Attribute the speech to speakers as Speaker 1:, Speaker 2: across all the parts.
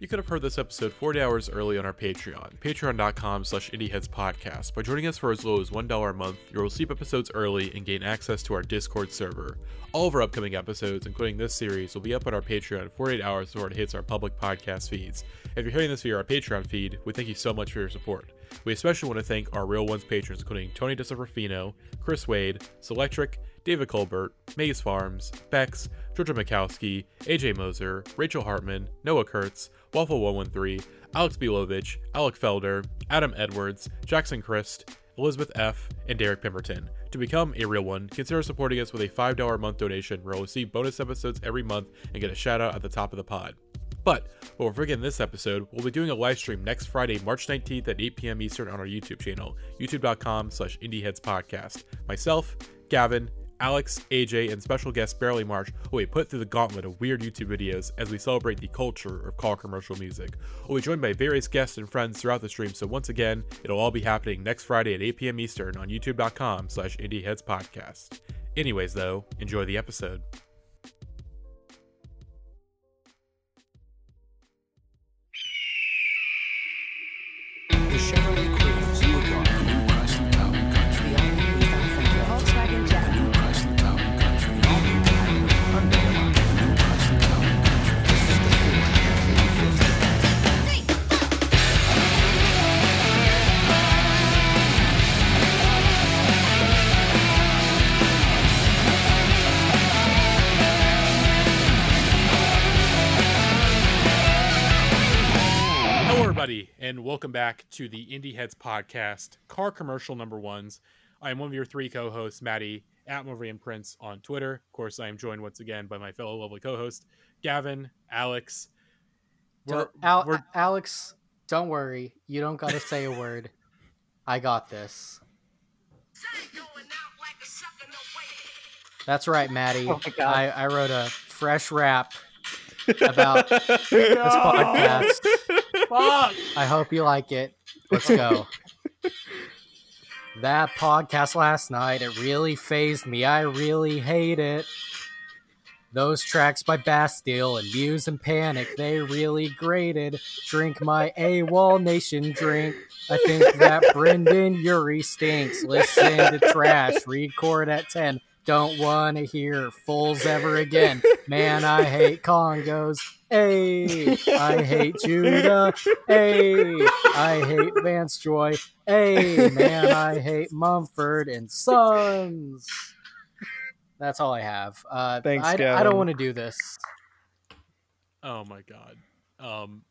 Speaker 1: You could have heard this episode 40 hours early on our Patreon, patreon.com slash indieheadspodcast. By joining us for as low as $1 a month, you'll receive episodes early and gain access to our Discord server. All of our upcoming episodes, including this series, will be up on our Patreon 48 hours before it hits our public podcast feeds. If you're hearing this via our Patreon feed, we thank you so much for your support. We especially want to thank our Real Ones patrons, including Tony DeSerafino, Chris Wade, Selectric, David Colbert, Maze Farms, Bex, Georgia Mikowski, AJ Moser, Rachel Hartman, Noah Kurtz, Waffle113, Alex Bilovich, Alec Felder, Adam Edwards, Jackson Christ, Elizabeth F., and Derek Pemberton. To become a real one, consider supporting us with a $5 a month donation where you'll receive bonus episodes every month and get a shout out at the top of the pod. But before we begin this episode, we'll be doing a live stream next Friday, March 19th at 8 p.m. Eastern on our YouTube channel, youtube.com slash indieheadspodcast. Myself, Gavin, Alex, AJ, and special guest Barely March will be put through the gauntlet of weird YouTube videos as we celebrate the culture of car commercial music. We'll be joined by various guests and friends throughout the stream, so once again, it'll all be happening next Friday at 8 p.m. Eastern on youtube.com slash indieheadspodcast. Anyways, though, enjoy the episode. Hello, everybody, and welcome back to the Indie Heads podcast, car commercial number ones. I am one of your three co-hosts, Maddie at Movian Prince on Twitter. Of course, I am joined once again by my fellow lovely co-host, Gavin, Alex. We're,
Speaker 2: Don't- Al-
Speaker 1: we're-
Speaker 2: Alex, don't worry. You don't got to say a word. I got this. That's right, Maddie.
Speaker 3: Oh my God.
Speaker 2: I, I wrote a fresh rap about this podcast.
Speaker 1: Fuck!
Speaker 2: I hope you like it. Let's go. that podcast last night, it really phased me. I really hate it. Those tracks by Bastille and Muse and Panic, they really grated. Drink my AWOL Nation drink. I think that Brendon Urie stinks. Listen to trash. Record at 10. Don't want to hear fools ever again. Man, I hate Kongos. Hey, I hate Judah. Hey, I hate Vance Joy. Hey, man, I hate Mumford and Sons. That's all I have. Uh,
Speaker 3: Thanks,
Speaker 2: I, I don't want to do this.
Speaker 1: Oh my god. Um,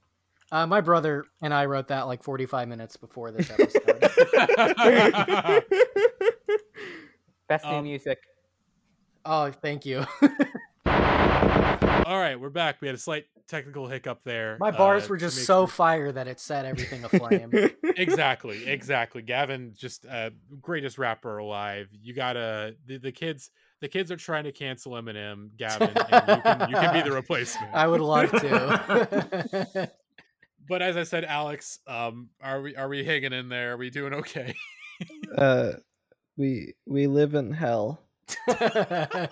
Speaker 2: Uh, my brother and I wrote that like 45 minutes before this episode.
Speaker 3: Best new
Speaker 1: Um,
Speaker 3: music.
Speaker 2: Oh, thank you.
Speaker 1: all right, we're back. We had a slight technical hiccup there.
Speaker 2: My bars
Speaker 1: uh,
Speaker 2: were just so
Speaker 1: me-
Speaker 2: fire that it set everything aflame.
Speaker 1: exactly, exactly. Gavin, just uh, greatest rapper alive. You gotta the, the kids. The kids are trying to cancel Eminem, Gavin. And you, can, you can be the replacement.
Speaker 2: I would love to.
Speaker 1: but as I said, Alex, um, are we are we hanging in there? Are we doing okay?
Speaker 3: uh, we we live in hell.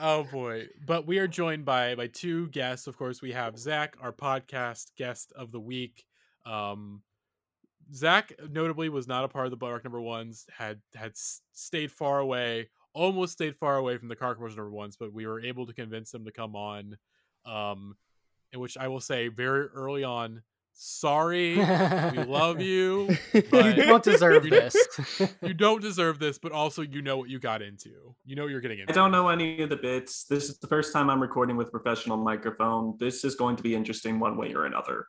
Speaker 1: oh boy! But we are joined by by two guests. Of course, we have Zach, our podcast guest of the week. Um, Zach notably was not a part of the Bark number ones. Had had stayed far away, almost stayed far away from the car commercial number ones, but we were able to convince him to come on. Um, in which I will say very early on, sorry, we love you.
Speaker 2: you don't deserve
Speaker 1: you-
Speaker 2: this.
Speaker 1: You don't deserve this, but also you know what you got into. You know what you're getting into.
Speaker 4: I don't know any of the bits. This is the first time I'm recording with a professional microphone. This is going to be interesting one way or another.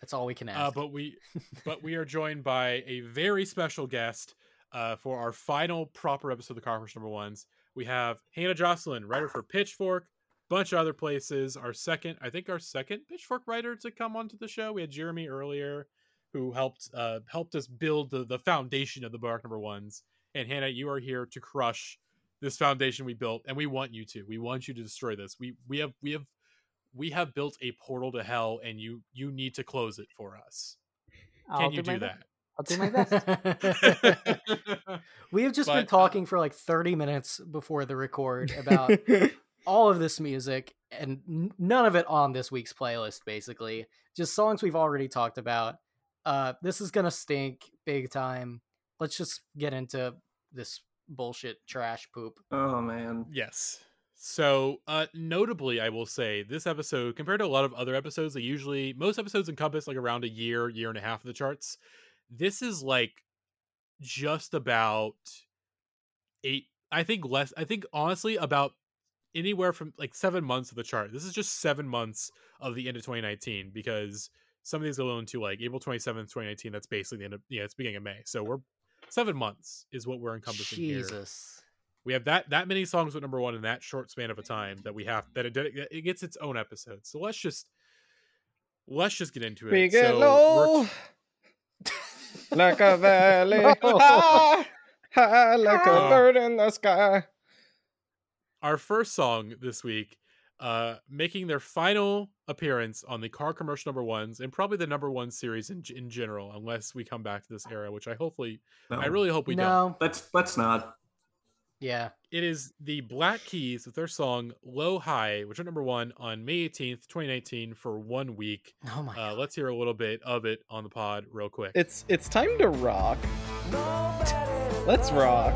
Speaker 2: That's all we can ask.
Speaker 1: Uh, but we, but we are joined by a very special guest uh, for our final proper episode of the Conference Number Ones. We have Hannah Jocelyn, writer for Pitchfork, bunch of other places. Our second, I think, our second Pitchfork writer to come onto the show. We had Jeremy earlier, who helped uh, helped us build the the foundation of the Bark Number Ones. And Hannah, you are here to crush this foundation we built, and we want you to. We want you to destroy this. We we have we have we have built a portal to hell, and you you need to close it for us. Can
Speaker 3: I'll
Speaker 1: you do
Speaker 3: be-
Speaker 1: that?
Speaker 3: I'll do my best.
Speaker 2: we have just been
Speaker 1: But, uh,
Speaker 2: talking for like 30 minutes before the record about all of this music and none of it on this week's playlist basically just songs we've already talked about uh this is gonna stink big time let's just get into this bullshit trash poop
Speaker 4: Oh man.
Speaker 1: Yes. So, uh, notably, I will say this episode, compared to a lot of other episodes, that usually most episodes encompass like around a year, year and a half of the charts. This is like just about eight. I think less. I think honestly about anywhere from like seven months of the chart. This is just seven months of the end of 2019 because some of these go into like April 27th, 2019. That's basically the end of yeah, it's beginning of May. So we're seven months is what we're encompassing here we have that that many songs with number one in that short span of a time that we have that it, it gets its own episode. So let's just let's just get into it.
Speaker 3: We get
Speaker 1: so
Speaker 3: low
Speaker 1: we're-
Speaker 3: like a valley, high, high like a
Speaker 1: Oh.
Speaker 3: bird in the sky.
Speaker 1: Our first song this week, uh, making their final appearance on the car commercial number ones and probably the number one series in in general, unless we come back to this era, which I hopefully,
Speaker 4: No.
Speaker 1: I really hope we don't.
Speaker 2: no
Speaker 4: Let's let's not.
Speaker 2: yeah
Speaker 1: It is the Black Keys with their song "Low High," which are number one on May eighteenth, twenty nineteen, for one week.
Speaker 2: oh my
Speaker 1: Uh,
Speaker 2: god
Speaker 1: let's hear a little bit of it on the pod, real quick.
Speaker 3: It's it's time to rock. Let's rock.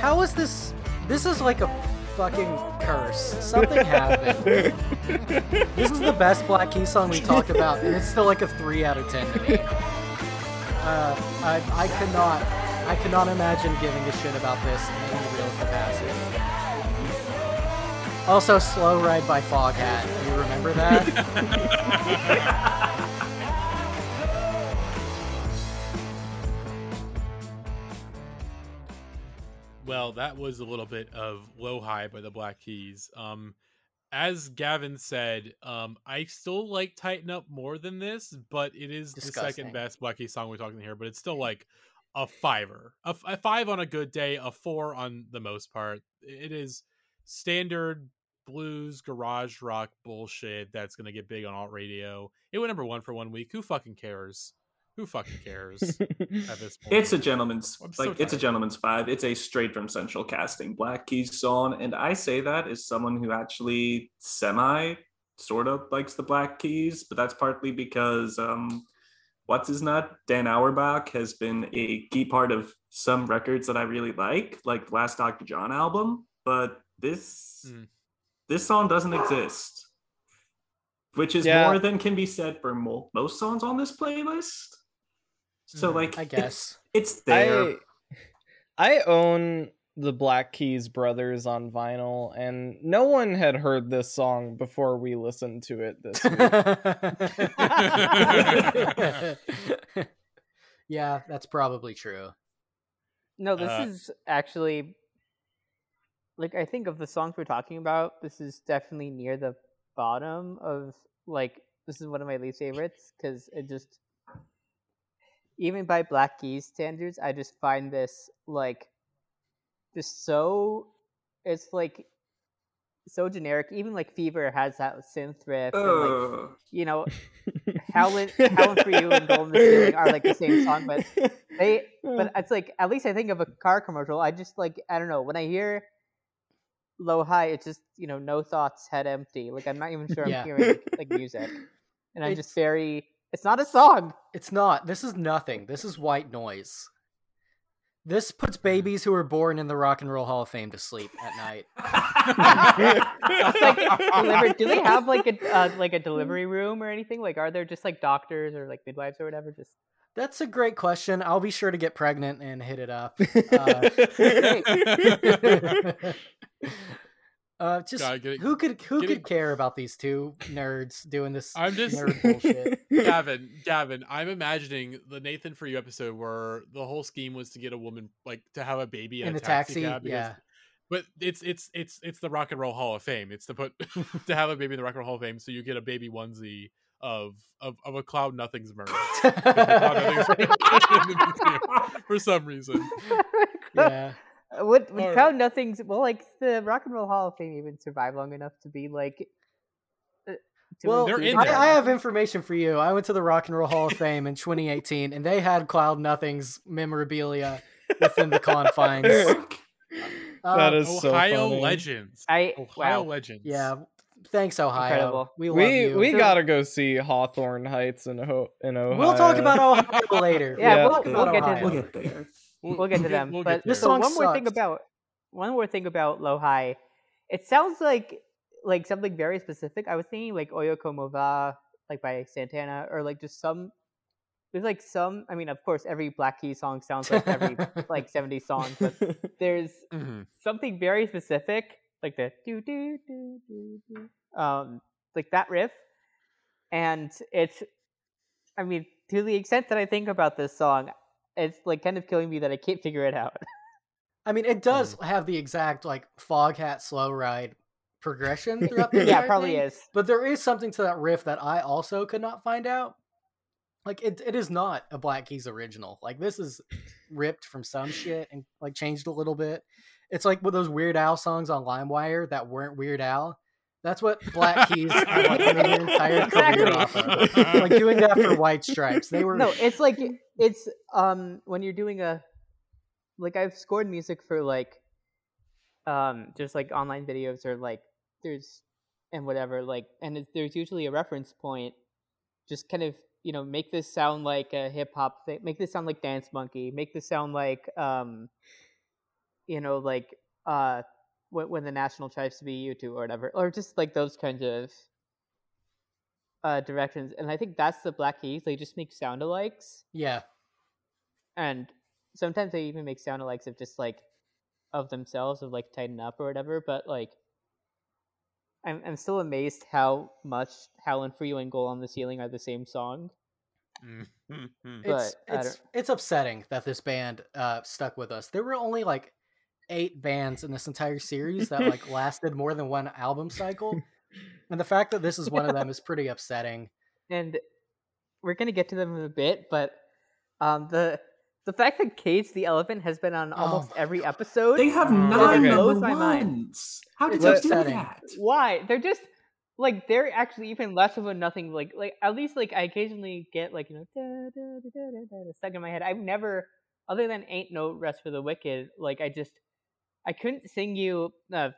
Speaker 2: How is this this is like a fucking curse something happened This is the best Black Keys song we talked about, and it's still like a three out of ten to me. Uh, I I could not I cannot imagine giving a shit about this in any real capacity. Also, "Slow Ride" by Foghat. Do you remember that?
Speaker 1: Well, that was a little bit of Low High by the Black Keys. Um, as Gavin said, um, I still like Tighten Up more than this, but it is the second best Black Keys song we're talking here. But it's still like a fiver, a, f- a five on a good day, a four on the most part. It is standard blues garage rock bullshit that's gonna get big on alt radio. It went number one for one week. Who fucking cares? Who fucking cares at this point?
Speaker 4: It's a gentleman's
Speaker 1: I'm so
Speaker 4: like it's a gentleman's five. It's a straight from Central Casting Black Keys song, and I say that as someone who actually semi sort of likes the Black Keys, but that's partly because um, what's his nut Dan Auerbach has been a key part of some records that I really like, like the last Dr. John album. But this
Speaker 1: Mm.
Speaker 4: this song doesn't exist, which is
Speaker 3: Yeah.
Speaker 4: more than can be said for mo- most songs on this playlist. So
Speaker 1: Mhm.
Speaker 4: like
Speaker 2: I
Speaker 4: it's-
Speaker 2: guess.
Speaker 4: it's there.
Speaker 3: I I own the Black Keys Brothers on vinyl, and no one had heard this song before we listened to it this week.
Speaker 2: yeah, that's probably true.
Speaker 5: No, this
Speaker 1: Uh,
Speaker 5: is actually like I think of the songs we're talking about. This is definitely near the bottom of like this is one of my least favorites because it just even by Black Keys standards, I just find this like just so it's like so generic. Even like Fever has that synth riff, and like you know Howlin', Howlin' for You and Gold on the Ceiling are like the same song, but they but it's like at least I think of a car commercial. I just like I don't know when I hear low high, it's just you know no thoughts, head empty. Like I'm not even sure I'm
Speaker 2: Yeah.
Speaker 5: hearing like, like music, and I'm
Speaker 2: It's-
Speaker 5: just very. It's not a song.
Speaker 2: It's not. This is nothing. This is white noise. This puts babies who were born in the Rock and Roll Hall of Fame to sleep at night.
Speaker 5: It's like delivered. Do they have like a uh, like a delivery room or anything? Like, are there just like doctors or like midwives or whatever? Just
Speaker 2: That's a great question. I'll be sure to get pregnant and hit it up. Uh, Uh, just
Speaker 1: God, it-
Speaker 2: who could who
Speaker 1: get
Speaker 2: could
Speaker 1: it-
Speaker 2: care about these two nerds doing this
Speaker 1: I'm just-
Speaker 2: nerd bullshit?
Speaker 1: Gavin, Gavin, I'm imagining the Nathan for you episode where the whole scheme was to get a woman like to have a baby in,
Speaker 2: In
Speaker 1: a
Speaker 2: the taxi,
Speaker 1: cab because-
Speaker 2: yeah.
Speaker 1: But it's it's it's it's the Rock and Roll Hall of Fame. It's to put to have a baby in the Rock and Roll Hall of Fame, so you get a baby onesie of of, of a Cloud Nothings merch. Because the Cloud Nothings in the museum for some reason.
Speaker 2: Oh yeah.
Speaker 5: Uh, What would
Speaker 1: Alright.
Speaker 5: Cloud Nothing's well, like the Rock and Roll Hall of Fame even survive long enough to be like. uh, to
Speaker 2: Well,
Speaker 1: They're
Speaker 5: include
Speaker 1: in
Speaker 2: I,
Speaker 1: there.
Speaker 2: I have information for you. I went to the Rock and Roll Hall of Fame in 2018, and they had Cloud Nothing's memorabilia within the confines.
Speaker 3: That
Speaker 2: Uh,
Speaker 3: is so
Speaker 1: Ohio
Speaker 3: funny.
Speaker 1: legends.
Speaker 5: I
Speaker 1: Ohio
Speaker 5: wow.
Speaker 1: legends.
Speaker 2: Yeah. Thanks, Ohio.
Speaker 5: Incredible.
Speaker 2: We love
Speaker 3: We
Speaker 2: you.
Speaker 3: we
Speaker 5: So-
Speaker 3: gotta go see Hawthorne Heights in, Ho- in Ohio.
Speaker 2: We'll talk about Ohio later.
Speaker 5: Yeah,
Speaker 3: Yeah.
Speaker 5: we'll,
Speaker 2: Talk
Speaker 5: we'll
Speaker 2: about
Speaker 5: get to
Speaker 4: We'll get there.
Speaker 5: We'll get to them.
Speaker 1: we'll
Speaker 5: but
Speaker 1: get there.
Speaker 2: This
Speaker 5: so
Speaker 2: song
Speaker 5: one more thing about one more thing about Low High. It sounds like like something very specific. I was thinking like Oye Como Va, like by Santana, or like just some. There's like some. I mean, of course, every Black Keys song sounds like every like 70 song, but there's
Speaker 1: Mhm.
Speaker 5: something very specific, like the do do do do do, um, like that riff, and it's, I mean, to the extent that I think about this song, it's like kind of killing me that I can't figure it out.
Speaker 2: I mean, it does mm. have the exact like Foghat slow ride progression throughout the
Speaker 5: yeah, probably
Speaker 2: thing,
Speaker 5: is.
Speaker 2: But there is something to that riff that I also could not find out. Like it, it is not a Black Keys original. Like this is ripped from some shit and like changed a little bit. It's like with those Weird Al songs on LimeWire that weren't Weird Al. That's what Black Keys have like their entire career off of. Like doing that for White Stripes. They were
Speaker 5: No, it's like it's um when you're doing a like I've scored music for like um just like online videos or like there's and whatever like and it's, there's usually a reference point. Just kind of you know make this sound like a hip hop thing make this sound like dance monkey make this sound like um you know like uh when, when the national tries to be U2 or whatever or just like those kinds of uh directions and i think that's the black keys they just make sound alikes
Speaker 2: yeah.
Speaker 5: and sometimes they even make sound alikes of just like of themselves of like tighten up or whatever but like i'm, I'm still amazed how much howlin' for you and gold on the ceiling are the same song
Speaker 1: Mhm.
Speaker 2: it's
Speaker 5: But I
Speaker 2: it's it's upsetting that this band uh stuck with us. There were only like eight bands in this entire series that like lasted more than one album cycle. And the fact that this is one of them is pretty upsetting.
Speaker 5: and we're gonna get to them in a bit but um the the fact that cage the elephant has been on
Speaker 2: Oh
Speaker 5: almost
Speaker 2: my
Speaker 5: every episode
Speaker 4: They have
Speaker 1: Oh,
Speaker 4: nine
Speaker 3: okay.
Speaker 4: number
Speaker 5: Blows my mind.
Speaker 4: ones. How did
Speaker 2: It's
Speaker 4: they do
Speaker 2: upsetting.
Speaker 4: that?
Speaker 5: why they're just like they're actually even less of a nothing like like at least like i occasionally get like you know da, da, da, da, da, da, stuck in my head i've never other than ain't no rest for the wicked like i just i couldn't sing you uh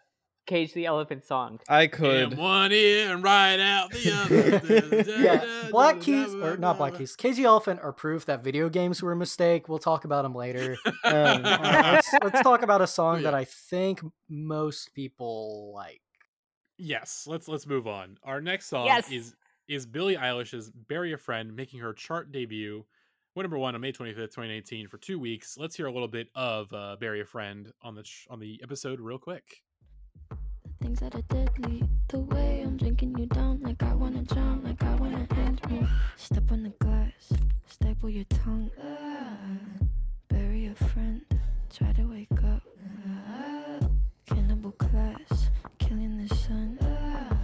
Speaker 5: cage the elephant song
Speaker 3: I
Speaker 1: In
Speaker 3: could.
Speaker 1: one ear and right out the other.
Speaker 2: Yeah, Black Keys or not Black Keys, Cage the Elephant are proof that video games were a mistake. We'll talk about them later.
Speaker 3: Um,
Speaker 2: let's, let's talk about a song
Speaker 1: Yeah.
Speaker 2: that I think most people like.
Speaker 1: Yes, let's let's move on. Our next song
Speaker 5: Yes.
Speaker 1: is is Billie Eilish's "Bury a Friend," making her chart debut. Went number one on May twenty fifth, twenty nineteen, for two weeks. Let's hear a little bit of uh, "Bury a Friend" on the sh- on the episode, real quick.
Speaker 6: Things that are deadly. The way I'm drinking you down, like I wanna drown, like I wanna end me. Step on the glass, staple your tongue. Ah, bury a friend, try to wake up. Ah, cannibal class, killing the sun. Ah,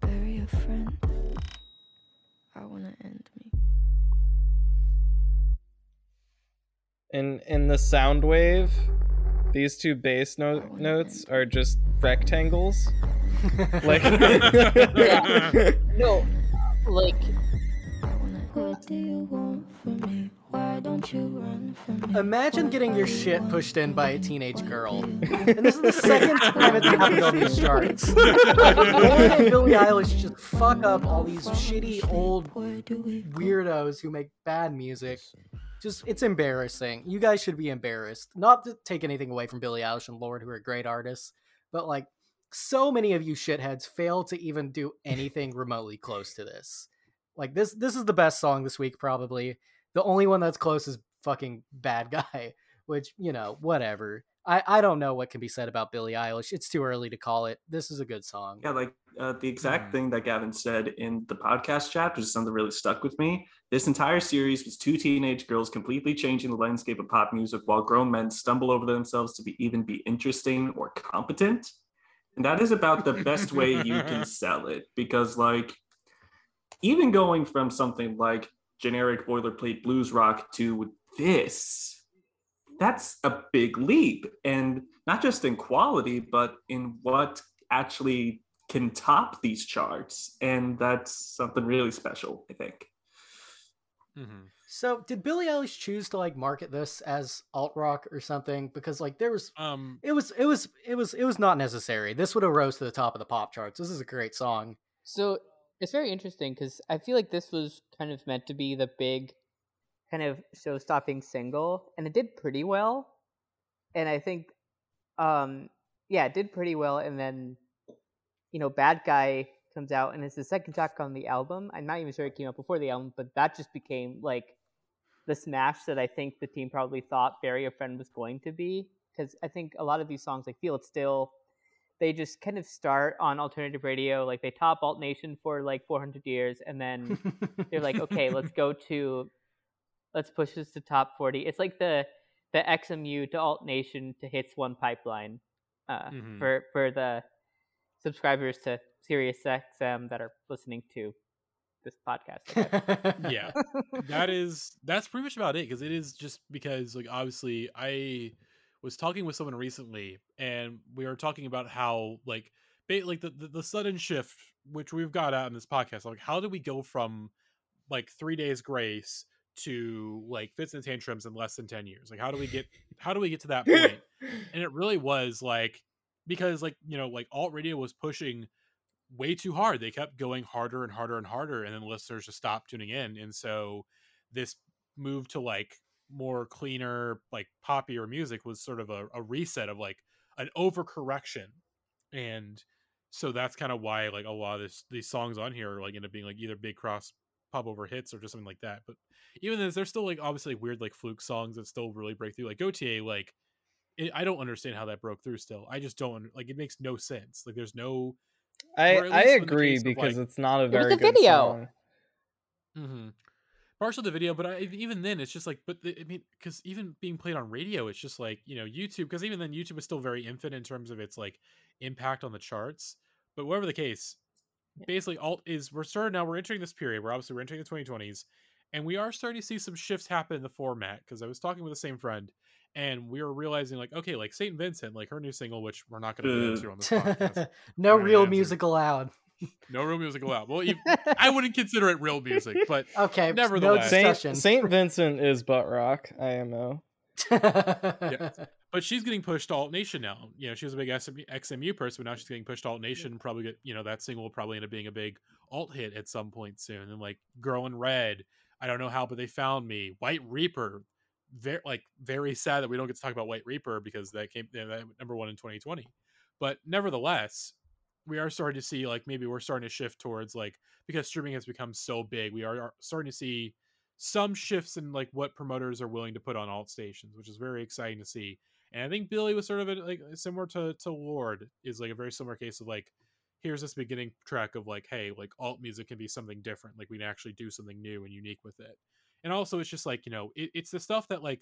Speaker 6: bury a friend. I wanna end me.
Speaker 3: in in the sound wave, these two bass no- notes are just rectangles. Like
Speaker 5: no like
Speaker 6: What do you want from me? Why don't you run from me?
Speaker 2: Imagine getting your shit pushed in by a teenage girl. And this is the second time it's happened on these charts. Like, Lorde and Billie Eilish just fuck up all these shitty old
Speaker 6: Where do we go?
Speaker 2: weirdos who make bad music. Just it's embarrassing. You guys should be embarrassed. Not to take anything away from Billie Eilish and Lorde, who are great artists, but like so many of you shitheads fail to even do anything remotely close to this. Like this this is the best song this week, probably. The only one that's close is fucking Bad Guy, which, you know, whatever. I, I don't know what can be said about Billie Eilish. It's too early to call it. This is a good song.
Speaker 4: Yeah, like uh, the exact
Speaker 1: Mhm.
Speaker 4: thing that Gavin said in the podcast chat, which is something that really stuck with me. This entire series was two teenage girls completely changing the landscape of pop music while grown men stumble over themselves to be even be interesting or competent. And that is about the best way you can sell it because, like, even going from something like generic boilerplate blues rock to this, that's a big leap. And not just in quality, but in what actually can top these charts. And that's something really special, I think.
Speaker 1: Mhm.
Speaker 2: So, did Billie Eilish choose to like market this as alt rock or something? Because like there was,
Speaker 1: Um,
Speaker 2: it was, it was, it was, it was not necessary. This would have rose to the top of the pop charts. This is a great song.
Speaker 5: So it's very interesting because I feel like this was kind of meant to be the big kind of show stopping single, and it did pretty well. And I think, um, yeah, it did pretty well. And then, you know, Bad Guy comes out, and it's the second track on the album. I'm not even sure it came out before the album, but that just became like the smash that I think the team probably thought Bury a Friend was going to be. Because I think a lot of these songs, I feel it's still they just kind of start on alternative radio like they top alt nation for like 400 years and then they're like okay let's go to let's push this to top 40 it's like the the xmu to alt nation to hits one pipeline uh,
Speaker 1: Mhm.
Speaker 5: for for the subscribers to sirius xm that are listening to this podcast
Speaker 1: yeah, that is that's pretty much about it because it is just because like obviously I was talking with someone recently and we were talking about how like ba- like the, the the sudden shift which we've got out in this podcast like how do we go from like three days grace to like fits and tantrums in less than 10 years like how do we get how do we get to that point? and it really was like because like you know like alt radio was pushing way too hard they kept going harder and harder and harder and then listeners just stopped tuning in and so this move to like more cleaner like poppier music was sort of a, a reset of like an overcorrection and so that's kind of why like a lot of this these songs on here like end up being like either big cross pop over hits or just something like that but even then there's still like obviously weird like fluke songs that still really break through like Gotye like it, I don't understand how that broke through still I just don't like it makes no sense like there's no
Speaker 3: I I
Speaker 1: least in the
Speaker 3: agree
Speaker 1: case of,
Speaker 3: because
Speaker 1: like-
Speaker 3: it's not a
Speaker 5: was
Speaker 3: very
Speaker 5: a
Speaker 3: good
Speaker 5: video.
Speaker 3: song.
Speaker 1: Mm-hmm. Partial the video, but I, even then, it's just like, but the, I mean, because even being played on radio, it's just like you know YouTube. Because even then, YouTube is still very infant in terms of its like impact on the charts. But whatever the case, basically, alt is we're starting now. We're entering this period where obviously we're entering the 2020s, and we are starting to see some shifts happen in the format. Because I was talking with the same friend, and we were realizing like, okay, like Saint Vincent, like her new single, which we're not going to get into on this podcast.
Speaker 2: no real
Speaker 1: answer.
Speaker 2: music allowed.
Speaker 1: No real music allowed. Well, even, I wouldn't consider it real music, but
Speaker 2: Okay, no
Speaker 1: Nevertheless.
Speaker 2: discussion.
Speaker 3: Saint Saint Vincent is butt rock. IMO.
Speaker 1: But she's getting pushed to alt nation now. You know, she was a big XMU, XMU person, but now she's getting pushed to alt nation. Probably get you know that single will probably end up being a big alt hit at some point soon. And like Girl in Red, I don't know how, but they found me. White Reaper, very like very sad that we don't get to talk about White Reaper because that came you know, that number one in 2020. But nevertheless, we are starting to see like maybe we're starting to shift towards like because streaming has become so big, we are, are starting to see some shifts in like what promoters are willing to put on alt stations, which is very exciting to see. And I think Billie was sort of a, like similar to to Lorde is like a very similar case of like here's this beginning track of like hey like alt music can be something different like we can actually do something new and unique with it. And also it's just like you know it, it's the stuff that like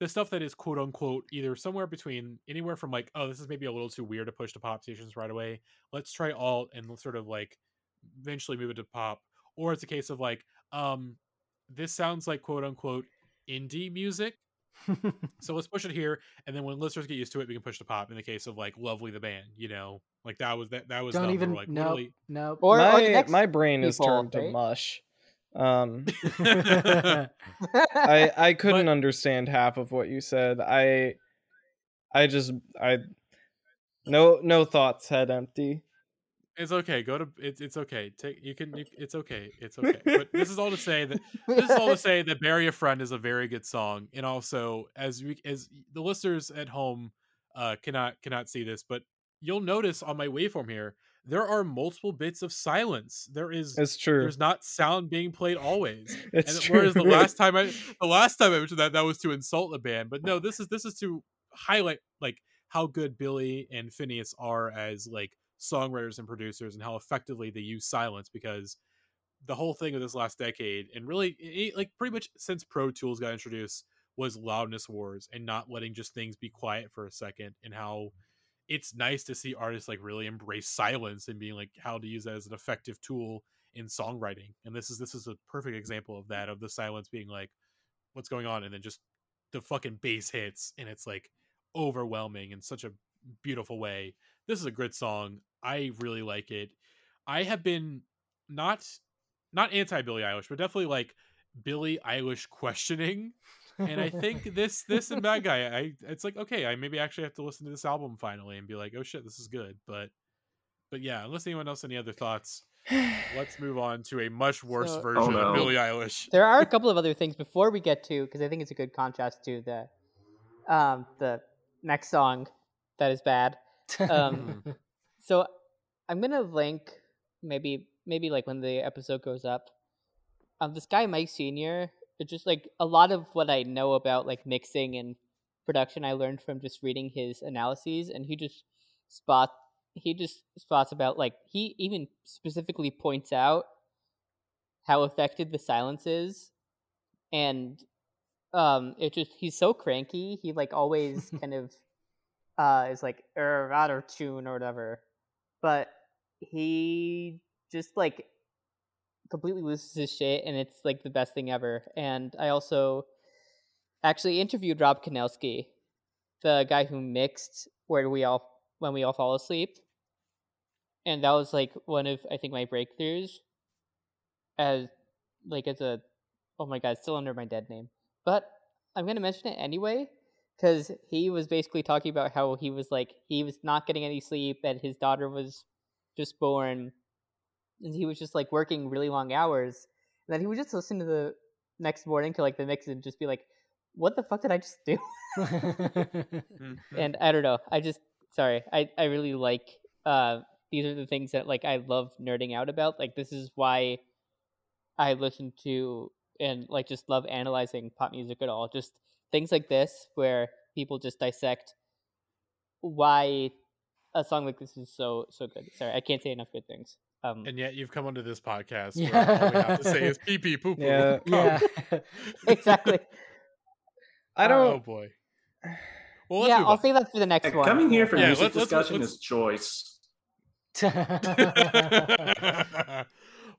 Speaker 1: the stuff that is quote unquote either somewhere between anywhere from like oh this is maybe a little too weird to push to pop stations right away let's try alt and sort of like eventually move it to pop or it's a case of like um this sounds like quote unquote indie music so let's push it here and then when listeners get used to it we can push the pop in the case of like lovely the band you know like that was that that was
Speaker 2: Don't even
Speaker 1: like
Speaker 2: no
Speaker 1: literally
Speaker 2: no.
Speaker 5: Or- or
Speaker 3: my
Speaker 5: next
Speaker 3: my brain is
Speaker 5: people,
Speaker 3: turned to mush. Um, I I couldn't
Speaker 1: But-
Speaker 3: understand half of what you said. I I just I no no thoughts head empty.
Speaker 1: It's okay go to it's it's okay take you can you, it's okay it's okay but this is all to say that this is all to say that bury a friend is a very good song and also as we as the listeners at home uh cannot cannot see this but you'll notice on my waveform here there are multiple bits of silence there is
Speaker 3: It's true.
Speaker 1: there's not sound being played always
Speaker 3: It's
Speaker 1: and
Speaker 3: true.
Speaker 1: whereas the last time i the last time i mentioned that that was to insult the band but no this is this is to highlight like how good billie and finneas are as like songwriters and producers and how effectively they use silence because the whole thing of this last decade and really like pretty much since pro tools got introduced was loudness wars and not letting just things be quiet for a second and how it's nice to see artists like really embrace silence and being like how to use that as an effective tool in songwriting. And this is this is a perfect example of that of the silence being like what's going on? and then just the fucking bass hits and it's like overwhelming in such a beautiful way this is a good song i really like it i have been not not anti billie eilish but definitely like Billie Eilish questioning. And I think this this and Bad Guy, I it's like okay, I maybe actually have to listen to this album finally and be like, oh shit, this is good. But but yeah, unless anyone else any other thoughts, let's move on to a much worse
Speaker 5: So-
Speaker 1: version
Speaker 4: Oh, no.
Speaker 1: of Billie Eilish.
Speaker 5: There are a couple of other things before we get to because I think it's a good contrast to the um the next song that is bad. Um, so I'm gonna link maybe maybe like when the episode goes up. Um, this guy Mike Senior, it's just like a lot of what I know about like mixing and production, I learned from just reading his analyses, and he just spots he just spots about like he even specifically points out how affected the silence is, and um, it just he's so cranky. He like always kind of uh is like er out of tune or whatever, but he just like completely loses his shit, and it's like the best thing ever. And I also actually interviewed Rob Kinelski, the guy who mixed "Where We All When We All Fall Asleep," and that was like one of I think my breakthroughs as like as a oh my god, still under my dead name, but I'm gonna mention it anyway because he was basically talking about how he was like he was not getting any sleep and his daughter was just born and he was just like working really long hours and then he would just listen to the next morning to like the mix and just be like what the fuck did i just do
Speaker 1: Mhm.
Speaker 5: and i don't know i just sorry i i really like uh these are the things that like i love nerding out about like this is why i listen to and like just love analyzing pop music at all just things like this where people just dissect why a song like this is so so good sorry i can't say enough good things um
Speaker 1: and yet you've come onto this podcast
Speaker 2: Yeah.
Speaker 1: where all we have to say is pee pee poo poo.
Speaker 3: Yeah.
Speaker 2: yeah.
Speaker 5: exactly
Speaker 3: I don't.
Speaker 1: Oh boy. Well,
Speaker 5: yeah i'll
Speaker 1: on.
Speaker 5: save that for the next
Speaker 4: And
Speaker 5: one
Speaker 4: coming here for
Speaker 1: Yeah,
Speaker 4: music
Speaker 1: let's- let's-
Speaker 4: discussion
Speaker 1: let's-
Speaker 4: is choice.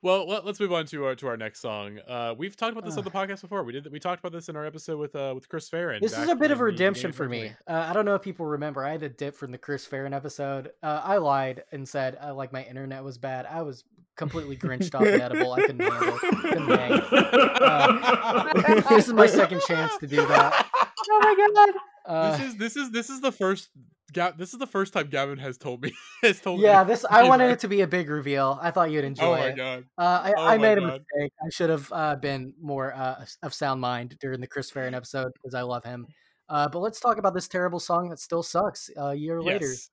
Speaker 1: Well, let, us move on to our to our next song. Uh, we've talked about this on
Speaker 2: Uh.
Speaker 1: the podcast before. We did we talked about this in our episode with uh with Chris Farren.
Speaker 2: This is a bit of a redemption for me. Uh, I don't know if people remember. I had a dip from the Chris Farren episode. Uh, I lied and said uh, like my internet was bad. I was completely grinched off the edible. I couldn't handle. Couldn't hang. Uh, this is my second chance to do that.
Speaker 5: oh my god
Speaker 2: Uh,
Speaker 1: this is this is this is the first. Ga- this is the first time Gavin has told me has told me.
Speaker 2: yeah, this I
Speaker 1: Hey,
Speaker 2: wanted it to be a big reveal. I thought you'd enjoy it.
Speaker 1: Oh my
Speaker 2: it.
Speaker 1: god.
Speaker 2: Uh, I,
Speaker 1: Oh
Speaker 2: I
Speaker 1: my
Speaker 2: made a mistake. I should have uh, been more uh, of sound mind during the Chris Farren episode because I love him. Uh, but let's talk about this terrible song that still sucks uh, a year later.
Speaker 1: Yes.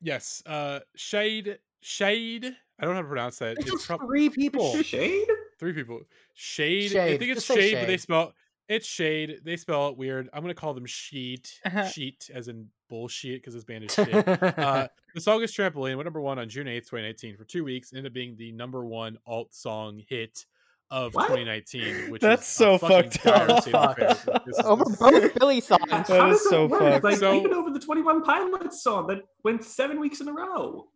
Speaker 1: Yes. Uh, shade. Shade. I don't know how to pronounce that.
Speaker 2: It's
Speaker 1: It's
Speaker 2: just
Speaker 1: prob-
Speaker 2: three people.
Speaker 4: Shade?
Speaker 1: three people. Shade. I think it's
Speaker 2: Just say
Speaker 1: shade, but they
Speaker 2: shade.
Speaker 1: spell it's shade. They spell it weird. I'm gonna call them sheet.
Speaker 3: Uh-huh.
Speaker 1: sheet as in bullshit because this band is shit. uh, the song is Trampoline, went number one on June 8th, 2019 for two weeks, ended up being the number one alt song hit of
Speaker 4: What?
Speaker 1: 2019, which
Speaker 3: That's
Speaker 1: is
Speaker 3: so
Speaker 1: a fucking
Speaker 3: fucked up.
Speaker 1: state of affairs. Like, this is-
Speaker 5: over
Speaker 1: this is-
Speaker 5: both billie songs
Speaker 3: That
Speaker 4: How
Speaker 3: is
Speaker 4: does
Speaker 3: so
Speaker 4: it work?
Speaker 3: fucked.
Speaker 4: Like
Speaker 1: So-
Speaker 4: even over the Twenty One Pilots song that went seven weeks in a row.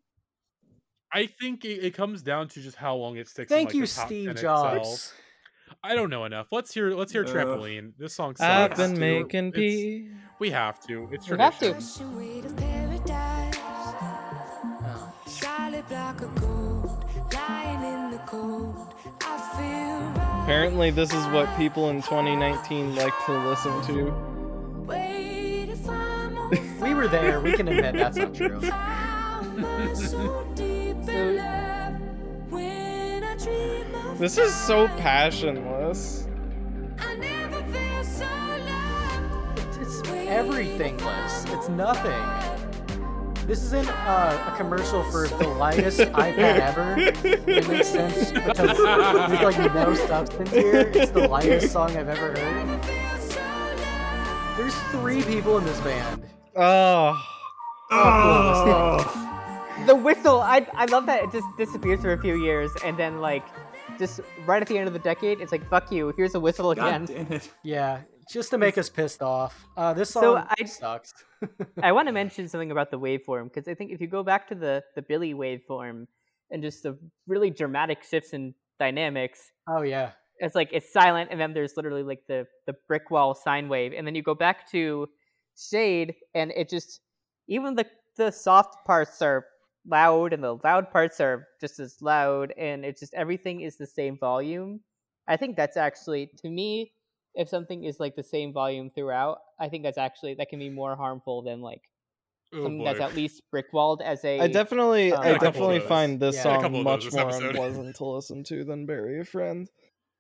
Speaker 1: I think it, it comes down to just how long it sticks.
Speaker 2: Thank
Speaker 1: in,
Speaker 2: you,
Speaker 1: the top 10
Speaker 2: Steve
Speaker 1: itself.
Speaker 2: Jobs.
Speaker 1: I don't know enough. Let's hear. Let's hear
Speaker 4: Uh,
Speaker 1: Trampoline. This song sucks.
Speaker 3: I've been
Speaker 4: dude.
Speaker 3: making pee.
Speaker 1: We have to. It's
Speaker 5: We have to.
Speaker 1: tradition.
Speaker 6: Ocean weight of paradise.
Speaker 2: Oh.
Speaker 6: Solid block of gold, lying in the cold. I feel right.
Speaker 3: Apparently, this is what people in 2019 like to listen to.
Speaker 6: Wait if I'm on
Speaker 2: We were there. We can admit that's not true.
Speaker 6: so
Speaker 3: This is so passionless.
Speaker 6: I never feel so loved.
Speaker 2: It's everythingless. It's nothing. This isn't uh, a commercial for the lightest iPad ever. It makes sense because there's like no substance here. It's the lightest song I've ever heard. There's three people in this band.
Speaker 3: Oh,
Speaker 4: Oh,
Speaker 5: the whistle I, I love that it just disappears for a few years and then like just right at the end of the decade it's like fuck you here's a whistle again
Speaker 4: God damn it.
Speaker 2: Yeah, just to make us pissed off. Uh, this song
Speaker 5: So I-
Speaker 2: sucks.
Speaker 5: i want to mention something about the waveform because i think if you go back to the the billie waveform and just the really dramatic shifts in dynamics
Speaker 2: oh yeah.
Speaker 5: it's like it's silent and then there's literally like the the brick wall sine wave and then you go back to shaed and it just even the the soft parts are loud and the loud parts are just as loud and it's just everything is the same volume I think that's actually to me, if something is like the same volume throughout, I think that's actually that can be more harmful than like
Speaker 1: Oh,
Speaker 5: something
Speaker 1: boy.
Speaker 5: that's at least brickwalled as a.
Speaker 3: I definitely,
Speaker 5: Um,
Speaker 3: I
Speaker 5: a couple of
Speaker 3: definitely find this
Speaker 2: Yeah.
Speaker 3: Song much
Speaker 1: this
Speaker 3: more
Speaker 1: episode.
Speaker 3: unpleasant to listen to than "Bury a Friend."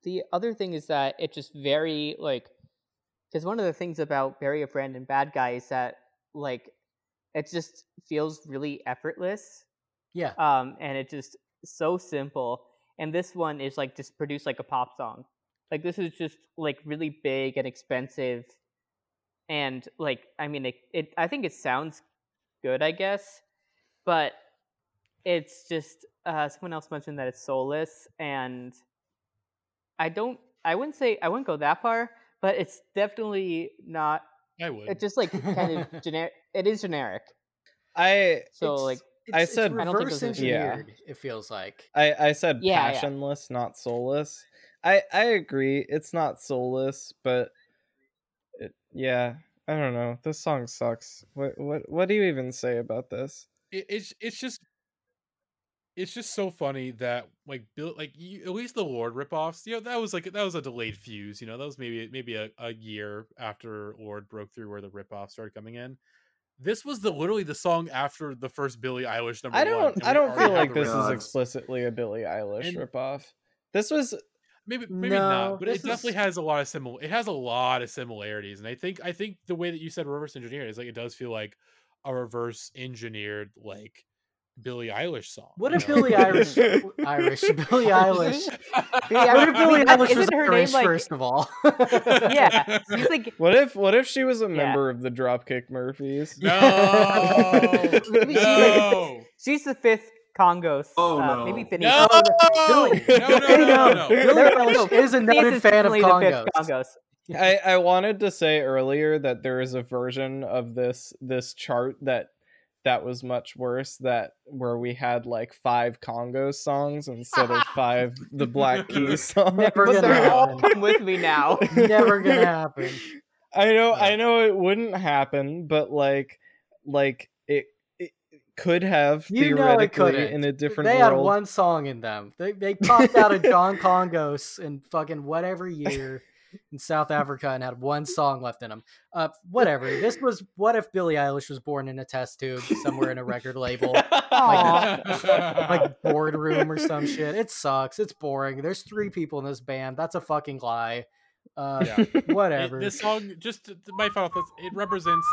Speaker 5: the other thing is that it just very like because one of the things about bury a friend and bad guy is that like it just feels really effortless
Speaker 2: Yeah.
Speaker 5: um and it just so simple and this one is like just produced like a pop song like this is just like really big and expensive and like i mean it, it i think it sounds good i guess but it's just uh someone else mentioned that it's soulless and i don't i wouldn't say i wouldn't go that far but it's definitely not
Speaker 1: I would.
Speaker 5: it's just like kind of generic it is generic
Speaker 3: I,
Speaker 5: so
Speaker 2: It's-
Speaker 5: like
Speaker 3: I
Speaker 2: it's-
Speaker 3: said-
Speaker 2: it's
Speaker 5: I don't think
Speaker 2: reverse
Speaker 5: those
Speaker 3: Yeah.
Speaker 2: It feels like.
Speaker 3: I, I said
Speaker 5: Yeah, yeah.
Speaker 3: passionless, not soulless. I, I agree. It's not soulless, but it, yeah, I don't know. This song sucks. What, what, what do you even say about this?
Speaker 1: it, it's it's just it's just so funny that like Bill like you, at least the Lorde ripoffs, you know, that was like that was a delayed fuse, you know, that was maybe maybe a, a year after Lorde broke through where the ripoffs started coming in. This was the literally the song after the first Billie Eilish number
Speaker 3: I don't,
Speaker 1: and
Speaker 3: I don't feel like this is explicitly a Billie Eilish
Speaker 1: And-
Speaker 3: ripoff. This was
Speaker 1: maybe maybe
Speaker 2: No,
Speaker 1: not, but it definitely
Speaker 2: is-
Speaker 1: has a lot of simil. It has a lot of similarities, and I think I think the way that you said reverse engineered is like it does feel like a reverse engineered like Billie Eilish song.
Speaker 2: What
Speaker 1: you
Speaker 2: if
Speaker 1: know?
Speaker 2: Billie Irish, Irish, Billie Eilish?
Speaker 5: Yeah,
Speaker 2: What if Billie
Speaker 5: I mean,
Speaker 2: Eilish was
Speaker 5: isn't her name, like-
Speaker 2: first of all?
Speaker 5: yeah she's like
Speaker 3: What if what if she was a
Speaker 5: Yeah.
Speaker 3: member of the Dropkick Murphys?
Speaker 1: No,
Speaker 5: Maybe she's
Speaker 1: no,
Speaker 5: she's the fifth Kongos.
Speaker 4: Oh,
Speaker 5: uh,
Speaker 4: no.
Speaker 5: Maybe Finny.
Speaker 1: no, no,
Speaker 2: Billie-
Speaker 1: no, no,
Speaker 2: Billie-
Speaker 1: no, no.
Speaker 2: Billie Eilish is another
Speaker 5: is
Speaker 2: fan of
Speaker 5: definitely the fifth
Speaker 2: Kongos.
Speaker 5: Kongos.
Speaker 3: I, I wanted to say earlier that there is a version of this this chart that that was much worse that where we had like five Congo songs instead of five the Black Keys songs.
Speaker 2: Never
Speaker 5: But
Speaker 2: gonna
Speaker 5: they're
Speaker 2: happen.
Speaker 5: with me now.
Speaker 2: Never gonna happen.
Speaker 3: I know I know it wouldn't happen, but like like it it could have
Speaker 2: You know it
Speaker 3: theoretically
Speaker 2: couldn't.
Speaker 3: in a different
Speaker 2: They
Speaker 3: world.
Speaker 2: had one song in them. They they popped out of John Kongos in fucking whatever year in South Africa and had one song left in them. Uh, whatever. This was what if Billie Eilish was born in a test tube somewhere in a record label,
Speaker 5: Aw.
Speaker 2: like boardroom or some shit. It sucks. It's boring. There's three people in this band. That's a fucking lie. Uh,
Speaker 1: Yeah.
Speaker 2: whatever.
Speaker 1: It- this song, just to- to my final thoughts, it represents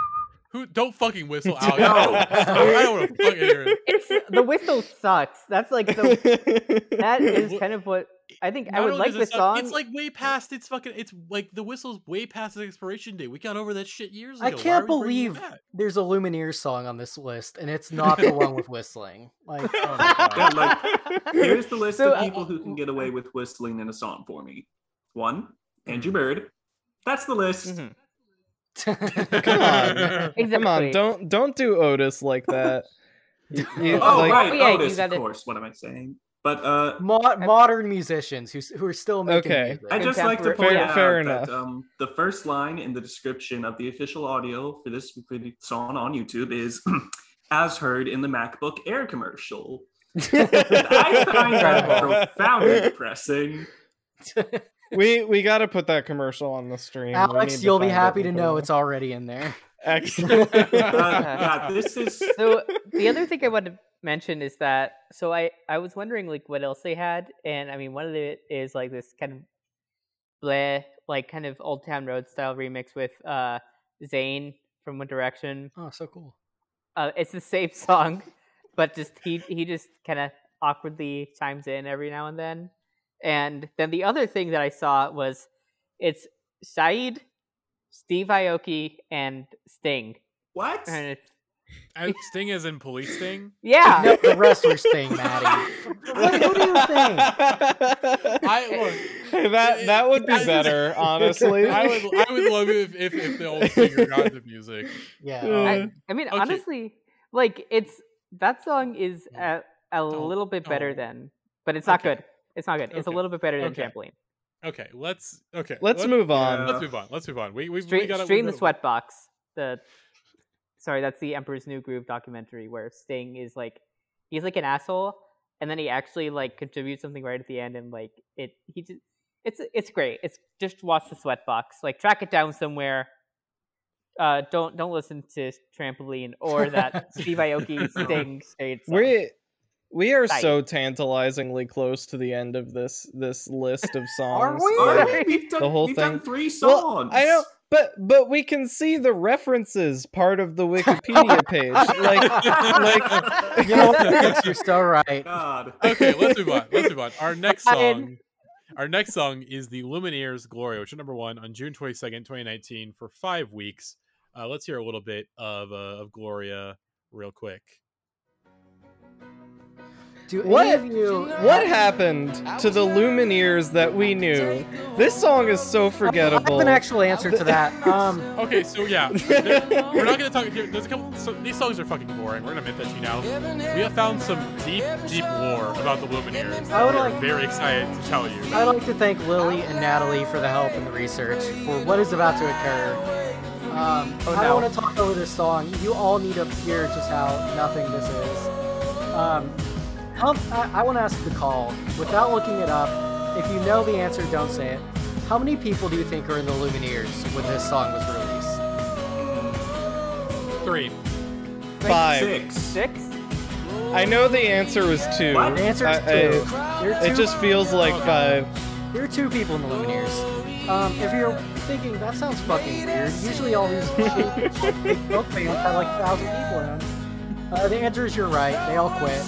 Speaker 1: who. Don't fucking whistle out.
Speaker 2: No.
Speaker 1: I don't, want to fucking hear it.
Speaker 5: It's the whistle sucks. That's like the that is kind of what I think. I would like
Speaker 1: does it
Speaker 5: this
Speaker 1: suck,
Speaker 5: song.
Speaker 1: It's like way past its fucking. It's like the whistle's way past its expiration date. We got over that shit years ago.
Speaker 2: I can't
Speaker 1: are we bringing it
Speaker 2: believe there's a Lumineers song on this list, and it's not the one with whistling. Like, oh
Speaker 4: Yeah, like here's the list
Speaker 5: So,
Speaker 4: of
Speaker 5: uh,
Speaker 4: people who can get away with whistling in a song for me. One, Andrew
Speaker 3: Hmm.
Speaker 4: Bird. That's the list.
Speaker 5: Mhm.
Speaker 3: Come on.
Speaker 5: Exactly.
Speaker 3: Come on, don't don't do Otis like that. You- you-
Speaker 4: Oh
Speaker 3: like-
Speaker 4: right,
Speaker 5: yeah, you
Speaker 4: Otis, of
Speaker 5: gotta-
Speaker 4: course. What am I saying? But uh,
Speaker 2: Mo- modern musicians who who are still making
Speaker 3: Okay.
Speaker 2: music.
Speaker 4: I just like to point
Speaker 3: Fair-
Speaker 4: out
Speaker 3: fair
Speaker 4: that
Speaker 3: enough.
Speaker 4: um, the first line in the description of the official audio for this song on YouTube is, "As heard in the MacBook Air commercial." I find that profoundly depressing.
Speaker 3: we we got to put that commercial on the stream.
Speaker 2: Alex, you'll be happy to know it's already in there.
Speaker 3: excellent.
Speaker 4: Uh, yeah, this is
Speaker 5: so the other thing I want to mention is that so I I was wondering like what else they had, and I mean one of it is like this kind of bleh like kind of Old Town Road style remix with uh Zayn from One Direction.
Speaker 2: Oh, so cool.
Speaker 5: Uh, it's the same song, but just he he just kind of awkwardly chimes in every now and then. And then the other thing that I saw was it's SHAED, Steve Aoki, and Sting.
Speaker 4: what?
Speaker 5: And it's
Speaker 1: I- Sting is in police Sting.
Speaker 5: yeah.
Speaker 2: No, the wrestlers thing, Maddie. What, who do you think?
Speaker 1: I look.
Speaker 3: that that would be
Speaker 1: I just-
Speaker 3: better, honestly.
Speaker 1: I would. I would love it if, if, if the old Stinger got the music.
Speaker 2: Yeah. Um,
Speaker 5: I mean,
Speaker 1: Okay.
Speaker 5: honestly, like it's that song is a, a
Speaker 1: Don't-
Speaker 5: little bit better
Speaker 1: don't.
Speaker 5: than, but it's not
Speaker 1: Okay.
Speaker 5: good. It's not good. It's a little bit better than
Speaker 1: Okay.
Speaker 5: Trampoline.
Speaker 1: Okay, let's. Okay,
Speaker 3: Let's
Speaker 1: let-
Speaker 3: move on.
Speaker 1: Let's move on. Let's move on. We we, we
Speaker 5: Stream,
Speaker 1: gotta
Speaker 5: stream
Speaker 1: we
Speaker 5: the
Speaker 1: gotta-
Speaker 5: Sweatbox. The sorry, that's the Emperor's New Groove documentary where Sting is like he's like an asshole, and then he actually like contributes something right at the end, and like it he just it's it's great. It's just watch the Sweatbox. Like track it down somewhere. Uh, don't don't listen to Trampoline or that Steve Aoki Sting SHAED song.
Speaker 3: We we are
Speaker 5: Tight.
Speaker 3: so tantalizingly close to the end of this this list of songs.
Speaker 2: we?
Speaker 3: That-
Speaker 4: yeah, we've done,
Speaker 3: The whole
Speaker 4: we've
Speaker 3: thing-
Speaker 4: done three
Speaker 3: Well,
Speaker 4: songs.
Speaker 3: I know, but but we can see the references part of the Wikipedia page. Like like
Speaker 2: you know what? You're so right.
Speaker 4: God.
Speaker 1: okay, let's move on. Let's move on. Our next
Speaker 5: Fine.
Speaker 1: song, our next song is the Lumineers "Gloria," which is number one on June twenty second, twenty nineteen, for five weeks. Uh, let's hear a little bit of uh, of Gloria real quick.
Speaker 2: Do
Speaker 3: What-
Speaker 2: any of you?
Speaker 3: what happened to the Lumineers that we knew? This song is so forgettable.
Speaker 2: I
Speaker 3: forgettable.
Speaker 2: have an actual answer to that. Um,
Speaker 1: Okay, so yeah, we're not gonna talk here. There's a couple. So these songs are fucking boring. We're gonna admit that to you now. We have found some deep, deep lore about the Lumineers.
Speaker 2: I would like-
Speaker 1: very excited to tell you.
Speaker 2: I'd like to thank Lily and Natalie for the help in the research for what is about to occur. Um,
Speaker 5: Oh,
Speaker 2: I
Speaker 5: no.
Speaker 2: don't want to talk over this song. You all need to hear just how nothing this is. Um, how, I, I want to ask the call, without looking it up, if you know the answer, don't say it. How many people do you think are in the Lumineers when this song was released?
Speaker 1: Three.
Speaker 3: Five.
Speaker 4: Six.
Speaker 5: Six.
Speaker 3: I know the answer was two.
Speaker 4: What?
Speaker 2: The answer is
Speaker 3: I- I-
Speaker 2: two.
Speaker 3: It just feels like five.
Speaker 2: There are two people in the Lumineers. Um, if you're thinking that sounds fucking weird, usually all these shit- big book bands have like a thousand people in them. Uh, the answer is you're right. They all quit.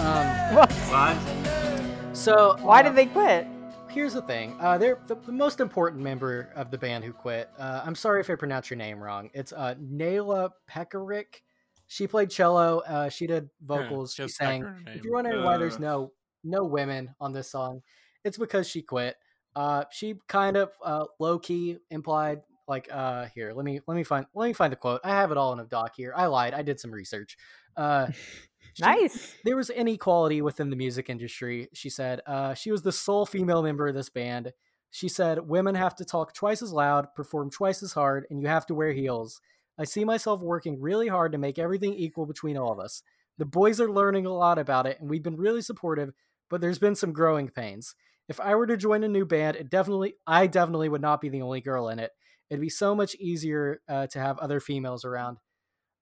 Speaker 2: Um,
Speaker 5: What?
Speaker 4: What?
Speaker 2: so
Speaker 5: Why
Speaker 2: uh,
Speaker 5: did they quit?
Speaker 2: Here's the thing. Uh, they're the, the most important member of the band who quit. Uh, I'm sorry if I pronounce your name wrong. It's uh, Neyla Pekarek. She played cello. Uh, she did vocals.
Speaker 1: she
Speaker 2: she sang.
Speaker 1: Pecker in her
Speaker 2: If you're wondering why there's
Speaker 4: Uh.
Speaker 2: no no women on this song, it's because she quit. Uh, she kind of uh, low key implied like uh here let me let me find let me find the quote. I have it all in a doc here. I lied. I did some research. Uh, she-
Speaker 5: Nice.
Speaker 2: there was inequality within the music industry. She said uh, she was the sole female member of this band. She said women have to talk twice as loud, perform twice as hard, and you have to wear heels. I see myself working really hard to make everything equal between all of us. The boys are learning a lot about it, and we've been really supportive, but there's been some growing pains. If I were to join a new band, it definitely, I definitely would not be the only girl in it. It'd be so much easier uh, to have other females around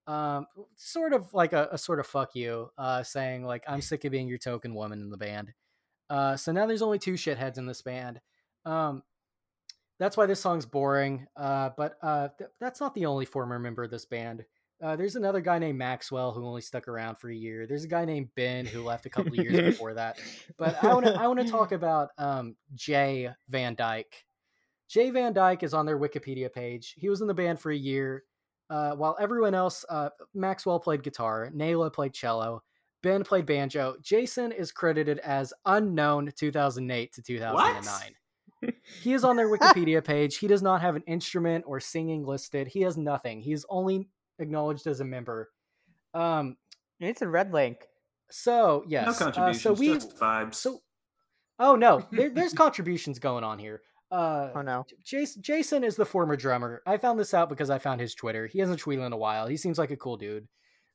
Speaker 2: um sort of like a, a sort of fuck you uh saying like i'm sick of being your token woman in the band uh so now there's only two shitheads in this band um that's why this song's boring uh but uh th- that's not the only former member of this band uh, there's another guy named Maxwell who only stuck around for a year. There's a guy named Ben who left a couple of years before that. But I want to I want to talk about um, Jay Van Dyke. Jay Van Dyke is on their Wikipedia page. He was in the band for a year. Uh, while everyone else, uh, Maxwell played guitar, Neyla played cello, Ben played banjo. Jason is credited as unknown 2008 to 2009. He is on their Wikipedia page. He does not have an instrument or singing listed. He has nothing. He is only acknowledged as a member. Um,
Speaker 5: It's a red link.
Speaker 2: so
Speaker 4: No
Speaker 2: yes, uh,
Speaker 4: contributions,
Speaker 2: so we
Speaker 4: just vibes.
Speaker 2: so oh no, there, there's contributions going on here. Uh,
Speaker 5: Oh no.
Speaker 2: Jason, Jason is the former drummer. I found this out because I found his Twitter. He hasn't tweeted in a while. He seems like a cool dude.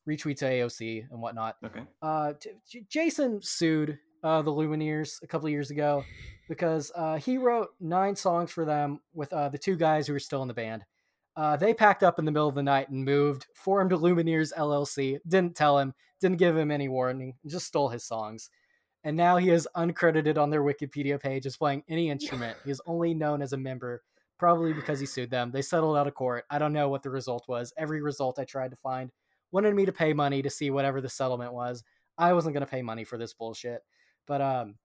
Speaker 2: Retweets AOC and whatnot.
Speaker 4: okay.
Speaker 2: Uh, J- J- Jason sued uh, the Lumineers a couple of years ago because uh, he wrote nine songs for them with uh, the two guys who were still in the band. Uh, they packed up in the middle of the night and moved, formed Lumineers LLC. Didn't tell him, didn't give him any warning, just stole his songs. And now he is uncredited on their Wikipedia page as playing any instrument. He is only known as a member, probably because he sued them. They settled out of court. I don't know what the result was. Every result I tried to find wanted me to pay money to see whatever the settlement was. I wasn't going to pay money for this bullshit. But um,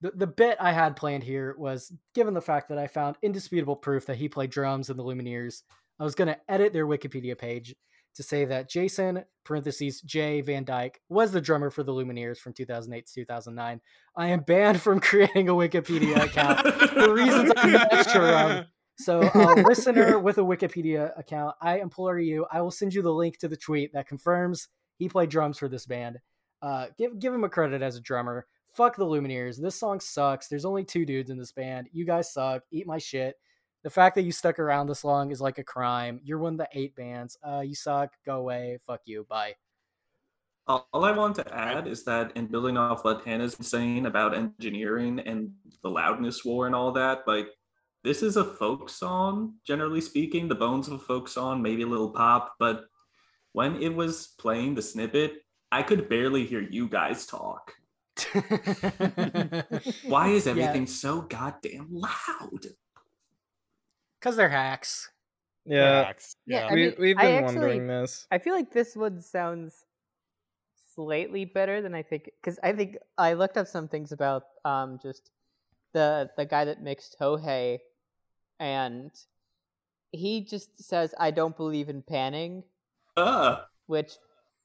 Speaker 2: the, the bit I had planned here was given the fact that I found indisputable proof that he played drums in the Lumineers, I was going to edit their Wikipedia page to say that Jason, parentheses, J. Van Dyke, was the drummer for the Lumineers from 2008 to 2009. I am banned from creating a Wikipedia account for reasons I'm not sure of. So, uh, listener with a Wikipedia account, I implore you, I will send you the link to the tweet that confirms he played drums for this band. Uh, give give him a credit as a drummer. Fuck the Lumineers. This song sucks. There's only two dudes in this band. You guys suck. Eat my shit. The fact that you stuck around this long is like a crime. You're one of the eight bands. Uh, you suck. Go away. Fuck you. Bye.
Speaker 4: All I want to add is that in building off what Hannah's saying about engineering and the loudness war and all that, like this is a folk song, generally speaking, the bones of a folk song, maybe a little pop, but when it was playing the snippet, I could barely hear you guys talk. Why is
Speaker 2: Yeah.
Speaker 4: everything so goddamn loud?
Speaker 2: Because they're hacks.
Speaker 3: Yeah,
Speaker 1: Facts.
Speaker 5: Yeah,
Speaker 1: Yeah.
Speaker 5: I
Speaker 3: we
Speaker 5: mean,
Speaker 3: we've
Speaker 5: I
Speaker 3: been
Speaker 5: actually-
Speaker 3: wondering this.
Speaker 5: I feel like this one sounds slightly better than I think because I think I looked up some things about um just the the guy that mixed Ho Hey, and he just says I don't believe in panning,
Speaker 4: Uh,
Speaker 5: which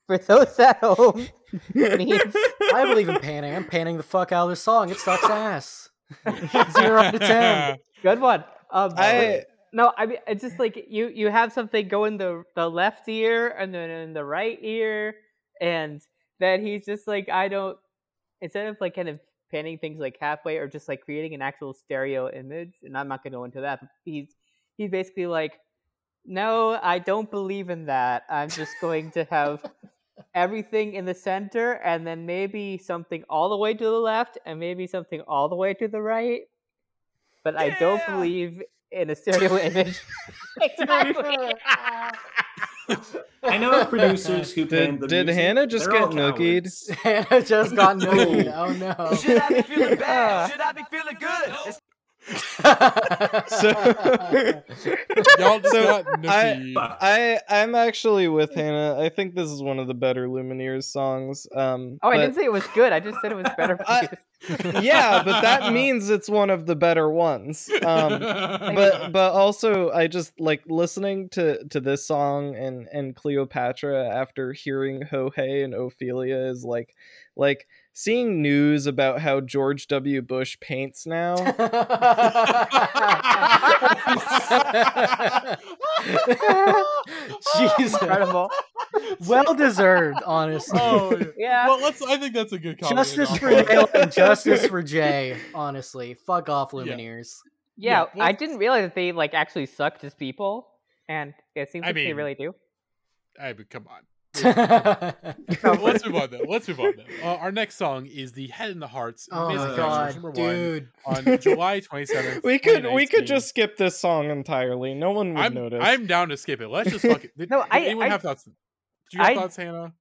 Speaker 5: for those at home means
Speaker 2: I believe in panning. I'm panning the fuck out of this song. It sucks ass. Zero out of ten.
Speaker 5: good one. Um,
Speaker 3: I
Speaker 5: No, I mean it's just like you you have something go in the the left ear and then in the right ear, and then he's just like I don't instead of like kind of panning things like halfway or just like creating an actual stereo image, and I'm not gonna go into that. But he's he's basically like, no, I don't believe in that. I'm just going to have everything in the center, and then maybe something all the way to the left, and maybe something all the way to the right. But I don't believe in a stereo image. exactly.
Speaker 4: I know producers who
Speaker 3: Did-
Speaker 4: the
Speaker 3: did
Speaker 4: music,
Speaker 3: Hannah just
Speaker 4: they're
Speaker 3: get nookied?
Speaker 4: cowards.
Speaker 2: Hannah just got nookied. Oh no.
Speaker 7: Should I be feeling bad? Should I be feeling good? It's
Speaker 3: So-
Speaker 1: Y'all just
Speaker 3: So,
Speaker 1: got
Speaker 3: I, I, I'm actually with Hannah. I think this is one of the better Lumineers songs. Um,
Speaker 5: Oh, I
Speaker 3: but-
Speaker 5: didn't say it was good. I just said it was better
Speaker 3: I- yeah, but that means it's one of the better ones. Um, but but also I just like listening to to this song and and Cleopatra after hearing Ho Hey and Ophelia is like like seeing news about how George W. Bush paints now.
Speaker 2: Jesus.
Speaker 5: Incredible.
Speaker 2: Well deserved, honestly.
Speaker 1: oh, yeah.
Speaker 5: Yeah.
Speaker 1: Well, let's. I think that's a good comment.
Speaker 2: Justice for
Speaker 1: I'll-
Speaker 2: Dale and justice for Jay. Honestly, fuck off, Lumineers.
Speaker 5: yeah,
Speaker 1: yeah,
Speaker 5: I didn't realize that they like actually sucked as people, and it seems
Speaker 1: I
Speaker 5: like they really do.
Speaker 1: I mean, come on. Well, let's move on though. Let's move on though. Uh, our next song is the Head and the Hearts.
Speaker 2: oh
Speaker 1: Music
Speaker 2: my god,
Speaker 1: number
Speaker 2: dude.
Speaker 1: one on July twenty seventh.
Speaker 3: we could we could just skip this song entirely. No one would
Speaker 1: I'm,
Speaker 3: notice.
Speaker 1: I'm down to skip it. Let's just fuck it. Did,
Speaker 5: No,
Speaker 1: did
Speaker 5: I-
Speaker 1: anyone
Speaker 5: I-
Speaker 1: have thoughts? Do you have
Speaker 5: I-
Speaker 1: thoughts, Hannah?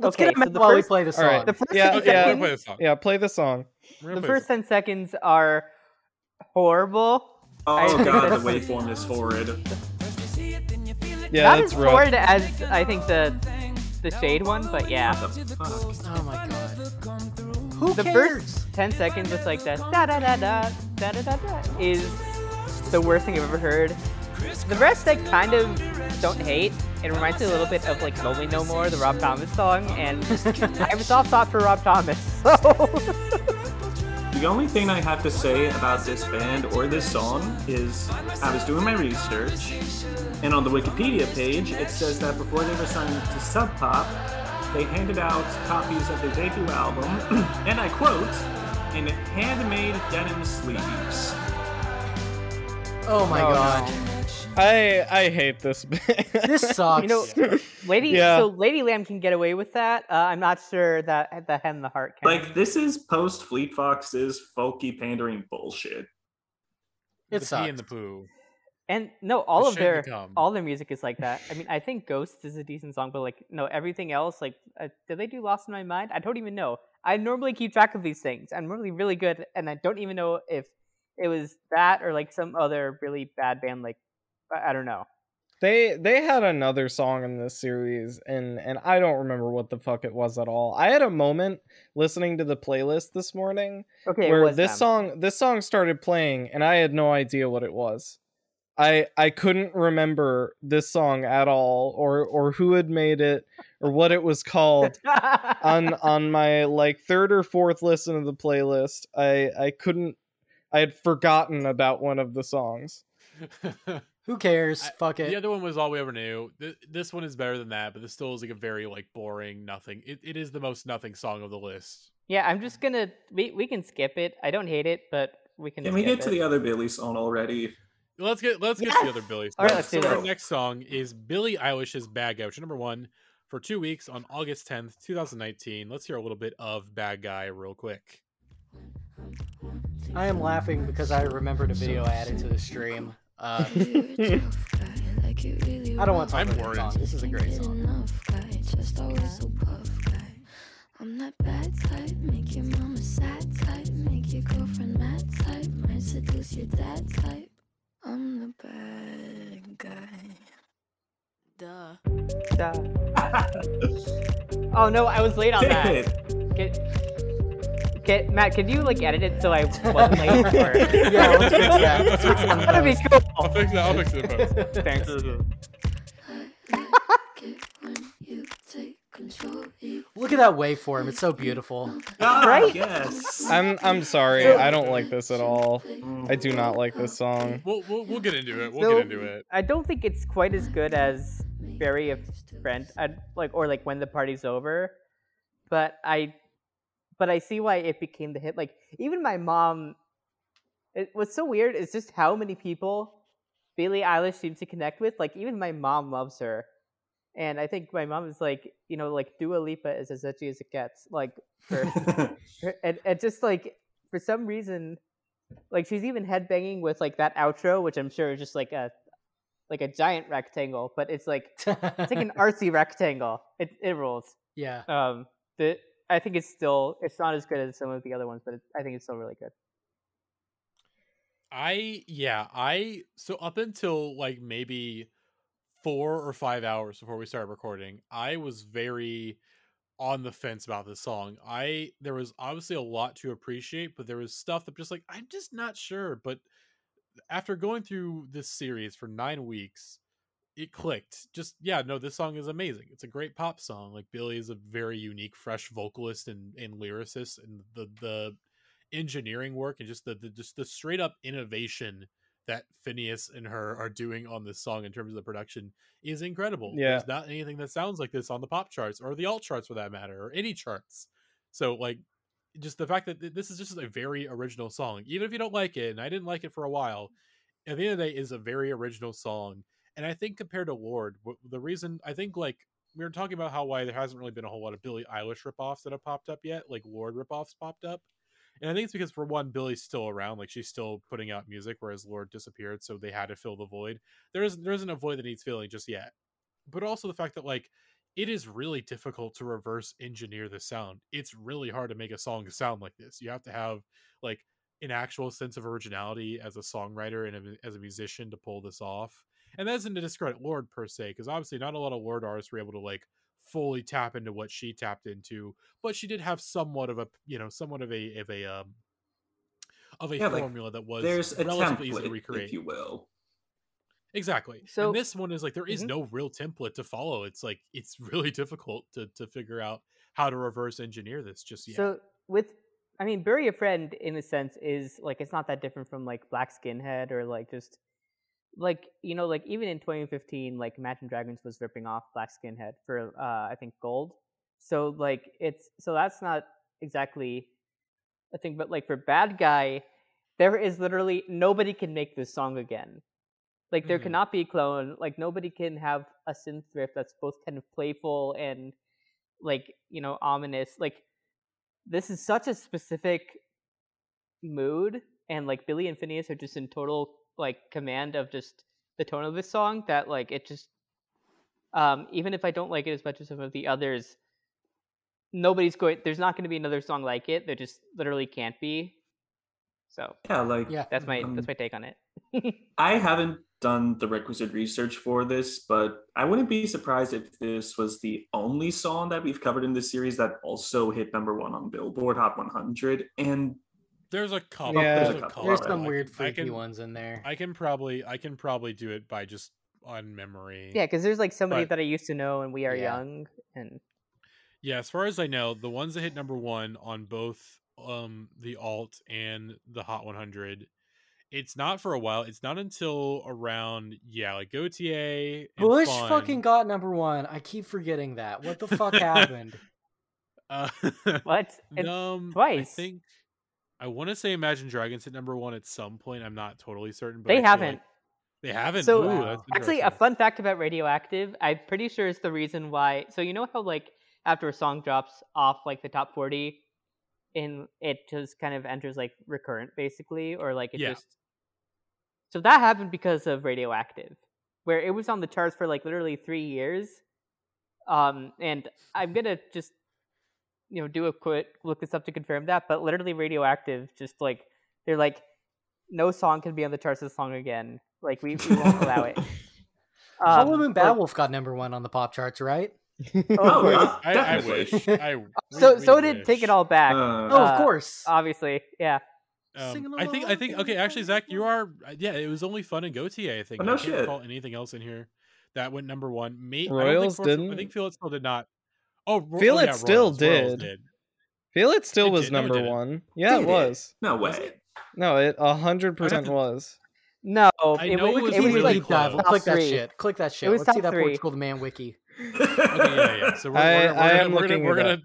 Speaker 2: Let's
Speaker 5: Okay,
Speaker 2: get him
Speaker 5: so the
Speaker 2: while we play the song.
Speaker 3: All right.
Speaker 5: The first
Speaker 3: Yeah,
Speaker 5: ten
Speaker 3: yeah.
Speaker 5: seconds,
Speaker 1: play the song.
Speaker 3: yeah, play the song.
Speaker 5: The
Speaker 1: play
Speaker 5: first ten seconds are horrible.
Speaker 4: Oh
Speaker 5: I
Speaker 4: god, the waveform is horrid.
Speaker 3: Yeah,
Speaker 5: Not
Speaker 3: that's
Speaker 5: as
Speaker 3: rough.
Speaker 5: horrid as I think the the SHAED one, but yeah.
Speaker 4: What the fuck?
Speaker 2: Oh my god. Who
Speaker 5: The
Speaker 2: cares?
Speaker 5: first ten seconds it's like that da da da da da da da da is the worst thing I've ever heard. The rest I kind of don't hate. It reminds me a little bit of like Lonely No More, the Rob Thomas song, and I have a soft spot for Rob Thomas. So
Speaker 4: The only thing I have to say about this band or this song is I was doing my research, and on the Wikipedia page, it says that before they were signed to Sub Pop, they handed out copies of their debut album, and I quote, in handmade denim sleeves.
Speaker 2: Oh my
Speaker 5: Oh,
Speaker 2: god.
Speaker 3: I I hate this band.
Speaker 2: This sucks.
Speaker 5: you know, Lady,
Speaker 3: Yeah.
Speaker 5: so Lady Lamb can get away with that. Uh, I'm not sure that the Head and the Heart can.
Speaker 4: Like, this is post Fleet Foxes folky pandering bullshit.
Speaker 2: it
Speaker 1: the
Speaker 2: sucks.
Speaker 1: pee and the poo.
Speaker 5: And no, all
Speaker 1: The
Speaker 5: of their
Speaker 1: come.
Speaker 5: all their music is like that. I mean, I think Ghosts is a decent song, but like no, everything else, like, uh, did they do Lost in My Mind? I don't even know. I normally keep track of these things. I'm really really good, and I don't even know if it was that or like some other really bad band. Like, I, don't know.
Speaker 3: They they had another song in this series and and I don't remember what the fuck it was at all. I had a moment listening to the playlist this morning
Speaker 5: Okay,
Speaker 3: where this
Speaker 5: them.
Speaker 3: song this song started playing and I had no idea what it was. I I couldn't remember this song at all or or who had made it or what it was called on on my like third or fourth listen of the playlist. I I couldn't I had forgotten about one of the songs.
Speaker 2: Who cares?
Speaker 1: I-
Speaker 2: Fuck it.
Speaker 1: The other one was all we ever knew. Th- This one is better than that, but this still is like a very like boring nothing. It, it is the most nothing song of the list.
Speaker 5: yeah, I'm just gonna we we can skip it. I don't hate it, but we can.
Speaker 4: Can we
Speaker 5: skip
Speaker 4: get to the other Billie song already?
Speaker 1: Let's get let's get to the other Billie.
Speaker 5: All right,
Speaker 1: song.
Speaker 5: let's do
Speaker 1: So Our next song is Billie Eilish's "Bad "Bag Out." Number one for two weeks on August 10th, 2019. Let's hear a little bit of Bad Guy real quick.
Speaker 2: I am laughing because I remembered a video I added to the stream. Uh, I don't want to talk
Speaker 1: I'm
Speaker 2: about the
Speaker 1: worried.
Speaker 2: song. This is a great song.
Speaker 6: Just always so puff guy. I'm that bad type, make your mama sad type, make your girlfriend mad type, might seduce your dad type. I'm the bad guy. Duh.
Speaker 5: Duh. oh no, I was late on that.
Speaker 4: Shit.
Speaker 5: Get, get, Matt, could you like edit it so I wasn't late? Or...
Speaker 2: Yeah, let's fix that. Let's fix that
Speaker 5: That'd be cool.
Speaker 1: I'll fix that. I'll fix it. in.
Speaker 5: Thanks.
Speaker 6: I like it when you take control. You
Speaker 2: Look at that waveform. It's so beautiful.
Speaker 4: Ah,
Speaker 5: Right?
Speaker 4: Yes.
Speaker 3: I'm I'm sorry. I don't like this at all. I do not like this song.
Speaker 1: We'll, we'll, we'll get into it. We'll
Speaker 5: So-
Speaker 1: get into it.
Speaker 5: I don't think it's quite as good as Bury a Friend, I, like or like When the Party's Over, but I, but I see why it became the hit. Like even my mom, it, what's so weird is just how many people Billie Eilish seems to connect with. Like even my mom loves her, and I think my mom is like, you know, like Dua Lipa is as edgy as it gets. Like for her- and, and just like for some reason like she's even headbanging with like that outro which i'm sure is just like a like a giant rectangle but it's like it's like an artsy rectangle it, it rolls
Speaker 2: yeah.
Speaker 5: um the i think it's still it's not as good as some of the other ones but it, i think it's still really good
Speaker 1: I yeah, I so up until like maybe four or five hours before we started recording, I was very on the fence about this song. I there was obviously a lot to appreciate, but there was stuff that just like I'm just not sure. But after going through this series for nine weeks, it clicked. Just yeah, no, this song is amazing. It's a great pop song. Like Billie is a very unique, fresh vocalist and, and lyricist, and the the engineering work and just the, the just the straight up innovation that Finneas and her are doing on this song in terms of the production is incredible.
Speaker 3: Yeah.
Speaker 1: There's not anything that sounds like this on the pop charts or the alt charts for that matter, or any charts. So like just the fact that this is just a very original song, even if you don't like it, and I didn't like it for a while, at the end of the day is a very original song. And I think compared to Lorde, the reason I think like we were talking about how why there hasn't really been a whole lot of Billie Eilish ripoffs that have popped up yet, like Lorde ripoffs popped up. And I think it's because for one, Billie's still around, like she's still putting out music, whereas Lorde disappeared, so they had to fill the void. There isn't there isn't a void that needs filling just yet. But also the fact that like it is really difficult to reverse engineer the sound. It's really hard to make a song sound like this. You have to have like an actual sense of originality as a songwriter and as a musician to pull this off. And that isn't to discredit Lorde per se, because obviously not a lot of Lorde artists were able to like fully tap into what she tapped into, but she did have somewhat of a you know somewhat of a of a um of a
Speaker 4: Yeah, like,
Speaker 1: formula that was
Speaker 4: There's a
Speaker 1: relatively easy to recreate.
Speaker 4: if you will.
Speaker 1: Exactly.
Speaker 5: So-
Speaker 1: and this one is like there is
Speaker 5: Mhm.
Speaker 1: no real template to follow. It's like it's really difficult to to figure out how to reverse engineer this just yet.
Speaker 5: so with i mean bury a friend in a sense is like it's not that different from like black skinhead or like just like you know like even in 2015 like imagine dragons was ripping off black skinhead for uh i think gold. So like it's so that's not exactly a thing but like for bad guy there is literally nobody can make this song again. Like there
Speaker 1: Mhm.
Speaker 5: cannot be a clone. Like nobody can have a synth riff that's both kind of playful and like you know ominous. Like this is such a specific mood and like billie and finneas are just in total like command of just the tone of this song that like it just um even if i don't like it as much as some of the others nobody's going there's not going to be another song like it there just literally can't be so
Speaker 4: Yeah, like
Speaker 2: Yeah.
Speaker 5: that's my
Speaker 4: Um,
Speaker 5: that's my take on it
Speaker 4: I haven't done the requisite research for this, but I wouldn't be surprised if this was the only song that we've covered in this series that also hit number one on Billboard Hot 100. And
Speaker 1: there's a couple.
Speaker 3: Yeah.
Speaker 1: there's,
Speaker 4: There's
Speaker 1: a
Speaker 4: a couple,
Speaker 1: couple.
Speaker 2: There's some
Speaker 1: I
Speaker 2: weird
Speaker 1: can-
Speaker 2: freaky
Speaker 1: can,
Speaker 2: ones in there.
Speaker 1: I can probably I can probably do it by just on memory.
Speaker 5: yeah because there's like somebody
Speaker 1: But-
Speaker 5: that i used to know and we are
Speaker 2: Yeah.
Speaker 5: young and
Speaker 1: Yeah, as far as I know, the ones that hit number one on both um the alt and the Hot 100, it's not for a while. It's not until around yeah, like Gotye. and
Speaker 2: Bush
Speaker 1: Fun,
Speaker 2: fucking got number one. I keep forgetting that. What the fuck happened?
Speaker 1: Uh,
Speaker 5: what It-
Speaker 1: um, I
Speaker 5: twice.
Speaker 1: think I want to say Imagine Dragons hit number one at some point. I'm not totally certain, but
Speaker 5: they
Speaker 1: I
Speaker 5: haven't
Speaker 1: like- They haven't.
Speaker 5: So
Speaker 1: Ooh, that's
Speaker 5: actually, a fun fact about Radioactive, I'm pretty sure it's the reason why. So you know how like after a song drops off like the top forty, in it just kind of enters like recurrent basically, or like it
Speaker 1: Yeah.
Speaker 5: just. So that happened because of Radioactive, where it was on the charts for like literally three years. Um, and I'm gonna just, you know, do a quick look this up to confirm that. But literally, Radioactive just like they're like, no song can be on the charts this long again. Like we, we won't allow it.
Speaker 2: Hollow
Speaker 5: Um,
Speaker 2: Moon
Speaker 5: like-
Speaker 2: Bad Wolf got number one on the pop charts, right?
Speaker 4: Oh,
Speaker 5: course.
Speaker 4: yeah,
Speaker 1: I, I wish. I
Speaker 5: so
Speaker 1: we-
Speaker 5: so
Speaker 1: we
Speaker 5: did take it all back.
Speaker 4: Uh,
Speaker 2: Oh,
Speaker 5: Uh,
Speaker 2: of course.
Speaker 5: obviously, yeah.
Speaker 1: Um, I think I think okay. Actually, Zach, you are uh, yeah. It was only fun and Gotye. I think.
Speaker 4: Oh, no
Speaker 1: I can't
Speaker 4: shit.
Speaker 1: recall anything else in here that went number one. May, I don't
Speaker 3: Royals
Speaker 1: think Force- I
Speaker 3: didn't?
Speaker 1: think Feel It Still did not. Oh,
Speaker 3: Feel
Speaker 1: oh,
Speaker 3: It
Speaker 1: yeah,
Speaker 3: Still
Speaker 1: Royals, Royals
Speaker 3: did. Feel it still
Speaker 1: It
Speaker 3: was
Speaker 1: did-
Speaker 3: number
Speaker 1: didn't.
Speaker 3: one. Yeah, it
Speaker 4: Did it?
Speaker 3: was.
Speaker 4: no way.
Speaker 1: it?
Speaker 3: No, it a hundred percent was.
Speaker 5: No,
Speaker 1: I know
Speaker 5: was,
Speaker 1: it was
Speaker 5: it was
Speaker 1: really
Speaker 5: like
Speaker 2: deep dive.
Speaker 5: Top
Speaker 2: click that shit. Click that shit.
Speaker 5: was
Speaker 2: Let's see
Speaker 5: top
Speaker 2: that
Speaker 5: three.
Speaker 2: Portugal the Man wiki.
Speaker 1: Okay, yeah, yeah. So we're,
Speaker 3: I-
Speaker 1: we're, we're
Speaker 3: I
Speaker 1: gonna,
Speaker 3: am
Speaker 1: we're gonna, we're gonna,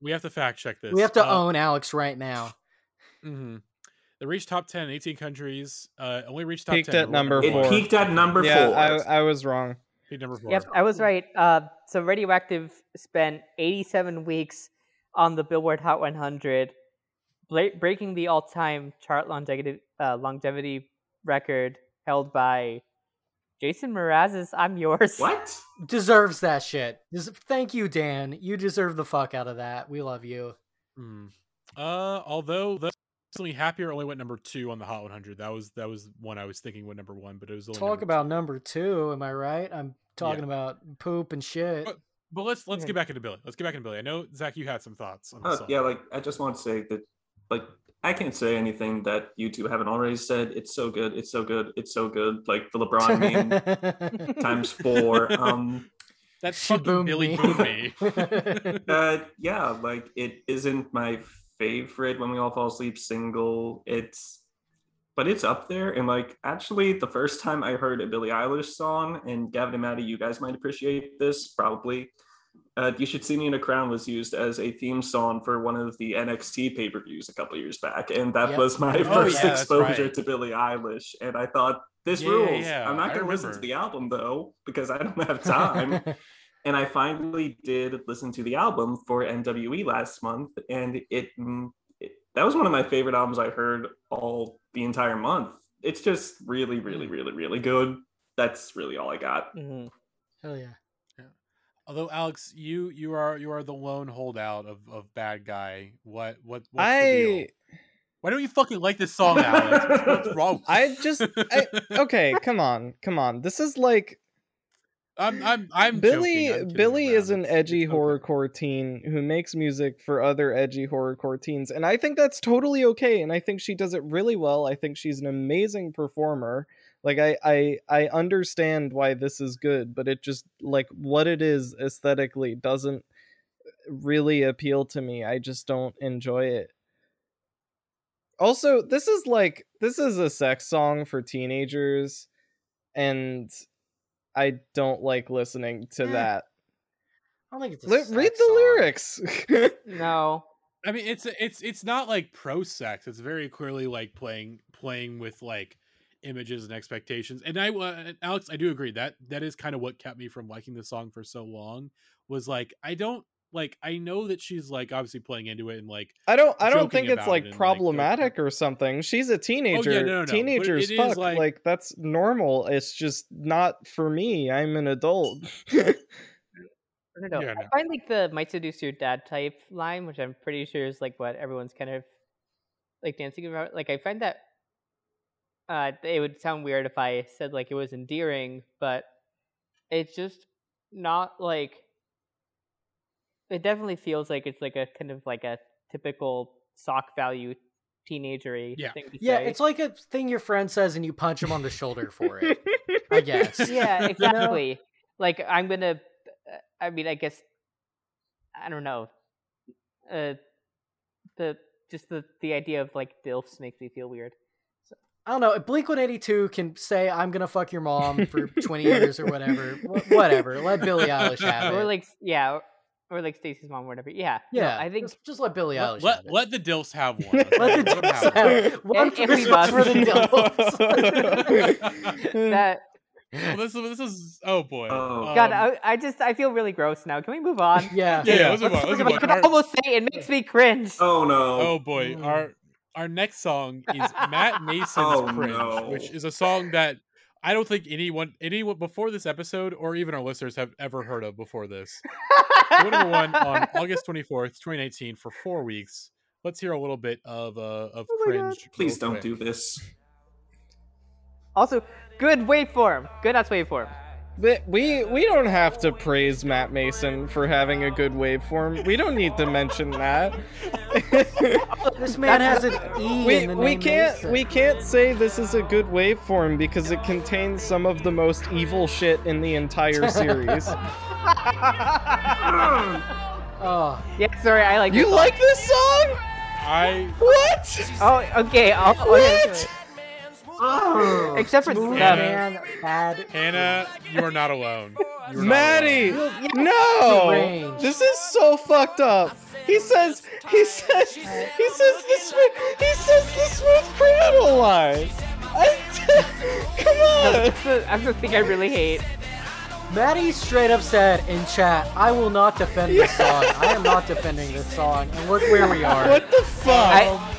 Speaker 1: we have to fact check this.
Speaker 2: We have to
Speaker 1: Uh,
Speaker 2: own Alex right now.
Speaker 1: mhm. They reached top 10 in 18 countries. Uh, only reached top
Speaker 3: Peaked
Speaker 1: 10.
Speaker 3: at number
Speaker 1: one
Speaker 4: It peaked at number
Speaker 3: yeah,
Speaker 4: four.
Speaker 3: I I was wrong.
Speaker 1: Peaked number four.
Speaker 5: Yep, I was right. Uh, so Radioactive spent 87 weeks on the Billboard Hot 100, bla- breaking the all-time chart longevity uh, longevity record held by Jason Mraz's "I'm Yours."
Speaker 4: what?
Speaker 2: Deserves that shit. Des- Thank you, Dan. You deserve the fuck out of that. We love you.
Speaker 1: Hmm. Uh, although the recently happier only went number two on the Hot 100. That was that was one I was thinking went number one, but it was only
Speaker 2: Talk
Speaker 1: number
Speaker 2: about
Speaker 1: two.
Speaker 2: number two. Am I right? I'm talking about poop and shit.
Speaker 1: But- But let's let's
Speaker 5: Yeah.
Speaker 1: get back into Billie. Let's get back into Billie. I know Zach, you had some thoughts on
Speaker 4: Uh, yeah, like I just want to say that, like I can't say anything that you two haven't already said. It's so good. It's so good. It's so good. Like the LeBron meme times four. Um,
Speaker 1: That's
Speaker 2: She
Speaker 1: fucking
Speaker 2: boomed
Speaker 1: Billie
Speaker 2: me.
Speaker 4: uh, yeah, like it isn't my favorite when we all fall asleep single. It's, but it's up there. And like actually, the first time I heard a Billie Eilish song, and Gavin and Maddie, you guys might appreciate this probably. Uh, you should see me in a crown was used as a theme song for one of the NXT pay per views a couple years back, and that
Speaker 2: Yep.
Speaker 4: was my
Speaker 1: Oh,
Speaker 4: first
Speaker 1: yeah,
Speaker 4: exposure
Speaker 1: right.
Speaker 4: to Billie Eilish. And I thought this
Speaker 1: Yeah,
Speaker 4: rules.
Speaker 1: yeah,
Speaker 4: I'm not going to listen to the album though because I don't have time and I finally did listen to the album for NWE last month, and it, mm, it that was one of my favorite albums I heard all the entire month. It's just really, really, really, really good. That's really all I got.
Speaker 5: Mhm.
Speaker 2: Hell yeah.
Speaker 1: Although Alex, you you are you are the lone holdout of, of bad guy. What what what's the deal? Why don't you fucking like this song, Alex? What's, what's wrong? with
Speaker 3: I just I, okay. Come on, come on. This is like
Speaker 1: I'm I'm I'm
Speaker 3: Billie.
Speaker 1: joking, I'm
Speaker 3: Billie
Speaker 1: around.
Speaker 3: is an edgy
Speaker 1: okay.
Speaker 3: horrorcore teen who makes music for other edgy horrorcore teens, and I think that's totally okay. And I think she does it really well. I think she's an amazing performer. Like I, I, I understand why this is good, but it just like what it is aesthetically doesn't really appeal to me. I just don't enjoy it. Also, this is like this is a sex song for teenagers, and I don't like listening to
Speaker 2: Eh,
Speaker 3: that.
Speaker 2: I don't think it's a
Speaker 3: read the
Speaker 2: song.
Speaker 3: lyrics.
Speaker 5: No,
Speaker 1: I mean, it's it's it's not like pro sex. It's very clearly like playing playing with like images and expectations. And I, uh, Alex, I do agree that that is kind of what kept me from liking the song for so long. Was like I don't like I know that she's like obviously playing into it and like
Speaker 3: I don't. I don't think it's like
Speaker 1: it and, like,
Speaker 3: problematic or something. She's a teenager.
Speaker 1: no, no, no,
Speaker 3: Teenagers
Speaker 1: it is,
Speaker 3: fuck.
Speaker 1: like-
Speaker 3: Like... that's normal. It's just not for me. I'm an adult.
Speaker 5: I don't know.
Speaker 1: Yeah,
Speaker 5: I find like the "might seduce your dad" type line, which I'm pretty sure is like what everyone's kind of like dancing about. Like I find that uh, it would sound weird if I said like it was endearing, but it's just not like. It definitely feels like it's like a kind of like a typical sock value teenagery
Speaker 1: Yeah.
Speaker 5: thing to
Speaker 2: Yeah,
Speaker 5: say.
Speaker 2: it's like a thing your friend says and you punch him on the shoulder for it. I guess.
Speaker 5: yeah, exactly. Like I'm gonna. uh, I mean, I guess I don't know. Uh, the just the the idea of like dilfs makes me feel weird.
Speaker 2: I don't know. Blink 182 can say, I'm going to fuck your mom for 20 years or whatever. Wh- whatever. Let Billie Eilish have it.
Speaker 5: Or like yeah, or, or like Stacy's mom, or whatever. Yeah, no,
Speaker 2: Yeah,
Speaker 5: I think
Speaker 2: just, just let Billie
Speaker 1: Let,
Speaker 2: Eilish.
Speaker 1: let,
Speaker 2: have it.
Speaker 1: let the Dilfs have one.
Speaker 2: Let the
Speaker 1: them
Speaker 2: Dilfs
Speaker 1: have one.
Speaker 2: have
Speaker 5: If- if we must.
Speaker 2: for the Dilfs.
Speaker 5: that.
Speaker 1: Well, this, is- this is oh boy.
Speaker 4: Oh.
Speaker 5: God,
Speaker 1: Um,
Speaker 5: I, I just I feel really gross now. Can we move on?
Speaker 2: yeah.
Speaker 1: yeah, yeah, let's move
Speaker 5: Let's
Speaker 1: on. Let's move
Speaker 5: about-
Speaker 1: on.
Speaker 5: I can
Speaker 1: Our-
Speaker 5: almost say it makes me cringe.
Speaker 4: Oh no.
Speaker 1: Oh boy,
Speaker 2: Mm.
Speaker 1: our our next song is Matt Maeson's
Speaker 4: Oh,
Speaker 1: "Cringe,"
Speaker 4: no.
Speaker 1: which is a song that I don't think anyone anyone before this episode or even our listeners have ever heard of before this. It went number one on August twenty fourth, twenty nineteen, for four weeks. Let's hear a little bit of uh of
Speaker 5: Oh
Speaker 1: cringe.
Speaker 4: Please don't
Speaker 1: quick.
Speaker 4: do this.
Speaker 5: Also, good waveform. Good ass waveform.
Speaker 3: But we we don't have to praise Matt Maeson for having a good waveform. We don't need to mention that.
Speaker 2: This man has an E
Speaker 3: we
Speaker 2: in the name
Speaker 3: we can't
Speaker 2: Mason.
Speaker 3: we can't say this is a good waveform because it contains some of the most evil shit in the entire series.
Speaker 2: Oh,
Speaker 5: Yeah, sorry, I like
Speaker 3: you
Speaker 5: this
Speaker 3: like this song?
Speaker 1: I
Speaker 3: What?
Speaker 5: Oh, okay. I'll, I'll get into it.
Speaker 4: Oh.
Speaker 5: Except for
Speaker 2: Hannah,
Speaker 1: Yeah.
Speaker 2: man had
Speaker 1: Hannah, you are not alone. You are not
Speaker 3: Maddie,
Speaker 1: alone.
Speaker 3: no! This is so fucked up. He says, he says, he says the smooth, he says the smooth criminal line. I, come on.
Speaker 5: that's the, that's the thing I really hate.
Speaker 2: Maddie straight up said in chat, "I will not defend this song. I am not defending this song." And look where we are.
Speaker 3: What the fuck?
Speaker 5: I,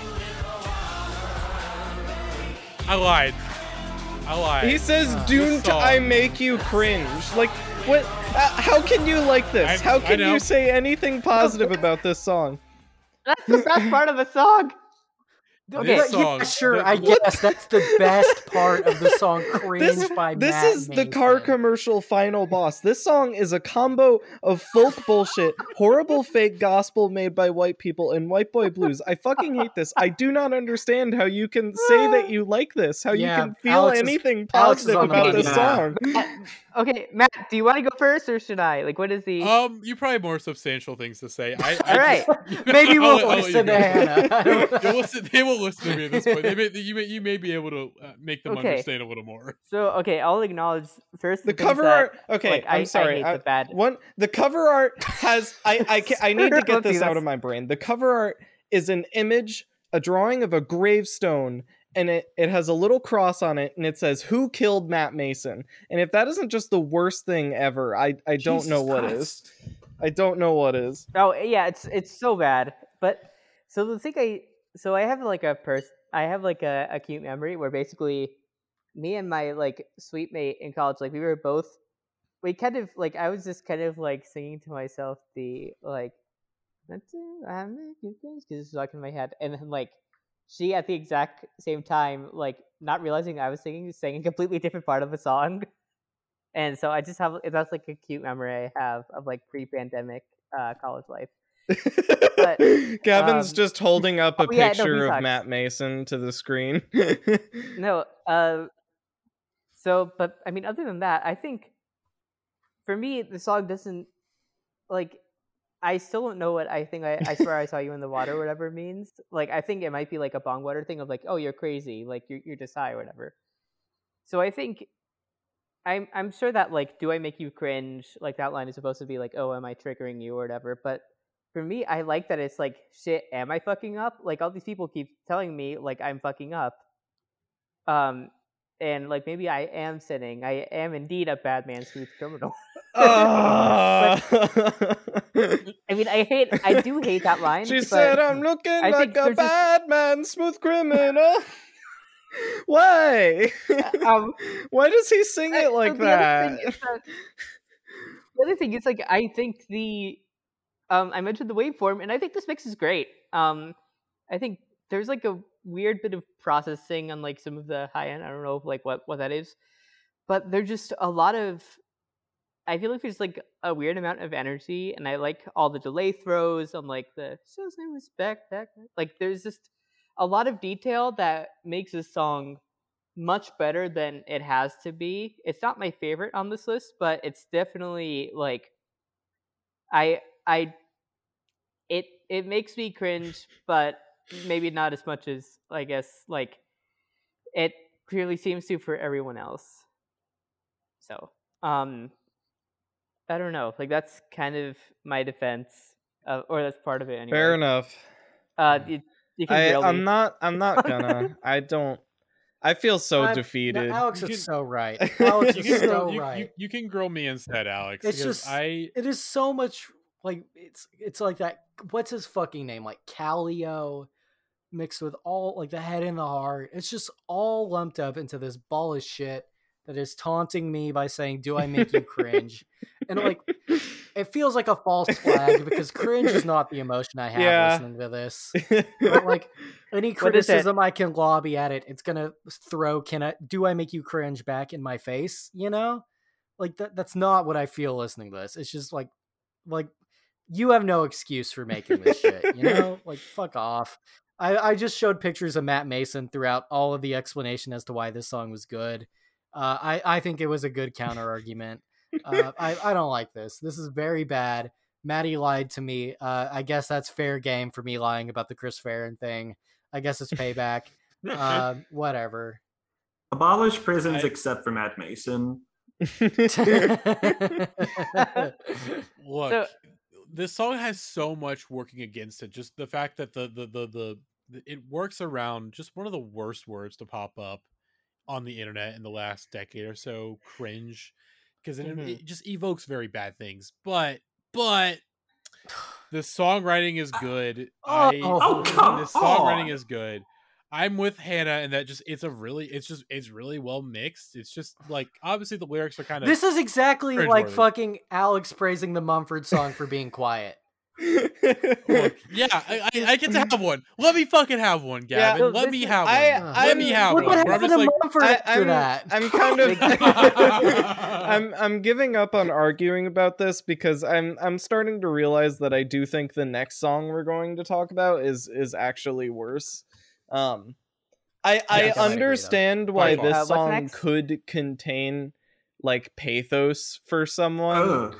Speaker 1: I lied. I lied.
Speaker 3: he says,
Speaker 2: Uh,
Speaker 3: "Don't I make you cringe?" Like, what? Uh, how can you like this?
Speaker 1: I-
Speaker 3: how can you say anything positive about this song?
Speaker 5: that's the best part of the song.
Speaker 2: Okay,
Speaker 1: This
Speaker 2: yeah, sure.
Speaker 1: the-
Speaker 2: I guess that's the best part of the song. Cringe
Speaker 3: This,
Speaker 2: by
Speaker 3: this
Speaker 2: Matt
Speaker 3: is the car commercial final boss. This song is a combo of folk bullshit, horrible fake gospel made by white people, and white boy blues. I fucking hate this. I do not understand how you can say that you like this, how
Speaker 2: Yeah,
Speaker 3: you can feel
Speaker 2: Alex
Speaker 3: anything
Speaker 2: is
Speaker 3: positive about this
Speaker 4: Yeah.
Speaker 3: song.
Speaker 5: Okay, Matt, do you want to go first or should I? Like, what is the?
Speaker 1: Um, you probably have more substantial things to say. I, I
Speaker 5: All right.
Speaker 1: just-
Speaker 2: Maybe
Speaker 1: I'll
Speaker 2: we'll
Speaker 1: let- I'll
Speaker 2: listen to. Hannah. I don't
Speaker 1: They'll listen, they will listen to me at this point. They may, you may, you may be able to uh, make them
Speaker 5: Okay.
Speaker 1: understand a little more.
Speaker 5: So okay, I'll acknowledge first
Speaker 3: The
Speaker 5: things
Speaker 3: cover
Speaker 5: that,
Speaker 3: art. Okay,
Speaker 5: like,
Speaker 3: I'm
Speaker 5: I,
Speaker 3: sorry.
Speaker 5: I hate
Speaker 3: I-
Speaker 5: the bad.
Speaker 3: One, the cover art has. I I ca- I need to get this out of my brain. The cover art is an image, a drawing of a gravestone, and it it has a little cross on it, and it says "Who killed Matt Maeson?" And if that isn't just the worst thing ever, I I don't know
Speaker 4: Jesus
Speaker 3: what
Speaker 4: Christ.
Speaker 3: is. I don't know what is.
Speaker 5: Oh yeah, it's it's so bad. But so the thing I so I have like a person I have like a, a cute memory where basically me and my like sweet mate in college, like we were both we kind of like I was just kind of like singing to myself the like that's it, I make you things because it's stuck in my head, and then like she at the exact same time like not realizing I was singing sang a completely different part of a song. And so I just have that's like a cute memory I have of like pre-pandemic uh, college life. But,
Speaker 3: Gavin's
Speaker 5: um,
Speaker 3: just holding up a
Speaker 5: oh, yeah, no,
Speaker 3: picture of. Matt Maeson to the screen.
Speaker 5: No, uh, so but I mean, other than that, I think for me the song doesn't like. I still don't know what I think. I, I swear I saw you in the water, whatever means. Like, I think it might be like a bong water thing of like, oh, you're crazy, like you're you're just high or whatever. So I think I'm I'm sure that like, do I make you cringe? Like that line is supposed to be like, oh, am I triggering you or whatever. But for me, I like that it's like, shit, am I fucking up? Like all these people keep telling me like I'm fucking up. Um, and like maybe I am sinning. I am indeed a bad man, smooth criminal.
Speaker 3: Ah.
Speaker 5: I mean, I hate, I do hate that line.
Speaker 3: She said, "I'm looking
Speaker 5: I
Speaker 3: like a
Speaker 5: there's just-
Speaker 3: bad man, smooth criminal." Why?
Speaker 5: um,
Speaker 3: Why does he sing it like
Speaker 5: the other
Speaker 3: that-
Speaker 5: the other thing is like I think the um I mentioned the waveform and I think this mix is great. Um I think there's like a weird bit of processing on like some of the high end. I don't know like what what that is. But there's just a lot of I feel like there's like a weird amount of energy and I like all the delay throws on like the shows no respect back like there's just a lot of detail that makes this song much better than it has to be. It's not my favorite on this list, but it's definitely like I I it it makes me cringe, but maybe not as much as I guess like it clearly seems to for everyone else. So, um I don't know. Like that's kind of my defense, uh, or that's part of it anyway.
Speaker 3: Fair enough.
Speaker 5: Uh, you, you can
Speaker 3: I, I'm
Speaker 5: me.
Speaker 3: not. I'm not gonna. I don't. I feel so
Speaker 2: I'm- no,
Speaker 3: defeated.
Speaker 2: Alex
Speaker 1: You
Speaker 2: is
Speaker 1: can-
Speaker 2: so right. Alex is so
Speaker 1: grill, you,
Speaker 2: right.
Speaker 1: you, you can grill me instead, Alex.
Speaker 2: It's just-
Speaker 1: I
Speaker 2: it is so much like it's it's like that what's his fucking name? Like Kaleo mixed with all like the head and the heart. It's just all lumped up into this ball of shit that is taunting me by saying do i make you cringe? And like it feels like a false flag because cringe is not the emotion i have
Speaker 3: Yeah.
Speaker 2: listening to this. But like any
Speaker 5: What is it?
Speaker 2: criticism i can lobby at it it's gonna throw can i do i make you cringe back in my face? You know? Like that that's not what i feel listening to this. It's just like like you have no excuse for making this shit you know? Like fuck off. I, I just showed pictures of matt maeson throughout all of the explanation as to why this song was good. Uh, I, I think it was a good counter argument uh, I, I don't like this. This is very bad. Maddie lied to me. Uh, i guess that's fair game for me lying about the chris farren thing. I guess it's payback. Uh, whatever.
Speaker 4: Abolish prisons
Speaker 1: I-
Speaker 4: except for Matt Maeson.
Speaker 1: look.
Speaker 5: So-
Speaker 1: this song has so much working against it. Just the fact that the the the the, the it works around just one of the worst words to pop up on the internet in the last decade or so. Cringe, because it,
Speaker 5: Mhm.
Speaker 1: it just evokes very bad things. But but the songwriting is good. I,
Speaker 4: Oh, come
Speaker 1: the songwriting
Speaker 4: on.
Speaker 1: is good. I'm with Hannah and that just it's a really it's just it's really well mixed. It's just like obviously the lyrics are kind of
Speaker 2: this is exactly like fucking alex praising the mumford song for being quiet
Speaker 1: Look, yeah, I, I, I get to have one. Let me fucking have one, Gavin.
Speaker 5: so
Speaker 1: Let me
Speaker 5: is-
Speaker 1: have one.
Speaker 3: I-
Speaker 1: Let
Speaker 3: I'm-
Speaker 1: me have
Speaker 2: Look
Speaker 1: one.
Speaker 2: what
Speaker 1: I'm
Speaker 2: happened
Speaker 1: just
Speaker 2: to
Speaker 1: like,
Speaker 2: Mumford
Speaker 3: I,
Speaker 2: after
Speaker 3: I'm,
Speaker 2: that.
Speaker 3: I'm kind of I'm I'm giving up on arguing about this because I'm I'm starting to realize that I do think the next song we're going to talk about is is actually worse. Um I
Speaker 2: Yeah,
Speaker 3: I
Speaker 2: I
Speaker 3: understand why
Speaker 1: By
Speaker 3: this.
Speaker 5: Uh,
Speaker 3: song
Speaker 5: next?
Speaker 3: could contain like pathos for someone.
Speaker 4: Ugh.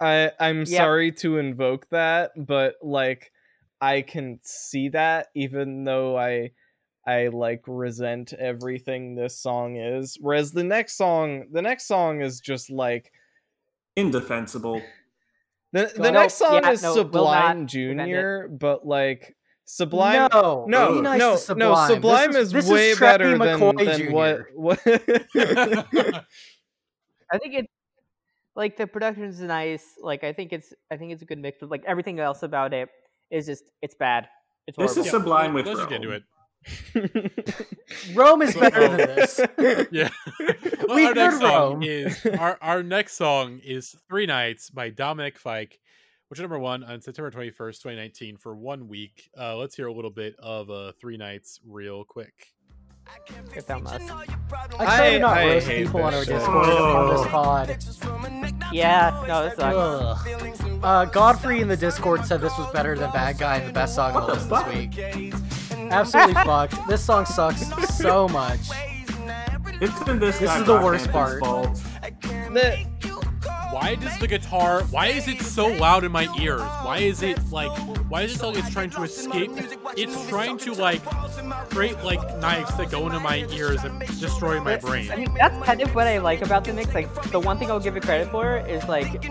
Speaker 3: I I'm
Speaker 5: Yep.
Speaker 3: sorry to invoke that, but like I can see that even though I I like resent everything this song is. Whereas the next song, the next song is just like
Speaker 4: Indefensible.
Speaker 3: the the
Speaker 5: No,
Speaker 3: next song
Speaker 5: yeah,
Speaker 3: is
Speaker 5: no,
Speaker 3: Sublime
Speaker 5: defend it.
Speaker 3: Junior, but like Sublime
Speaker 2: no,
Speaker 3: no,
Speaker 2: be nice
Speaker 3: no,
Speaker 2: to Sublime.
Speaker 3: no. Sublime
Speaker 2: this
Speaker 3: is,
Speaker 2: this
Speaker 3: way
Speaker 2: is
Speaker 3: better
Speaker 2: Treppy
Speaker 3: than, than what what.
Speaker 5: I think it like the production is nice. Like I think it's I think it's a good mix, but like everything else about it is just it's bad. It's
Speaker 4: This is Sublime with
Speaker 1: let's just get into it.
Speaker 2: Rome is better than this.
Speaker 1: Yeah. Well,
Speaker 2: We
Speaker 1: our next
Speaker 2: heard
Speaker 1: song
Speaker 2: Rome.
Speaker 1: is our, our next song is Three Nights by Dominic Fike, which number one on September 21st, 2019 for one week. Uh, let's hear a little bit of uh, Three Nights real quick.
Speaker 5: If that must.
Speaker 2: I try to
Speaker 3: I-
Speaker 2: not
Speaker 3: I
Speaker 2: roast people on our
Speaker 3: this shit.
Speaker 2: Discord on this pod.
Speaker 5: Yeah, no, this sucks.
Speaker 2: Uh, Godfrey in the Discord said this was better than Bad Guy and the best song on the list this week. Absolutely fucked. This song sucks so much.
Speaker 4: Isn't this
Speaker 2: This is the worst part.
Speaker 4: fault?
Speaker 3: The-
Speaker 1: Why does the guitar? Why is it so loud in my ears? Why is it like? Why is it so? It's trying to escape. It's trying to like create like knives that go into my ears and destroy my brain.
Speaker 5: I mean, that's kind of what I like about the mix. Like, the one thing I'll give it credit for is like,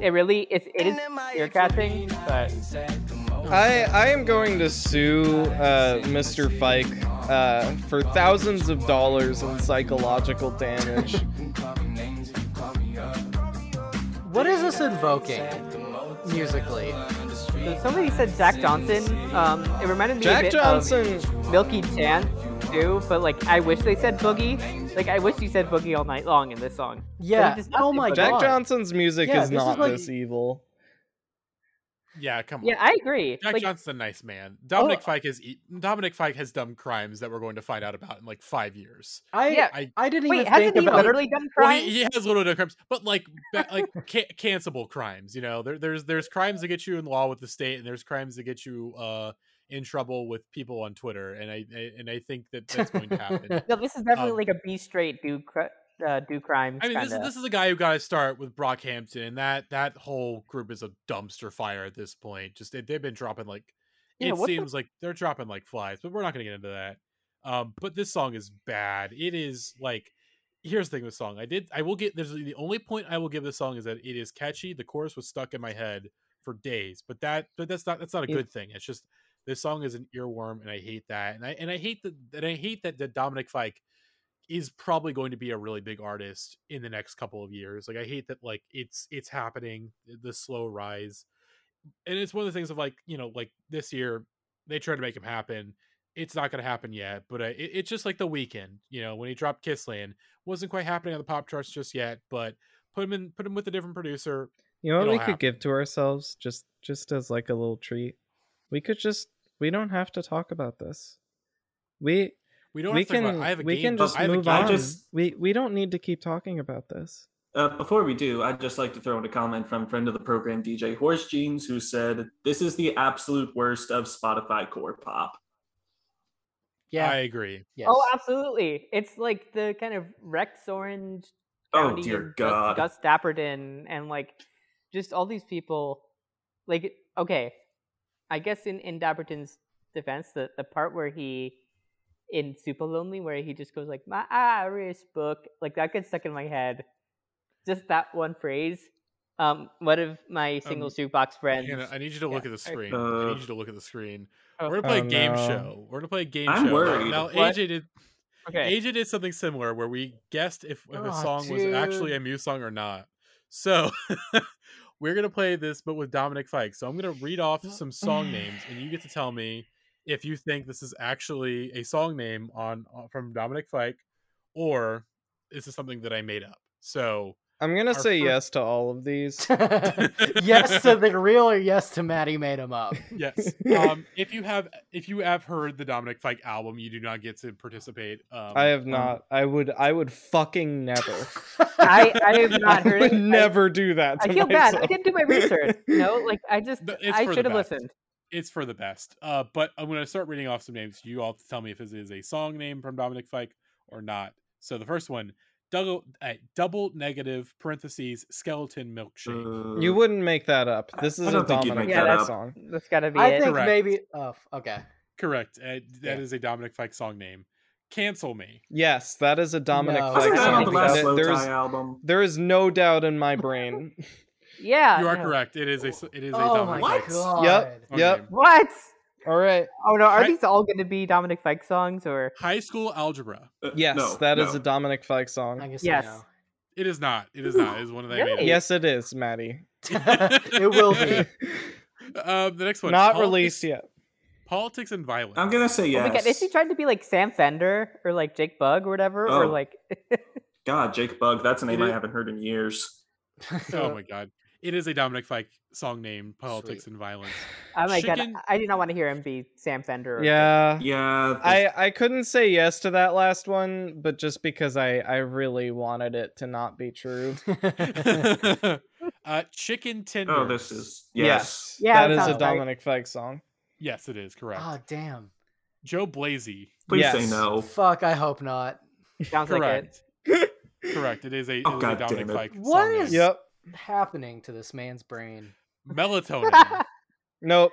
Speaker 5: it really it, it is ear catching, but
Speaker 3: I I am going to sue uh, Mr. Fike uh, for thousands of dollars in psychological damage.
Speaker 2: What is this invoking musically?
Speaker 5: so somebody said Jack Johnson. Um, it reminded me a
Speaker 3: Jack
Speaker 5: bit
Speaker 3: Johnson.
Speaker 5: of Milky Chance too, but like I wish they said boogie. Like I wish you said boogie all night long in this song.
Speaker 2: Yeah. Oh
Speaker 5: nothing
Speaker 2: my
Speaker 5: god.
Speaker 3: Jack. Johnson's music
Speaker 2: Yeah,
Speaker 3: is
Speaker 2: this is
Speaker 3: not
Speaker 2: like-
Speaker 3: this evil.
Speaker 1: Yeah, come on.
Speaker 5: Yeah, I agree.
Speaker 1: Jack
Speaker 5: like,
Speaker 1: Johnson's a nice man. Dominic
Speaker 5: Oh.
Speaker 1: Fike has e- Dominic Fike has done crimes that we're going to find out about in like five years.
Speaker 2: I
Speaker 5: Yeah.
Speaker 1: I
Speaker 2: I didn't
Speaker 5: wait,
Speaker 2: even
Speaker 5: hasn't
Speaker 2: think
Speaker 5: he
Speaker 2: about
Speaker 5: literally done
Speaker 1: Well,
Speaker 5: crimes?
Speaker 1: he, he has little done crimes, but like ba- like ca- cancelable crimes. You know, there, there's there's crimes that get you in law with the state, and there's crimes that get you uh in trouble with people on Twitter. And I, I and I think that that's going to happen.
Speaker 5: No, this is definitely
Speaker 1: Um,
Speaker 5: like a be straight dude cri- uh, do crimes.
Speaker 1: I mean, this,
Speaker 5: kinda.
Speaker 1: is- this is a guy who got to start with Brockhampton, and that that whole group is a dumpster fire at this point. Just they, they've been dropping like
Speaker 5: Yeah,
Speaker 1: it
Speaker 5: what's the-
Speaker 1: seems like they're dropping like flies, but we're not going to get into that. Um, but this song is bad. It is like here's the thing with the song. I did. I will get. There's the only point I will give this song is that it is catchy. The chorus was stuck in my head for days, but that but that's not that's not a good thing. It's just this song is an earworm, and I hate that. And I and I hate that. And I hate that, that Dominic Fike is probably going to be a really big artist in the next couple of years. Like I hate that like it's it's happening the slow rise. And it's one of the things of like, you know, like this year they tried to make him happen. It's not going to happen yet, but uh, it, it's just like the Weeknd, you know, when he dropped Kissland wasn't quite happening on the pop charts just yet, but put him in put him with a different producer.
Speaker 3: You know what we could give to ourselves just just as like a little treat? We could just we don't have to talk about this. We
Speaker 1: We don't
Speaker 3: we
Speaker 1: have to
Speaker 3: can
Speaker 1: about, I have a
Speaker 3: we
Speaker 1: game.
Speaker 3: can just
Speaker 1: I
Speaker 3: move
Speaker 1: game.
Speaker 4: I
Speaker 3: on.
Speaker 4: just-
Speaker 3: We we don't need to keep talking about this.
Speaker 4: Uh, before we do, I'd just like to throw in a comment from friend of the program, DJ Horse Jeans, who said, This is the absolute worst of Spotify core pop.
Speaker 2: Yeah.
Speaker 1: I agree.
Speaker 2: yes.
Speaker 5: Oh, absolutely. It's like the kind of Rex Orange,
Speaker 4: Oh, dear God.
Speaker 5: Gus, Dapperton, and like just all these people. Like, okay, I guess in in Dapperton's defense, the the part where he in Super Lonely, where he just goes like my Irish book, like that gets stuck in my head. Just that one phrase. Um, one of my single
Speaker 1: Um,
Speaker 5: jukebox friends.
Speaker 1: Hannah, I need you to look
Speaker 5: Yeah,
Speaker 1: at the
Speaker 5: I-
Speaker 1: screen. I
Speaker 4: Uh,
Speaker 1: need you to look at the screen.
Speaker 5: Oh,
Speaker 1: We're gonna play
Speaker 3: Oh,
Speaker 1: a game
Speaker 3: no.
Speaker 1: show. We're gonna play a game
Speaker 4: I'm
Speaker 1: show.
Speaker 4: worried.
Speaker 1: Now
Speaker 5: What?
Speaker 1: AJ did
Speaker 5: okay.
Speaker 1: AJ did something similar where we guessed if, if a
Speaker 2: Aw,
Speaker 1: song was actually a Muse song or not. So we're gonna play this, but with Dominic Fike. So I'm gonna read off some song names, and you get to tell me if you think this is actually a song name on uh, from Dominic Fike, or is this is something that I made up. So
Speaker 3: I'm gonna say
Speaker 1: first-
Speaker 3: yes to all of these.
Speaker 2: yes to the real or yes to Maddie made him up.
Speaker 1: yes, um, if you have if you have heard the Dominic Fike album, you do not get to participate. Um,
Speaker 3: I have not. I would. I would fucking never.
Speaker 5: I, I have not
Speaker 3: I
Speaker 5: heard
Speaker 3: would
Speaker 5: it. I-
Speaker 3: never do that.
Speaker 5: I
Speaker 3: To
Speaker 5: feel bad. I didn't do my research. You know, like I just
Speaker 1: it's
Speaker 5: I should have listened.
Speaker 1: It's for the best. Uh, but I'm going to start reading off some names. You all have to tell me if this is a song name from Dominic Fike or not. So the first one, double, uh, double negative parentheses skeleton milkshake.
Speaker 4: Uh,
Speaker 3: You wouldn't make that up. This is
Speaker 4: I
Speaker 3: a
Speaker 4: don't think
Speaker 3: Dominic
Speaker 4: make
Speaker 5: that
Speaker 3: Fike song.
Speaker 5: That's got to be
Speaker 2: I
Speaker 5: it.
Speaker 2: think
Speaker 1: Correct.
Speaker 2: maybe. Oh, okay.
Speaker 1: Correct. Uh, that
Speaker 2: Yeah.
Speaker 1: is a Dominic Fike song name. Cancel me.
Speaker 3: Yes, that is a Dominic
Speaker 2: No.
Speaker 3: Fike
Speaker 4: Wasn't that on
Speaker 3: song.
Speaker 4: the last
Speaker 3: there, is,
Speaker 4: album.
Speaker 3: there is no doubt in my brain.
Speaker 5: yeah.
Speaker 1: you are
Speaker 5: no.
Speaker 1: correct. It is a it is a
Speaker 2: Oh my
Speaker 1: Dominic
Speaker 4: What?
Speaker 1: Fike
Speaker 2: god.
Speaker 3: Yep.
Speaker 1: song
Speaker 3: Yep.
Speaker 5: What?
Speaker 3: All right.
Speaker 5: Oh no, are
Speaker 1: Hi-
Speaker 5: these all going to be Dominic Fike songs or?
Speaker 1: High school algebra.
Speaker 4: Uh,
Speaker 3: Yes,
Speaker 4: no,
Speaker 3: that is
Speaker 4: no.
Speaker 3: a Dominic Fike
Speaker 2: I
Speaker 3: song.
Speaker 2: guess
Speaker 5: Yes.
Speaker 2: I
Speaker 1: It is not. It is not. It is one of the
Speaker 5: Really?
Speaker 3: Yes, it is, Maddie.
Speaker 2: it will be.
Speaker 1: Um, the next one.
Speaker 3: Not
Speaker 1: Politics-
Speaker 3: released yet.
Speaker 1: Politics and violence.
Speaker 4: I'm gonna say
Speaker 5: Oh
Speaker 4: yes.
Speaker 5: my god, is he trying to be like Sam Fender or like Jake Bugg or whatever or
Speaker 4: Oh.
Speaker 5: like?
Speaker 4: God, Jake Bugg. That's a name
Speaker 1: It
Speaker 4: I
Speaker 1: is-
Speaker 4: haven't heard in years.
Speaker 1: Oh my god. It is a Dominic Fike song name, Politics
Speaker 2: Sweet.
Speaker 1: and Violence.
Speaker 5: oh my
Speaker 1: Chicken-
Speaker 5: god, I did not want to hear him be Sam Fender. Or
Speaker 3: Yeah.
Speaker 4: Yeah. the-
Speaker 3: I, I couldn't say yes to that last one, but just because I, I really wanted it to not be true.
Speaker 1: uh, chicken tenders.
Speaker 4: oh, this is yes.
Speaker 5: Yeah,
Speaker 3: that
Speaker 5: that
Speaker 3: is a
Speaker 5: sounds right.
Speaker 3: Dominic Fike song.
Speaker 1: Yes, it is correct.
Speaker 2: oh damn.
Speaker 1: Joe Blazey.
Speaker 4: Please say no.
Speaker 2: Fuck. I hope not.
Speaker 5: Sounds like it.
Speaker 1: Correct. correct. It is a,
Speaker 4: Oh,
Speaker 1: is a Dominic
Speaker 4: damn it.
Speaker 1: Fike
Speaker 2: What
Speaker 1: song
Speaker 2: is-
Speaker 1: name.
Speaker 3: Yep.
Speaker 2: Happening to this man's brain.
Speaker 1: Melatonin.
Speaker 3: Nope.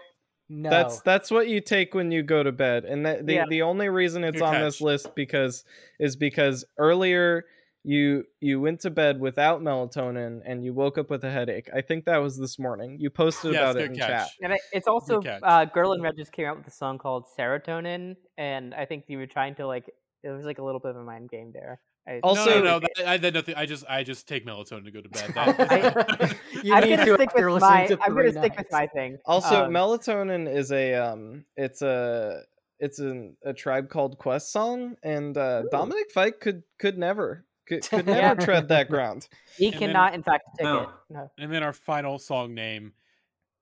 Speaker 2: No.
Speaker 3: That's that's what you take when you go to bed. And that the,
Speaker 5: Yeah.
Speaker 3: the only reason it's
Speaker 1: Good
Speaker 3: on
Speaker 1: catch.
Speaker 3: this list because is because earlier you you went to bed without melatonin and you woke up with a headache. I think that was this morning. You posted
Speaker 1: Yes,
Speaker 3: about it in
Speaker 1: catch.
Speaker 3: chat.
Speaker 5: And it, it's also uh, Girl in Red just came out with a song called Serotonin, and I think you were trying to like it was like a little bit of a mind game there. I,
Speaker 3: Also-
Speaker 1: no, no, no. that- I, that nothing. I just, I just take melatonin to go to bed. That-
Speaker 2: you
Speaker 5: I'm
Speaker 2: need
Speaker 5: gonna
Speaker 2: to
Speaker 5: stick with my.
Speaker 2: to
Speaker 5: I'm gonna stick with my thing.
Speaker 3: Also,
Speaker 5: Um,
Speaker 3: melatonin is a um it's a it's an, a tribe called Quest song and uh Dominic Fike could could never could, could never
Speaker 5: Yeah.
Speaker 3: tread that ground.
Speaker 5: he
Speaker 1: and then-
Speaker 5: cannot, in fact, take
Speaker 4: No.
Speaker 5: it. No.
Speaker 1: and then our final song name,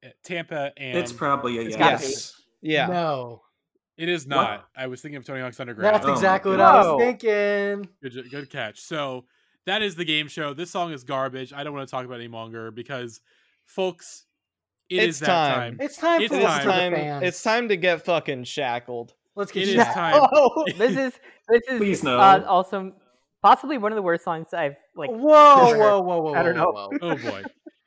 Speaker 1: uh, Tampa and
Speaker 4: It's probably a
Speaker 5: It's
Speaker 4: yes.
Speaker 3: Yes. Yeah.
Speaker 2: No.
Speaker 1: It is
Speaker 4: What?
Speaker 1: not. I was thinking of Tony Hawk's Underground.
Speaker 2: That's
Speaker 4: Oh
Speaker 2: exactly what I was thinking.
Speaker 1: Good, good catch. So that is the game show. This song is garbage. I don't want to talk about it any longer because, folks, it
Speaker 3: It's
Speaker 1: is that
Speaker 3: time.
Speaker 1: time.
Speaker 2: It's time
Speaker 1: It's
Speaker 2: for
Speaker 1: time.
Speaker 3: time
Speaker 2: fans.
Speaker 3: it's time to get fucking shackled.
Speaker 2: Let's get
Speaker 1: It is
Speaker 2: Shaq.
Speaker 1: time.
Speaker 5: Oh, this is this is
Speaker 4: Please no.
Speaker 5: uh, also possibly one of the worst songs I've like.
Speaker 2: Whoa, whoa, whoa, whoa!
Speaker 5: I don't
Speaker 2: whoa,
Speaker 5: know.
Speaker 2: whoa.
Speaker 1: Oh boy.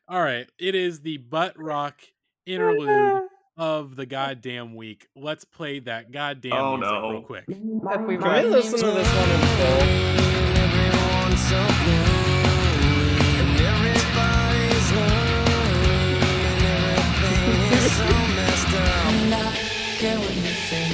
Speaker 1: All right. It is the butt rock interlude of the goddamn week. Let's play that goddamn
Speaker 4: Oh,
Speaker 1: music
Speaker 4: no.
Speaker 1: real quick.
Speaker 5: If we
Speaker 3: Can we listen to this one in full?
Speaker 8: so lonely, and everybody's lonely, and everything is so messed up. And I care what you think.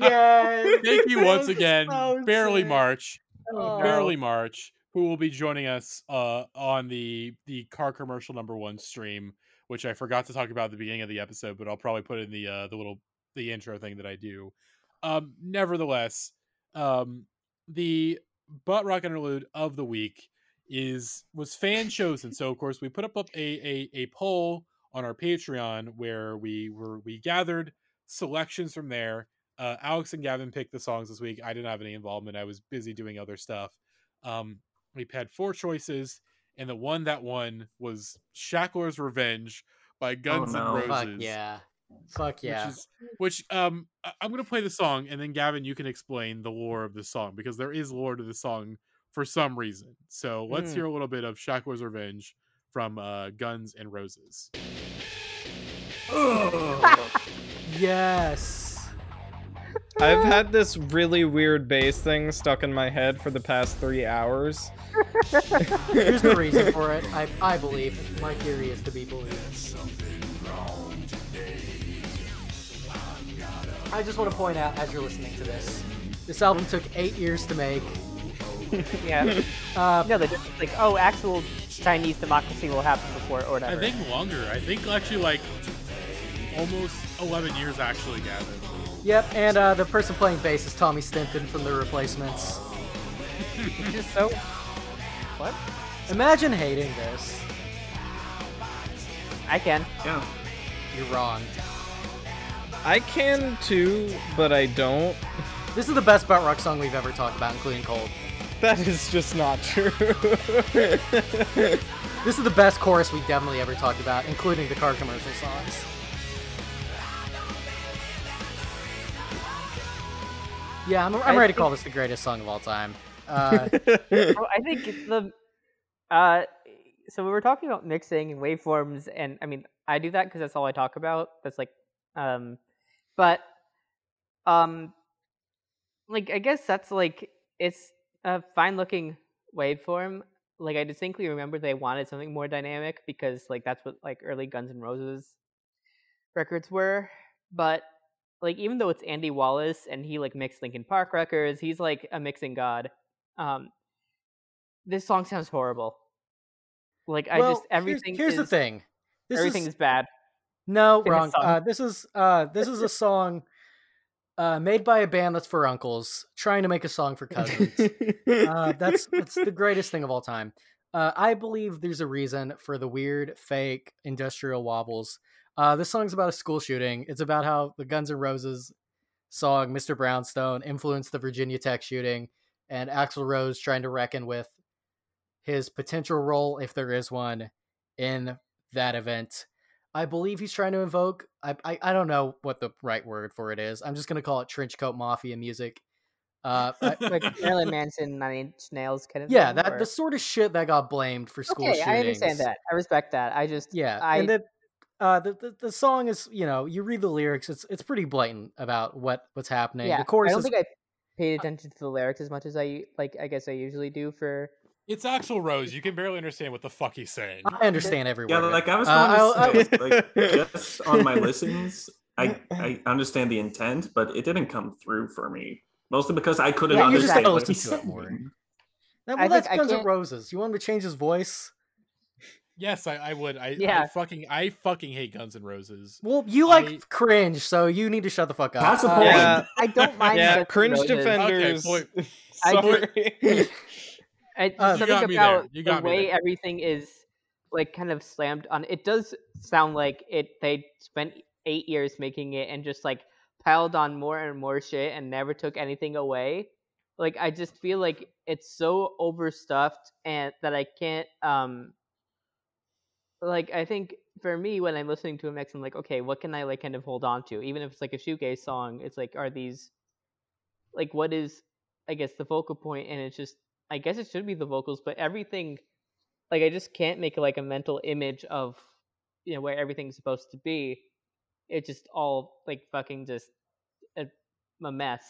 Speaker 2: Yes.
Speaker 1: Thank you once again,
Speaker 2: so
Speaker 1: Barely
Speaker 2: sick.
Speaker 1: March.
Speaker 2: Oh,
Speaker 1: Barely March, who will be joining us uh, on the the car commercial number one stream, which I forgot to talk about at the beginning of the episode, but I'll probably put in the uh, the little the intro thing that I do. Um, nevertheless, um, the butt rock interlude of the week is was fan chosen. So of course we put up, up a, a a poll on our Patreon where we were we gathered selections from there. Uh, Alex and Gavin picked the songs this week. I didn't have any involvement. I was busy doing other stuff. Um, we had four choices, and the one that won was Shackler's Revenge by Guns
Speaker 4: no.
Speaker 1: N' Roses.
Speaker 2: Fuck yeah. Fuck yeah.
Speaker 1: Which is which um I- I'm gonna play the song and then Gavin you can explain the lore of the song because there is lore to the song for some reason. So let's
Speaker 5: Mm.
Speaker 1: hear a little bit of Shackler's Revenge from uh Guns and Roses.
Speaker 2: yes.
Speaker 3: I've had this really weird bass thing stuck in my head for the past three hours.
Speaker 2: Here's the reason for it. I, I believe. My theory is to be believed. I just want to point out as you're listening to this, this album took eight years to make.
Speaker 5: Yeah.
Speaker 2: Uh,
Speaker 5: no, they just like, oh, actual Chinese democracy will happen before or whatever.
Speaker 1: I think longer. I think actually like almost 11 years actually, Gavin.
Speaker 2: Yep, and uh, the person playing bass is Tommy Stinson from The Replacements.
Speaker 5: It's just so. What?
Speaker 2: Imagine hating this.
Speaker 5: I can.
Speaker 4: Yeah.
Speaker 2: You're wrong.
Speaker 3: I can too, but I don't.
Speaker 2: This is the best butt rock song we've ever talked about, including Cold.
Speaker 3: That is just not true.
Speaker 2: This is the best chorus we definitely ever talked about, including the car commercial songs. Yeah, I'm, I'm
Speaker 5: I
Speaker 2: ready to call this the greatest song of all time. Uh,
Speaker 5: I think it's the. Uh, so we were talking about mixing and waveforms, and I mean, I do that because that's all I talk about. That's like, um, but, um, like I guess that's like it's a fine looking waveform. Like I distinctly remember they wanted something more dynamic because like that's what like early Guns N' Roses records were. But like even though it's Andy Wallace and he like mixed Linkin Park records, he's like a mixing god. Um, this song sounds horrible. Like I
Speaker 2: well,
Speaker 5: just everything.
Speaker 2: Here's, here's the thing. This
Speaker 5: everything is,
Speaker 2: is
Speaker 5: bad.
Speaker 2: no wrong. Uh, this is uh, this is a song uh, made by a band that's for uncles trying to make a song for cousins. uh, that's that's the greatest thing of all time. Uh, I believe there's a reason for the weird, fake industrial wobbles. Uh, this song's about a school shooting. It's about how the Guns N' Roses song "Mr. Brownstone" influenced the Virginia Tech shooting, and Axl Rose trying to reckon with his potential role, if there is one, in that event. I believe he's trying to invoke. I, I I don't know what the right word for it is. I'm just gonna call it trench coat mafia music. Uh, I-
Speaker 5: Like Marilyn Manson, Nine Inch Nails kind of.
Speaker 2: yeah,
Speaker 5: thing,
Speaker 2: that
Speaker 5: or-
Speaker 2: the sort of shit that got blamed for school
Speaker 5: Okay,
Speaker 2: shootings.
Speaker 5: I understand that. I respect that. I just
Speaker 2: Yeah,
Speaker 5: I
Speaker 2: and the, uh, the the the song is you know you read the lyrics, it's it's pretty blatant about what what's happening.
Speaker 5: yeah.
Speaker 2: the chorus
Speaker 5: I don't
Speaker 2: is
Speaker 5: think I paid attention to the lyrics as much as I like. I guess I usually do for.
Speaker 1: It's Axl Rose. You can barely understand what the fuck he's saying.
Speaker 2: I understand everyone.
Speaker 4: Yeah, like I was
Speaker 2: Uh,
Speaker 4: going
Speaker 2: I'll- I'll-
Speaker 4: to say, like just on my listens, I I understand the intent, but it didn't come through for me. Mostly because I couldn't
Speaker 5: Yeah, you
Speaker 2: just
Speaker 4: understand
Speaker 2: gotta
Speaker 4: what he
Speaker 2: listen to it
Speaker 4: said.
Speaker 2: more. Now,
Speaker 5: I
Speaker 2: well, that's
Speaker 5: think I
Speaker 2: Guns N' Roses. You want him to change his voice?
Speaker 1: Yes, I, I would. I, I fucking I fucking hate Guns N' Roses.
Speaker 2: Well, you like
Speaker 1: I-
Speaker 2: cringe, so you need to shut the fuck up.
Speaker 4: That's a
Speaker 2: Uh,
Speaker 4: point.
Speaker 3: yeah,
Speaker 5: I don't mind.
Speaker 3: yeah.
Speaker 5: Guns
Speaker 3: Cringe
Speaker 5: Roses.
Speaker 3: defenders.
Speaker 1: point.
Speaker 5: I
Speaker 3: Sorry.
Speaker 5: I,
Speaker 2: Uh,
Speaker 5: something
Speaker 1: You got me there.
Speaker 5: about
Speaker 1: You
Speaker 5: the
Speaker 1: got me
Speaker 5: way
Speaker 1: there.
Speaker 5: everything is like kind of slammed on. It does sound like it. They spent eight years making it and just like piled on more and more shit and never took anything away. Like I just feel like it's so overstuffed and that I can't. um Like I think for me when I'm listening to a mix, I'm like, okay, what can I like kind of hold on to? Even if it's like a shoegaze song, it's like, are these like what is I guess the focal point and it's just I guess it should be the vocals, but everything like I just can't make like a mental image of you know where everything's supposed to be. It's just all like fucking just a, a mess.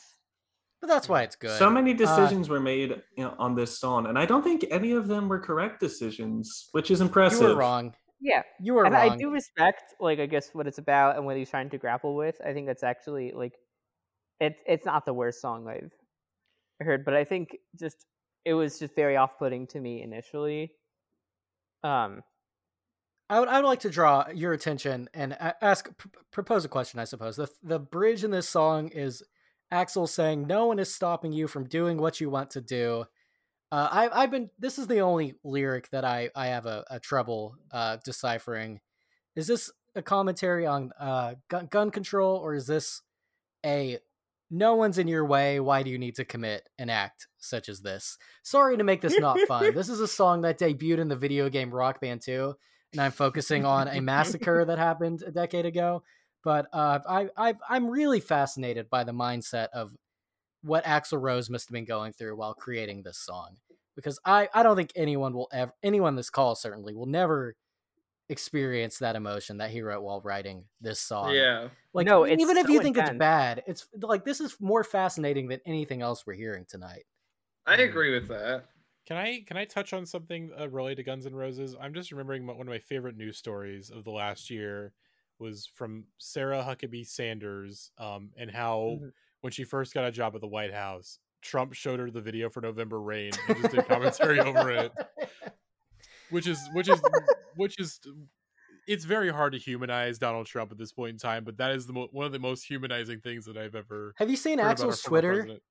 Speaker 2: but that's why it's good.
Speaker 4: So many
Speaker 2: Uh,
Speaker 4: decisions were made you know, on this song, and I don't think any of them were correct decisions, which is impressive.
Speaker 2: you were wrong.
Speaker 5: Yeah,
Speaker 2: You were
Speaker 5: and
Speaker 2: wrong.
Speaker 5: I do respect, like, I guess what it's about and what he's trying to grapple with. I think that's actually like, it's it's not the worst song I've heard, but I think just it was just very off-putting to me initially. Um,
Speaker 2: I would, I would like to draw your attention and ask, pr- propose a question. I suppose the the bridge in this song is Axl saying, "No one is stopping you from doing what you want to do." Uh, I, I've been. This is the only lyric that I I have a, a trouble uh, deciphering. Is this a commentary on uh, gun, gun control, or is this a no one's in your way? Why do you need to commit an act such as this? Sorry to make this not fun. this is a song that debuted in the video game Rock Band 2 and I'm focusing on a massacre that happened a decade ago. But uh, I, I, I'm really fascinated by the mindset of what Axl Rose must have been going through while creating this song, because I, I don't think anyone will ever, anyone this call certainly will never experience that emotion that he wrote while writing this song.
Speaker 3: Yeah.
Speaker 2: like
Speaker 5: No, it's
Speaker 2: even if
Speaker 5: so
Speaker 2: you think it's bad, it's like this is more fascinating than anything else we're hearing tonight.
Speaker 3: I agree with that.
Speaker 1: Can I can I touch on something uh, related to Guns N' Roses? I'm just remembering my, one of my favorite news stories of the last year was from Sarah Huckabee Sanders, um, and how
Speaker 5: Mhm.
Speaker 1: When she first got a job at the White House, Trump showed her the video for November Rain and just did commentary over it, which is which is which is it's very hard to humanize Donald Trump at this point in time, but that is the mo- one of the most humanizing things that I've ever
Speaker 2: Have you seen
Speaker 1: Axl's
Speaker 2: Twitter?
Speaker 1: president.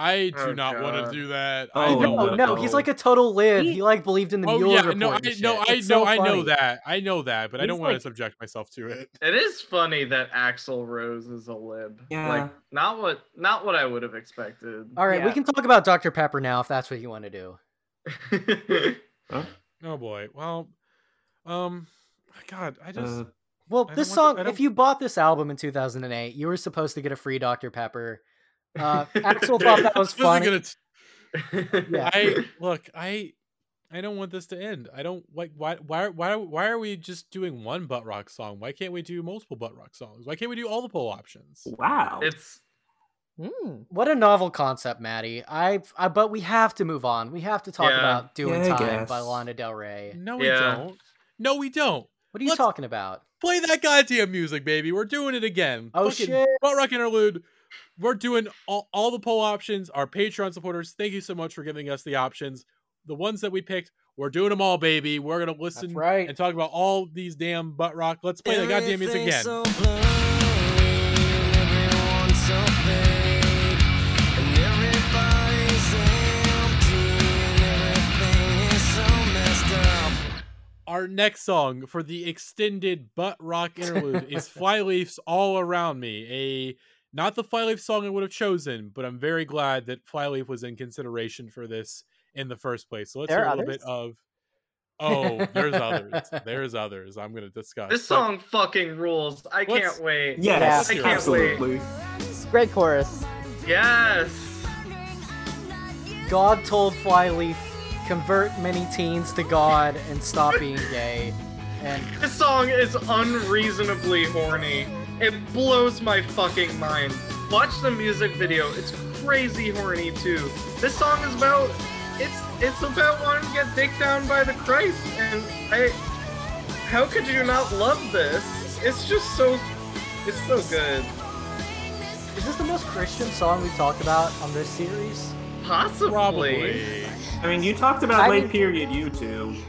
Speaker 1: I do
Speaker 3: Oh,
Speaker 1: not want to do that. I
Speaker 4: Oh,
Speaker 1: don't
Speaker 2: No,
Speaker 4: no.
Speaker 2: no, he's like a total lib.
Speaker 5: He-
Speaker 2: He like believed in the
Speaker 1: Oh
Speaker 2: Mueller
Speaker 1: yeah,
Speaker 2: report.
Speaker 1: no, I
Speaker 2: and
Speaker 1: no. I
Speaker 2: It's
Speaker 1: know,
Speaker 2: so
Speaker 1: I know that, I know that, but I don't want to subject myself to it.
Speaker 3: It is funny that Axl Rose is a lib.
Speaker 4: Yeah.
Speaker 3: Like not what not what I would have expected.
Speaker 2: All right, we can talk about Dr. Pepper now if that's what you want to do.
Speaker 1: Oh boy. Well, um, God, I just
Speaker 4: Uh,
Speaker 2: Well,
Speaker 1: I
Speaker 2: this song,
Speaker 1: to-
Speaker 2: if you bought this album in 2008, you were supposed to get a free Dr. Pepper. Uh, Axl thought that was
Speaker 1: I
Speaker 2: funny.
Speaker 1: gonna t-
Speaker 2: Yeah.
Speaker 1: I look, I, I don't want this to end. I don't like why, why, why, why are we just doing one butt rock song? Why can't we do multiple butt rock songs? Why can't we do all the poll options?
Speaker 4: wow.
Speaker 3: it's
Speaker 5: mm,
Speaker 2: What a novel concept, Maddie. I, I, but we have to move on. We have to talk
Speaker 3: Yeah.
Speaker 2: about "Doing
Speaker 4: Yeah,
Speaker 2: Time" by. Lana Del Rey.
Speaker 1: No, we
Speaker 3: Yeah.
Speaker 1: don't. No, we don't.
Speaker 2: What are you
Speaker 1: Let's-
Speaker 2: talking about?
Speaker 1: Play that goddamn music, baby. We're doing it again.
Speaker 2: Oh,
Speaker 1: Fucking
Speaker 2: shit.
Speaker 1: Butt rock interlude. We're doing all, all the poll options. Our Patreon supporters, thank you so much for giving us the options. The ones that we picked, we're doing them all, baby. We're gonna listen
Speaker 2: right.
Speaker 1: and talk about all these damn butt rock. Let's play the goddamn music again.
Speaker 8: so blurry, everyone's so fake, and everybody's empty, and everything is so messed up.
Speaker 1: Our next song for the extended butt rock interlude is Flyleaf's All Around Me. A not the Flyleaf song I would have chosen, but I'm very glad that Flyleaf was in consideration for this in the first place. So let's
Speaker 5: There
Speaker 1: hear a
Speaker 5: are
Speaker 1: little bit of Oh, there's others. There's others I'm gonna discuss.
Speaker 3: this
Speaker 1: But
Speaker 3: song fucking rules. I can't wait.
Speaker 4: yes,
Speaker 3: I can't
Speaker 4: absolutely.
Speaker 5: great chorus.
Speaker 3: Yes.
Speaker 2: God told Flyleaf, convert many teens to God and stop being gay. And
Speaker 3: This song is unreasonably horny. It blows my fucking mind. Watch the music video. It's crazy horny too. This song is about it's it's about wanting to get dicked down by the Christ and I how could you not love this? It's just so it's so good.
Speaker 2: is this the most Christian song we've talked about on this series?
Speaker 3: Possibly.
Speaker 1: probably.
Speaker 4: I mean, you talked about
Speaker 5: I
Speaker 4: late
Speaker 5: mean-
Speaker 4: period, U2.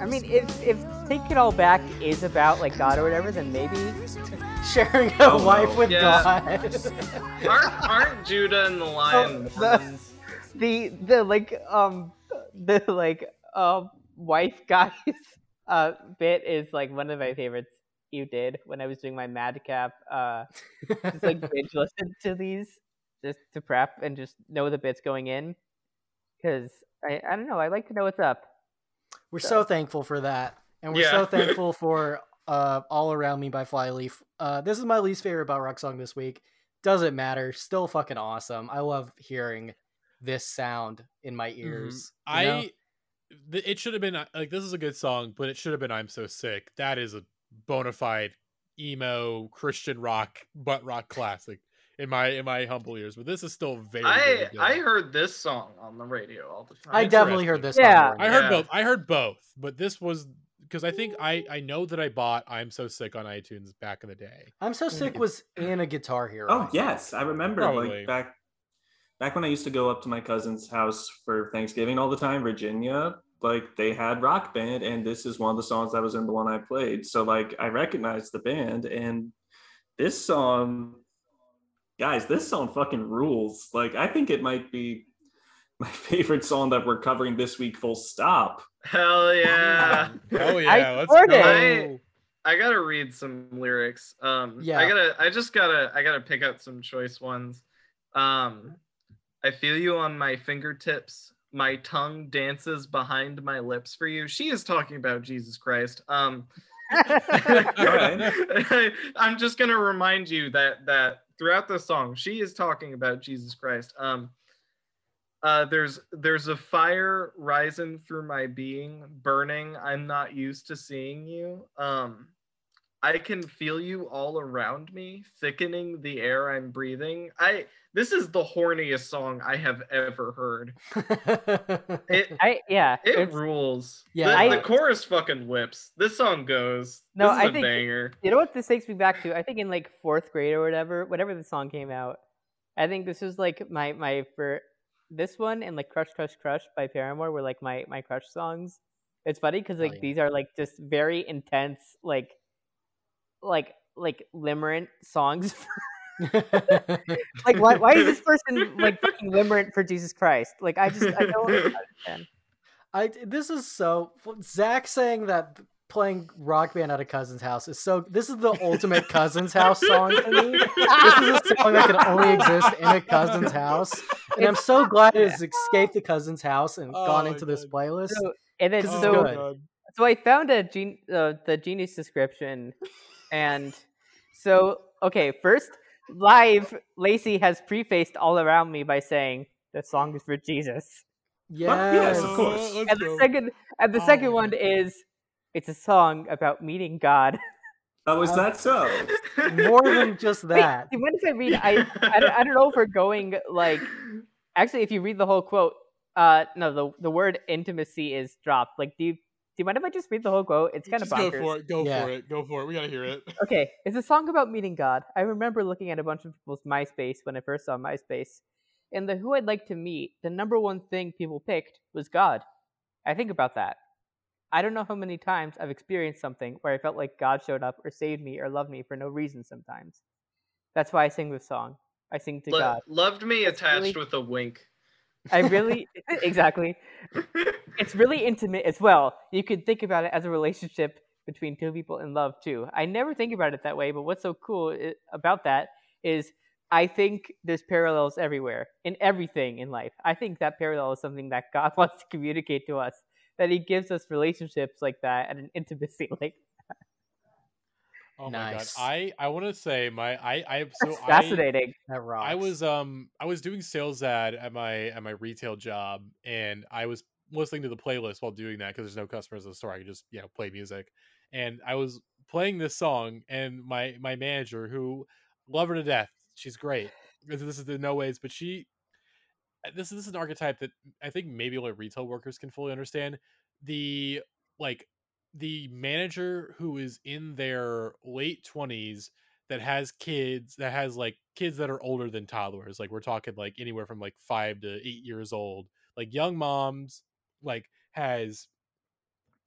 Speaker 5: I mean, if if Take It All Back is about like God or whatever, then maybe.
Speaker 2: Sharing a
Speaker 4: Oh,
Speaker 2: wife with
Speaker 3: Yeah.
Speaker 2: God.
Speaker 3: Aren't aren't Judah and the Lion
Speaker 5: Oh, the- the the like um the like um wife guys uh bit is like one of my favorites you did when I was doing my madcap uh just like binge listen to these just to prep and just know the bits going in because I I don't know I like to know what's up
Speaker 2: We're so thankful for that. And we're
Speaker 3: Yeah.
Speaker 2: so thankful for uh, All Around Me by Flyleaf. Uh, this is my least favorite Butt Rock song this week. Doesn't matter. Still fucking awesome. I love hearing this sound in my ears. you know?
Speaker 1: I it should have been uh, like this is a good song, but it should have been I'm so sick. That is a bona fide emo Christian rock butt rock classic. in my in my humble ears, but this is still very.
Speaker 3: I
Speaker 1: very good.
Speaker 3: I heard this song on the radio all the time.
Speaker 2: I definitely heard this.
Speaker 5: Yeah.
Speaker 2: on
Speaker 1: I heard
Speaker 3: Yeah.
Speaker 1: both. I heard both, but this was because I think I I know that I bought "I'm So Sick" on iTunes back in the day.
Speaker 2: I'm so sick was in a Guitar Hero.
Speaker 4: Oh
Speaker 2: think.
Speaker 4: yes, I remember
Speaker 1: Probably.
Speaker 4: like back back when I used to go up to my cousin's house for Thanksgiving all the time, Virginia. Like they had rock band, and this is one of the songs that was in the one I played. So like I recognized the band, and this song, guys, this song fucking rules. Like I think it might be my favorite song that we're covering this week. Full stop.
Speaker 3: Hell yeah.
Speaker 1: Oh
Speaker 5: I
Speaker 1: yeah, let's go.
Speaker 3: it. I gotta read some lyrics. Um,
Speaker 2: Yeah.
Speaker 3: I gotta. I just gotta. I gotta pick out some choice ones. Um, I feel you on my fingertips. My tongue dances behind my lips for you. She is talking about Jesus Christ. Um,
Speaker 4: Alright.
Speaker 3: I'm just gonna remind you that that throughout the song, she is talking about Jesus Christ. Um, uh, there's there's a fire rising through my being, burning. I'm not used to seeing you. Um, I can feel you all around me, thickening the air I'm breathing. I this is the horniest song I have ever heard. It
Speaker 5: I yeah.
Speaker 3: it rules.
Speaker 2: Yeah,
Speaker 3: the,
Speaker 5: I-
Speaker 3: the chorus fucking whips. This song goes.
Speaker 5: No,
Speaker 3: this is
Speaker 5: I
Speaker 3: a
Speaker 5: think-
Speaker 3: banger.
Speaker 5: You know what this takes me back to? I think in like fourth grade or whatever, whatever the song came out. I think this was like my my for this one and like Crush Crush Crush by Paramore were like my my crush songs. It's funny because oh, like
Speaker 2: yeah.
Speaker 5: these are like just very intense like like like limerent songs. like why why is this person like fucking limerent for Jesus Christ? Like I just I don't understand.
Speaker 2: I this is so Zach saying that playing Rock Band at a cousin's house is so. This is the ultimate cousin's house song to me. This is a song that can only exist in a cousin's house, and I'm so glad it has escaped the cousin's house and
Speaker 1: Oh
Speaker 2: gone
Speaker 1: my
Speaker 2: into this playlist.
Speaker 5: So, and then
Speaker 2: 'Cause it's
Speaker 5: so
Speaker 2: good.
Speaker 5: so I found a gen- uh, the genius description, and so okay, first live Lacey has prefaced all around me by saying the song is for Jesus,
Speaker 2: Yes,
Speaker 4: yes, of course.
Speaker 1: Let's
Speaker 5: and the
Speaker 1: go.
Speaker 5: second and the
Speaker 1: Oh
Speaker 5: second one
Speaker 1: God.
Speaker 5: is it's a song about meeting God.
Speaker 4: Oh, is that so?
Speaker 2: More than just that.
Speaker 5: do you mind if I read? I, I don't, I don't know if we're going like actually if you read the whole quote. Uh, no, the the word intimacy is dropped. Like, do you do you mind if I just read the whole quote? It's kind of
Speaker 1: Just go for it. Go
Speaker 2: Yeah.
Speaker 1: for it. Go for it. We gotta hear it.
Speaker 5: Okay, it's a song about meeting God. I remember looking at a bunch of people's MySpace when I first saw MySpace. And the who I'd like to meet, the number one thing people picked was God. I think about that. I don't know how many times I've experienced something where I felt like God showed up or saved me or loved me for no reason sometimes. That's why I sing this song. I sing to
Speaker 3: Lo-
Speaker 5: God.
Speaker 3: loved me
Speaker 5: It's
Speaker 3: attached
Speaker 5: really-
Speaker 3: with a wink.
Speaker 5: I really, exactly. It's really intimate as well. You could think about it as a relationship between two people in love too. I never think about it that way, but what's so cool about that is I think there's parallels everywhere in everything in life. I think that parallel is something that God wants to communicate to us. That He gives us relationships like that and an intimacy like that.
Speaker 1: Oh
Speaker 2: Nice.
Speaker 1: my god. I I want to say my I I so
Speaker 5: that's
Speaker 1: I
Speaker 5: fascinating.
Speaker 2: That rocks.
Speaker 1: I was um I was doing sales ad at my at my retail job and I was listening to the playlist while doing that because there's no customers in the store. I could just you know play music, and I was playing this song and my my manager who love her to death. She's great. This, this is the no ways, but she this, this is an archetype that I think maybe only retail workers can fully understand. The like the manager who is in their late 20s that has kids that has like kids that are older than toddlers like we're talking like anywhere from like 5 to 8 years old like young moms like has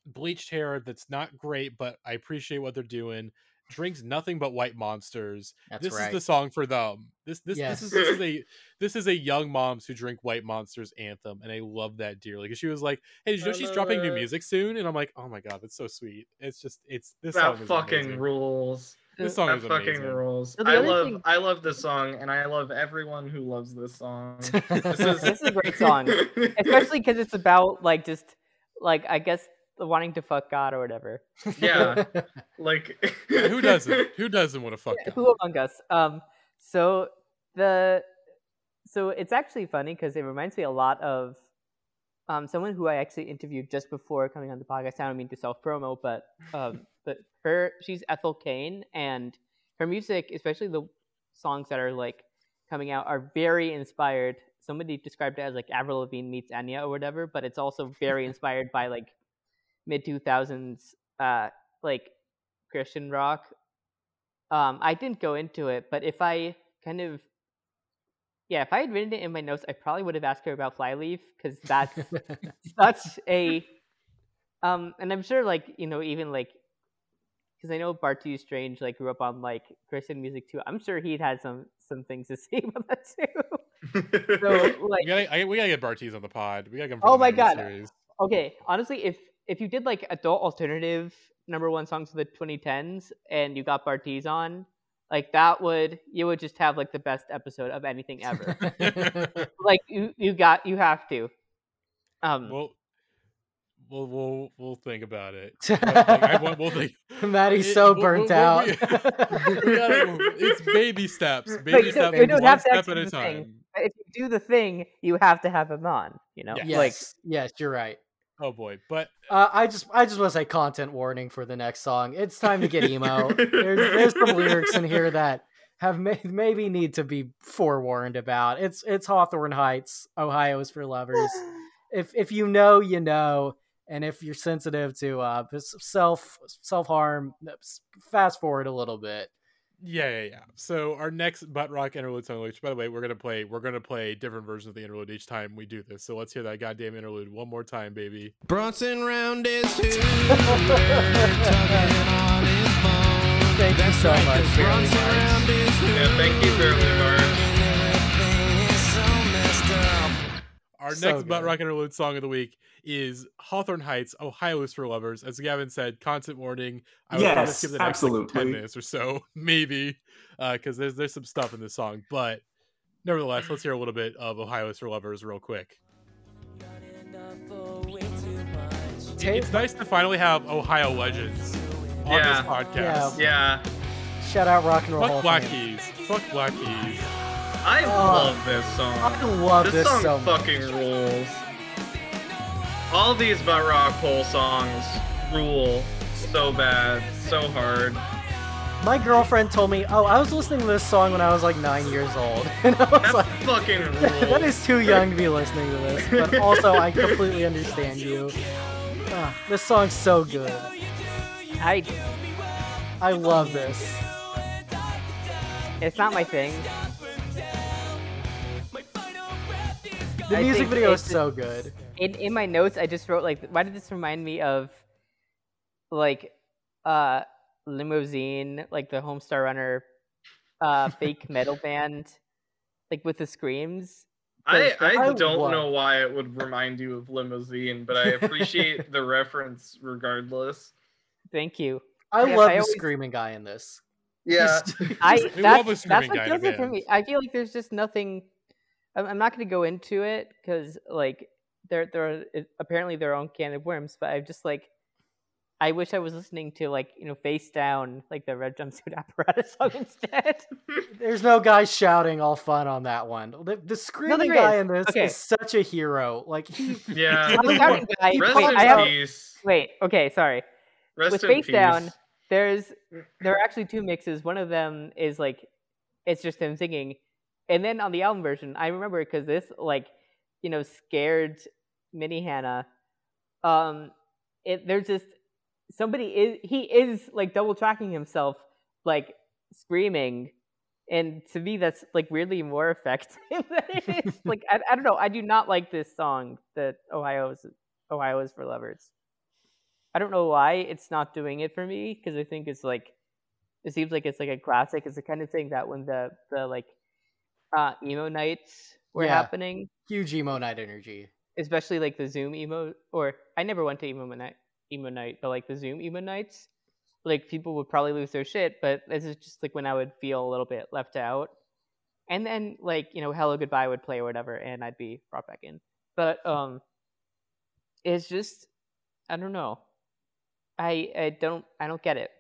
Speaker 1: bleached hair that's not great but I appreciate what they're doing drinks nothing but white monsters
Speaker 2: That's
Speaker 1: this
Speaker 2: right.
Speaker 1: is the song for them this this this is this is a this is a young moms who drink white monsters anthem and i love that dearly because she was like hey did you know
Speaker 3: I
Speaker 1: she's
Speaker 3: love
Speaker 1: dropping new music soon and i'm like oh my god that's so sweet it's just it's this
Speaker 3: that
Speaker 1: song is
Speaker 3: fucking
Speaker 1: amazing.
Speaker 3: rules.
Speaker 1: this song
Speaker 3: That
Speaker 1: is
Speaker 3: fucking
Speaker 1: amazing
Speaker 3: rules. I love
Speaker 5: thing-
Speaker 3: I love this song and I love everyone who loves this song.
Speaker 2: this
Speaker 3: is-
Speaker 5: This is a great song, especially because it's about like just like I guess the wanting to fuck God or whatever.
Speaker 3: Yeah. like
Speaker 1: who doesn't who doesn't want to fuck God?
Speaker 5: Who among us? Um, so the so it's actually funny because it reminds me a lot of um someone who I actually interviewed just before coming on the podcast. I don't mean to self promo, but um, but her she's Ethel Cain, and her music, especially the songs that are like coming out are very inspired. Somebody described it as like Avril Lavigne meets Enya or whatever, but it's also very inspired by like mid two thousands uh like Christian rock. Um, I didn't go into it, but if I kind of yeah, if I had written it in my notes, I probably would have asked her about Flyleaf because that's such a um and i'm sure like you know even like because i know Bartees Strange like grew up on like christian music too i'm sure he'd had some some things to say about that too so like
Speaker 1: we gotta, I, we gotta get Bartees on the pod. We gotta get him
Speaker 5: Oh my God.
Speaker 1: series.
Speaker 5: okay honestly if if you did like adult alternative number one songs of the 2010s and you got Bartees on like that would you would just have like the best episode of anything ever like you you got you have to um
Speaker 1: we'll, we'll we'll we'll think about it. But, like, I, we'll, we'll think.
Speaker 2: Maddie's
Speaker 1: It-
Speaker 2: so
Speaker 1: we'll-
Speaker 2: burnt
Speaker 1: we'll-
Speaker 2: out.
Speaker 1: we- we gotta- it's baby steps. Baby
Speaker 5: Like,
Speaker 1: steps.
Speaker 5: we don't
Speaker 1: one
Speaker 5: have to
Speaker 1: step at a
Speaker 5: do the thing.
Speaker 1: time.
Speaker 5: if you do the thing you have to have him on you know
Speaker 1: Yes.
Speaker 5: like
Speaker 2: yes, yes, you're right.
Speaker 1: Oh boy, but
Speaker 2: Uh, I just, I just want to say content warning for the next song. It's time to get emo. there's, there's some lyrics in here that have may- maybe need to be forewarned about. It's, it's Hawthorne Heights, Ohio's for lovers. If, if you know, you know, and if you're sensitive to uh self self harm, fast forward a little bit.
Speaker 1: Yeah, yeah, yeah. So our next butt rock interlude song, which by the way, we're gonna play, we're gonna play different versions of the interlude each time we do this. So let's hear that goddamn interlude one more time, baby.
Speaker 8: Bronson round is Hoover, tugging on.
Speaker 2: Thank you so
Speaker 8: Right,
Speaker 2: much,
Speaker 8: 'cause Bronson
Speaker 2: March.
Speaker 8: round his
Speaker 3: Yeah, thank you,
Speaker 8: Hoover,
Speaker 3: Barely
Speaker 1: Our
Speaker 2: So
Speaker 1: next butt
Speaker 2: good.
Speaker 1: rock interlude song of the week is Hawthorne Heights, Ohio is for lovers. As Gavin said, content warning. I would probably
Speaker 4: Yes,
Speaker 1: skip the next like, ten minutes or so, maybe, uh, because there's there's some stuff in this song. But nevertheless, let's hear a little bit of Ohio is for lovers real quick. It's nice to finally have Ohio legends on
Speaker 3: Yeah.
Speaker 1: this podcast.
Speaker 3: Yeah,
Speaker 2: Shout out Rock and Roll Hall
Speaker 1: Fuck
Speaker 2: of
Speaker 1: Black Keys. Fuck Black Keys.
Speaker 3: I
Speaker 2: Oh,
Speaker 3: love this song.
Speaker 2: I love
Speaker 3: this,
Speaker 2: this
Speaker 3: song
Speaker 2: so much.
Speaker 3: fucking rules. All these butt rock hole songs rule so bad, so hard.
Speaker 2: My girlfriend told me, "Oh, I was listening to this song when I was like nine years old," and I was
Speaker 3: That
Speaker 2: like,
Speaker 3: fucking
Speaker 2: "That
Speaker 3: rules.
Speaker 2: is too young to be listening to this." But also, I completely understand you. Ah, this song's so good.
Speaker 5: i
Speaker 2: I love this.
Speaker 5: it's not my thing
Speaker 2: The
Speaker 5: I
Speaker 2: music video is so good.
Speaker 5: in in my notes i just wrote like why did this remind me of like uh Limozeen like the homestar runner uh fake metal band like with the screams
Speaker 3: I, I
Speaker 2: I
Speaker 3: don't
Speaker 2: love-
Speaker 3: know why it would remind you of Limozeen, but I appreciate the reference regardless.
Speaker 5: thank you
Speaker 2: I
Speaker 5: Yeah,
Speaker 2: love
Speaker 5: I
Speaker 2: the
Speaker 5: always-
Speaker 2: screen guy in this.
Speaker 3: Yeah,
Speaker 5: I
Speaker 1: We love a
Speaker 5: that's, that's what
Speaker 1: guy
Speaker 5: does it for me. I feel like there's just nothing. I'm, I'm not going to go into it because like they're they're apparently their own can of worms. But I'm just like, I wish I was listening to like you know face down like the red jumpsuit apparatus song instead.
Speaker 2: There's no guy shouting all fun on that one. The, the screaming
Speaker 5: there
Speaker 2: guy
Speaker 5: is.
Speaker 2: in this
Speaker 5: Okay.
Speaker 2: is such a hero. Like he,
Speaker 3: yeah.
Speaker 5: I'm the shouting guy.
Speaker 3: Rest
Speaker 5: Wait,
Speaker 3: in
Speaker 5: I have,
Speaker 3: peace.
Speaker 5: wait, okay, sorry.
Speaker 3: Rest
Speaker 5: with
Speaker 3: in
Speaker 5: face
Speaker 3: peace.
Speaker 5: down, there's there are actually two mixes. One of them is like it's just him singing, and then on the album version, I remember because this like you know scared mini Hannah. Um, it there's just somebody is he is like double tracking himself like screaming. And to me, that's like weirdly more effective than it is. Like I, I don't know. I do not like this song that Ohio is Ohio is for lovers. I don't know why it's not doing it for me because I think it's like it seems like it's like a classic. It's the kind of thing that when the the like uh emo nights were
Speaker 2: Yeah.
Speaker 5: happening,
Speaker 2: huge emo night energy.
Speaker 5: especially like the Zoom emo or I never went to emo night emo night, but like the Zoom emo nights, like people would probably lose their shit, but this is just like when I would feel a little bit left out. And then like, you know, Hello Goodbye would play or whatever and I'd be brought back in. But um it's just I don't know. I I don't I don't get it.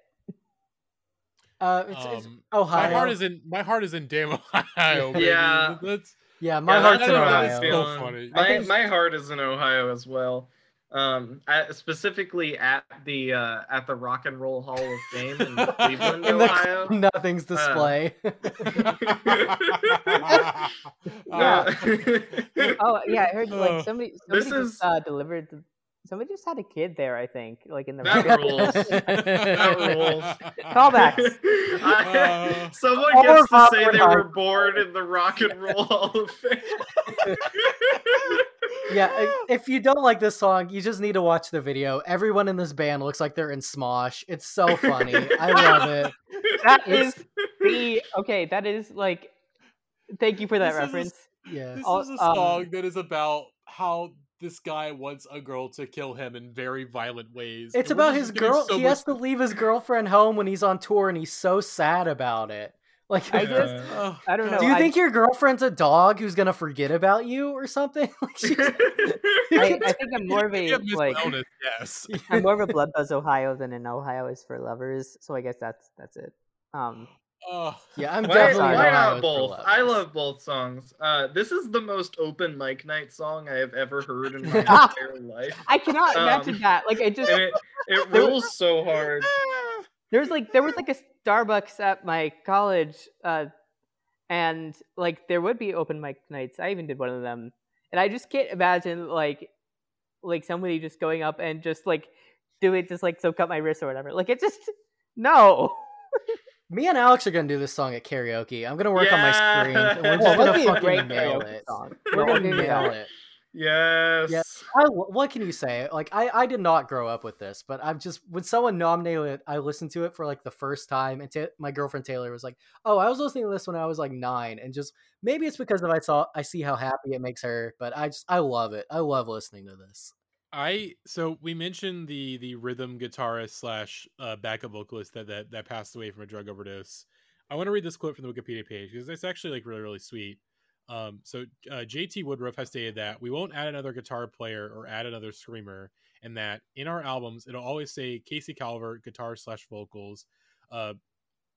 Speaker 2: Uh, it's, it's
Speaker 1: Um,
Speaker 2: Ohio.
Speaker 1: My heart is in my heart is in damn Ohio. baby.
Speaker 3: Yeah.
Speaker 1: That's
Speaker 2: yeah, my
Speaker 3: Yeah,
Speaker 2: heart's in Ohio.
Speaker 3: was.
Speaker 1: So funny.
Speaker 3: My
Speaker 2: think-
Speaker 3: my heart is in Ohio as well. um, at, specifically at the uh, at the Rock and Roll Hall of Fame in Cleveland,
Speaker 2: In the
Speaker 3: Ohio.
Speaker 2: nothing's display.
Speaker 3: Uh,
Speaker 5: Oh yeah, I heard like somebody
Speaker 3: This
Speaker 5: somebody
Speaker 3: is-
Speaker 5: just uh, delivered. The, somebody just had a kid there. I think like in the
Speaker 3: That
Speaker 5: record.
Speaker 3: rules. That rules.
Speaker 5: Callbacks.
Speaker 3: I-
Speaker 1: Uh,
Speaker 3: someone gets to say
Speaker 2: Howard
Speaker 3: they were born in the Rock and Roll Hall of Fame.
Speaker 2: yeah, if you don't like this song, you just need to watch the video. Everyone in this band looks like they're in Smosh. It's so funny. I love it.
Speaker 5: That is the okay. That is like. Thank you for that
Speaker 1: This is
Speaker 5: reference.
Speaker 2: Yeah.
Speaker 1: This
Speaker 5: I'll-
Speaker 1: is a
Speaker 5: um,
Speaker 1: song that is about how this guy wants a girl to kill him in very violent ways.
Speaker 2: It's
Speaker 1: and
Speaker 2: about his girl.
Speaker 1: so
Speaker 2: he
Speaker 1: much-
Speaker 2: has to leave his girlfriend home when he's on tour, and he's so sad about it. Like,
Speaker 5: I just
Speaker 1: Oh,
Speaker 5: I don't know.
Speaker 2: do you
Speaker 5: I-
Speaker 2: think your girlfriend's a dog who's gonna forget about you or something? Like, she's-
Speaker 5: I, I think I'm more of a like
Speaker 1: Wellness, yes.
Speaker 5: I'm more of a Blood Buzz Ohio than an Ohio is for lovers. So I guess that's that's it. Um,
Speaker 1: Oh,
Speaker 2: yeah, I'm
Speaker 3: Why,
Speaker 2: definitely
Speaker 3: why not both? I love both songs. Uh, this is the most open mic night song I have ever heard in my entire life.
Speaker 5: I cannot imagine
Speaker 3: Um,
Speaker 5: that. Like I just
Speaker 3: it, it
Speaker 5: There-
Speaker 3: rules so hard.
Speaker 5: there was like there was like a Starbucks at my college, uh, and like there would be open mic nights. I even did one of them, and I just can't imagine like like somebody just going up and just like do it, just like so cut my wrist or whatever. Like it just no.
Speaker 2: Me and Alex are gonna do this song at karaoke. I'm gonna work on my screen. And we're just
Speaker 5: Well,
Speaker 2: gonna
Speaker 5: that'd be a
Speaker 2: fucking nail it.
Speaker 5: song.
Speaker 2: We're gonna nail it.
Speaker 3: Yes.
Speaker 2: Yeah. Oh, I, what can you say? Like I, I did not grow up with this, but I'm just when someone nominated it, I listened to it for like the first time, and ta my girlfriend Taylor was like, "Oh, I was listening to this when I was like nine, and just maybe it's because of I saw I see how happy it makes her, but I just I love it. I love listening to this.
Speaker 1: I so we mentioned the the rhythm guitarist slash uh, backup vocalist that, that that passed away from a drug overdose. I want to read this quote from the Wikipedia page because it's actually like really really sweet. Um, so uh, JT Woodruff has stated that we won't add another guitar player or add another screamer, and that in our albums it'll always say Casey Calvert guitar slash vocals. Uh,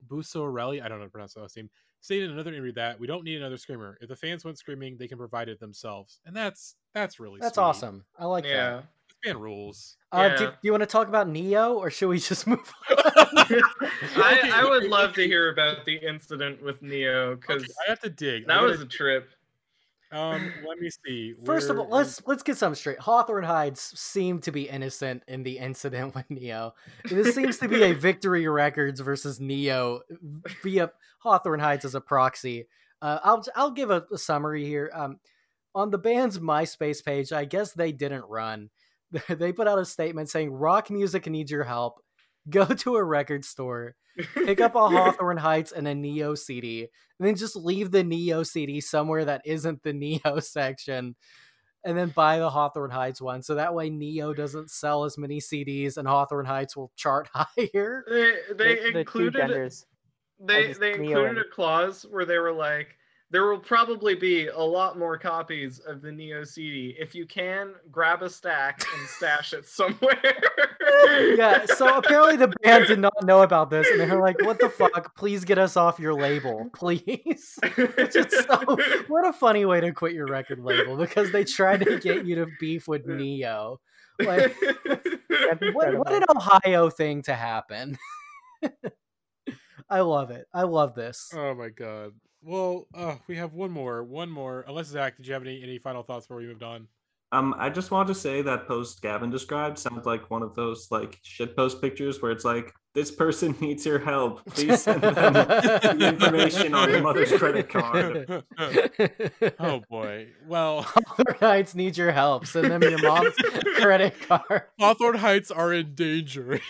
Speaker 1: Bucciarelli, I don't know how to pronounce the last name, stated in another interview that we don't need another screamer. If the fans want screaming, they can provide it themselves, and that's that's really
Speaker 2: That's
Speaker 1: sweet.
Speaker 2: awesome. I like
Speaker 3: yeah.
Speaker 2: that.
Speaker 1: This band rules.
Speaker 2: Uh, do,
Speaker 3: Yeah.
Speaker 2: do you want to talk about Ne-Yo, or should we just move? on?
Speaker 3: I, I would love to hear about the incident with Ne-Yo because
Speaker 1: Okay, I have to dig.
Speaker 3: That was a trip.
Speaker 1: um. Let me see.
Speaker 2: First of all, let's let's get something straight. Hawthorne Heights seemed to be innocent in the incident with Ne-Yo. This seems to be a Victory Records versus Ne-Yo via Hawthorne Heights as a proxy. Uh, I'll I'll give a, a summary here. Um, on the band's MySpace page, I guess they didn't run. They put out a statement saying rock music needs your help. Go to a record store, pick up a Hawthorne Heights and a Ne-Yo CD, and then just leave the Ne-Yo CD somewhere that isn't the Ne-Yo section, and then buy the Hawthorne Heights one. So that way Ne-Yo doesn't sell as many CDs and Hawthorne Heights will chart higher.
Speaker 3: They they
Speaker 5: The- the
Speaker 3: included
Speaker 5: genders.
Speaker 3: they they
Speaker 5: Ne-Yo
Speaker 3: included
Speaker 5: and-
Speaker 3: a clause where they were like there will probably be a lot more copies of the Ne-Yo CD. If you can, grab a stack and stash it somewhere.
Speaker 2: Yeah, so apparently the band did not know about this, and they're like, "What the fuck? Please get us off your label, please." It's so what a funny way to quit your record label because they tried to get you to beef with Ne-Yo. Like, what, what an Ohio thing to happen. I love it. I love this.
Speaker 1: Oh my god. Well, uh, we have one more. One more. Unless Zach, did you have any any final thoughts before we moved on?
Speaker 4: Um, I just want to say that post Gavin described sounds like one of those like shit post pictures where it's like this person needs your help. Please send them the information on your mother's credit card.
Speaker 1: oh boy. Well,
Speaker 2: Hawthorne Heights needs your help. Send them your mom's credit card.
Speaker 1: Hawthorne Heights are in danger.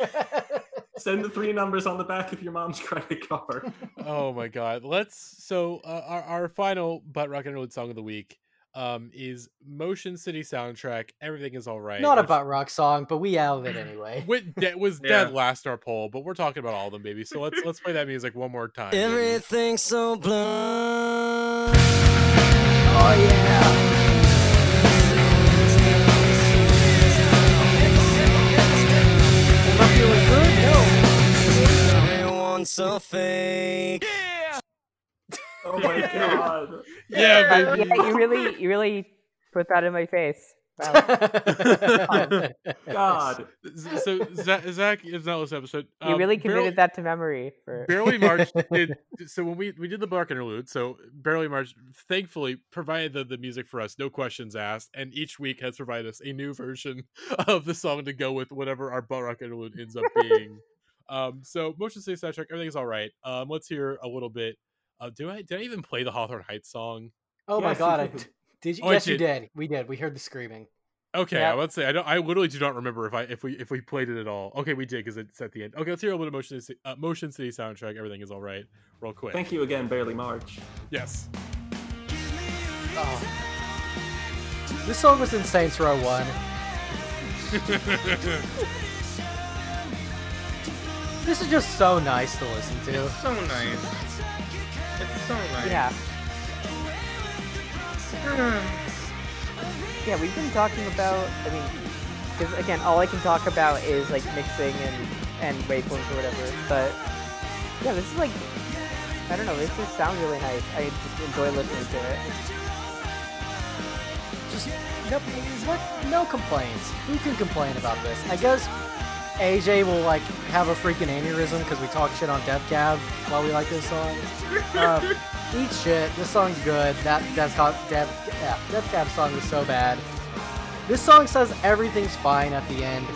Speaker 4: Send the three numbers on the back of your mom's credit card.
Speaker 1: oh my god. Let's so uh, our our final butt rock and roll song of the week um is Motion City soundtrack. Everything is all right.
Speaker 2: Not a
Speaker 1: which
Speaker 2: butt rock song, but we out of it anyway.
Speaker 1: went de- was
Speaker 3: Yeah.
Speaker 1: dead last our poll, but we're talking about all of them, baby. So let's let's play that music one more time. baby.
Speaker 8: Everything's so blind.
Speaker 2: Oh yeah. No.
Speaker 8: Everyone's so fake.
Speaker 4: Oh my god.
Speaker 1: Yeah, baby.
Speaker 5: yeah, you really, you really put that in my face. Wow.
Speaker 4: God.
Speaker 1: so Zach, Zach is not listening episode.
Speaker 5: you
Speaker 1: Um,
Speaker 5: really
Speaker 1: Barely-
Speaker 5: committed that to memory for
Speaker 1: Barely March did so when we we did the Bark interlude. So Barely March thankfully provided the, the music for us, no questions asked, and each week has provided us a new version of the song to go with whatever our Bark interlude ends up being. Um, so motion city soundtrack, everything's all right. Um, let's hear a little bit. Uh, do I did I even play the Hawthorne Heights song?
Speaker 2: oh my
Speaker 4: Yes, you
Speaker 2: god, I,
Speaker 4: did.
Speaker 2: did you?
Speaker 1: Oh, I
Speaker 2: yes, you
Speaker 1: did.
Speaker 2: did. We did. We heard the screaming.
Speaker 1: Okay,
Speaker 5: Yep.
Speaker 1: I would say I don't. I literally do not remember if I if we if we played it at all. Okay, we did because it's at the end. Okay, let's hear a little bit of motion City, uh, motion city soundtrack. Everything is all right. Real quick.
Speaker 4: Thank you again, Barely March.
Speaker 1: Yes.
Speaker 2: Oh. This song was in Saints Row One. This is just so nice to listen to.
Speaker 3: It's so nice. It's so nice.
Speaker 5: yeah. Hmm. Yeah, we've been talking about. I mean, because again, all I can talk about is like mixing and and waveforms or whatever. But yeah, this is like I don't know. This just sounds really nice. I just enjoy listening to it.
Speaker 2: Just no, what? No complaints. Who can complain about this? I guess AJ will like have a freaking aneurysm because we talk shit on Death Cab while we like this song. Uh, eat shit. This song's good. That Death Cab, Death, yeah, Death Cab song was so bad. This song says everything's fine at the end.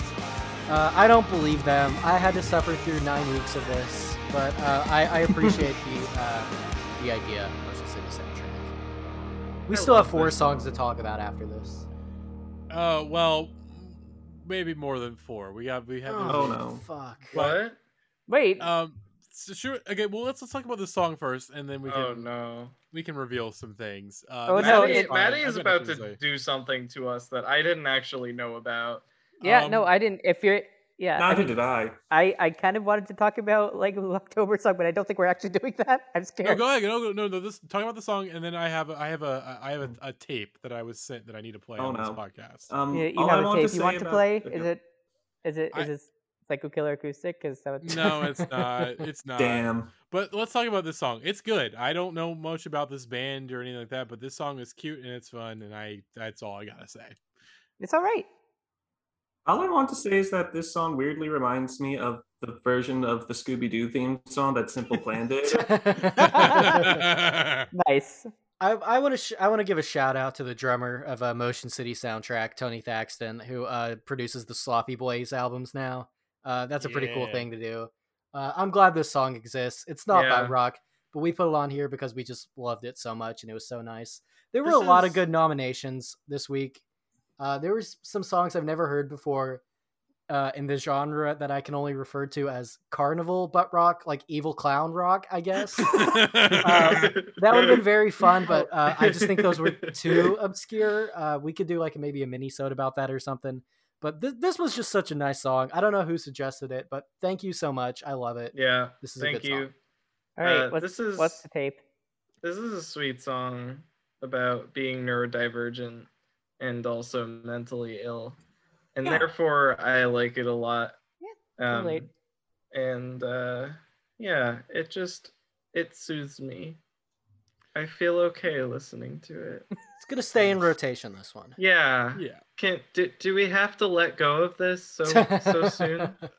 Speaker 2: Uh, I don't believe them. I had to suffer through nine weeks of this, but uh, I, I appreciate the uh, the idea of Motion City soundtrack. We
Speaker 3: I
Speaker 2: still have four
Speaker 3: this.
Speaker 2: songs to talk about after this.
Speaker 1: Uh, well, maybe more than four. We got we have.
Speaker 4: Oh, no.
Speaker 2: Fuck.
Speaker 3: What?
Speaker 5: Wait,
Speaker 1: Um. So sure. Okay. Well, let's let's talk about the song first, and then we can
Speaker 3: Oh no.
Speaker 1: we can reveal some things. Uh,
Speaker 5: Oh,
Speaker 1: this
Speaker 5: no,
Speaker 1: song
Speaker 3: Maddie. Maddie is about
Speaker 1: nothing
Speaker 3: to
Speaker 1: say.
Speaker 3: do something to us that I didn't actually know about.
Speaker 5: yeah, no,
Speaker 1: um,
Speaker 5: I didn't. If you're, yeah, I
Speaker 4: Neither
Speaker 5: mean,
Speaker 4: did I.
Speaker 5: I, I kind of wanted to talk about like October song, but I don't think we're actually doing that. I'm scared.
Speaker 1: No, go ahead. No, no, no, no. This talking about the song, and then I have a, I have a I have a, a tape that I was sent that I need to play
Speaker 4: Oh,
Speaker 1: on this podcast.
Speaker 4: Um,
Speaker 5: you, you have a
Speaker 4: want
Speaker 5: tape.
Speaker 4: to
Speaker 5: you
Speaker 4: say
Speaker 5: want to play?
Speaker 4: okay.
Speaker 5: Is it? Is it?
Speaker 1: I-
Speaker 5: Is this Psycho Killer acoustic? Is that
Speaker 1: no, it's not. It's not.
Speaker 4: Damn.
Speaker 1: But let's talk about this song. It's good. I don't know much about this band or anything like that, but this song is cute and it's fun, and I that's all I gotta say.
Speaker 5: It's all right.
Speaker 4: All I want to say is that this song weirdly reminds me of the version of the Scooby Doo theme song that Simple Plan did.
Speaker 5: Nice.
Speaker 2: I, I want to sh- I want to give a shout out to the drummer of uh, Motion City soundtrack, Tony Thaxton, who uh, produces the Sloppy Boys albums now. Uh, that's a pretty cool thing to do. Uh, I'm glad this song exists. It's not
Speaker 3: Yeah.
Speaker 2: about rock, but we put it on here because we just loved it so much and it was so nice. There were
Speaker 3: This
Speaker 2: a lot of good nominations this week. Uh, there were some songs I've never heard before uh, in the genre that I can only refer to as carnival butt rock, like evil clown rock, I guess. Uh, that would have been very fun, but uh, I just think those were too obscure. Uh, we could do like maybe a mini sode about that or something. But th- this was just such a nice song. I don't know who suggested it, but thank you so much. I love it.
Speaker 3: Yeah.
Speaker 2: This is a
Speaker 3: Thank
Speaker 2: good
Speaker 3: you.
Speaker 2: song.
Speaker 5: All right.
Speaker 3: Uh,
Speaker 5: what's,
Speaker 3: this is-
Speaker 5: what's the tape?
Speaker 3: This is a sweet song about being neurodivergent and also mentally ill. And
Speaker 5: Yeah.
Speaker 3: therefore I like it a lot.
Speaker 5: Yeah, relate.
Speaker 3: and uh yeah, it just it soothes me. I feel okay listening to it.
Speaker 2: It's gonna stay in rotation. This one.
Speaker 3: Yeah.
Speaker 1: yeah.
Speaker 3: Can do, do we have to let go of this so so soon?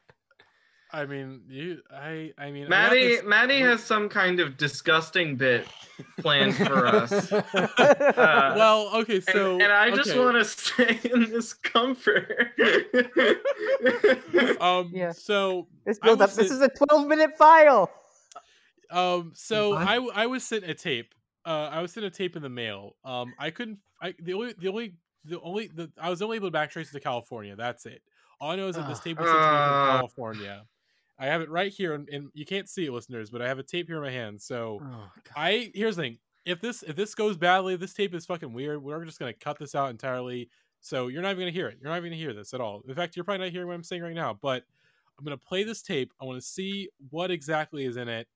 Speaker 1: I mean, you. I. I mean, I
Speaker 3: Maddie
Speaker 1: this-
Speaker 3: Maddie has some kind of disgusting bit planned for us. Uh,
Speaker 1: Well, okay, so
Speaker 3: and I just
Speaker 1: okay.
Speaker 3: want to stay in this comfort.
Speaker 1: Um.
Speaker 5: Yeah.
Speaker 1: So
Speaker 5: this
Speaker 1: I
Speaker 5: build up.
Speaker 1: was
Speaker 5: This is a 12 minute file.
Speaker 1: Um, so
Speaker 4: What?
Speaker 1: I w- I was sent a tape. Uh, I was sent a tape in the mail. Um, I couldn't. I the only the only the only the I was only able to backtrace it to California. That's it. All I know is that this tape was sent to me from
Speaker 3: Ah.
Speaker 1: California. I have it right here, and, and you can't see it, listeners, but I have a tape here in my hand. So
Speaker 2: Oh,
Speaker 1: I here's the thing: if this if this goes badly, this tape is fucking weird. We're just gonna cut this out entirely. So you're not even gonna hear it. You're not even gonna hear this at all. In fact, you're probably not hearing what I'm saying right now. But I'm gonna play this tape. I want to see what exactly is in it,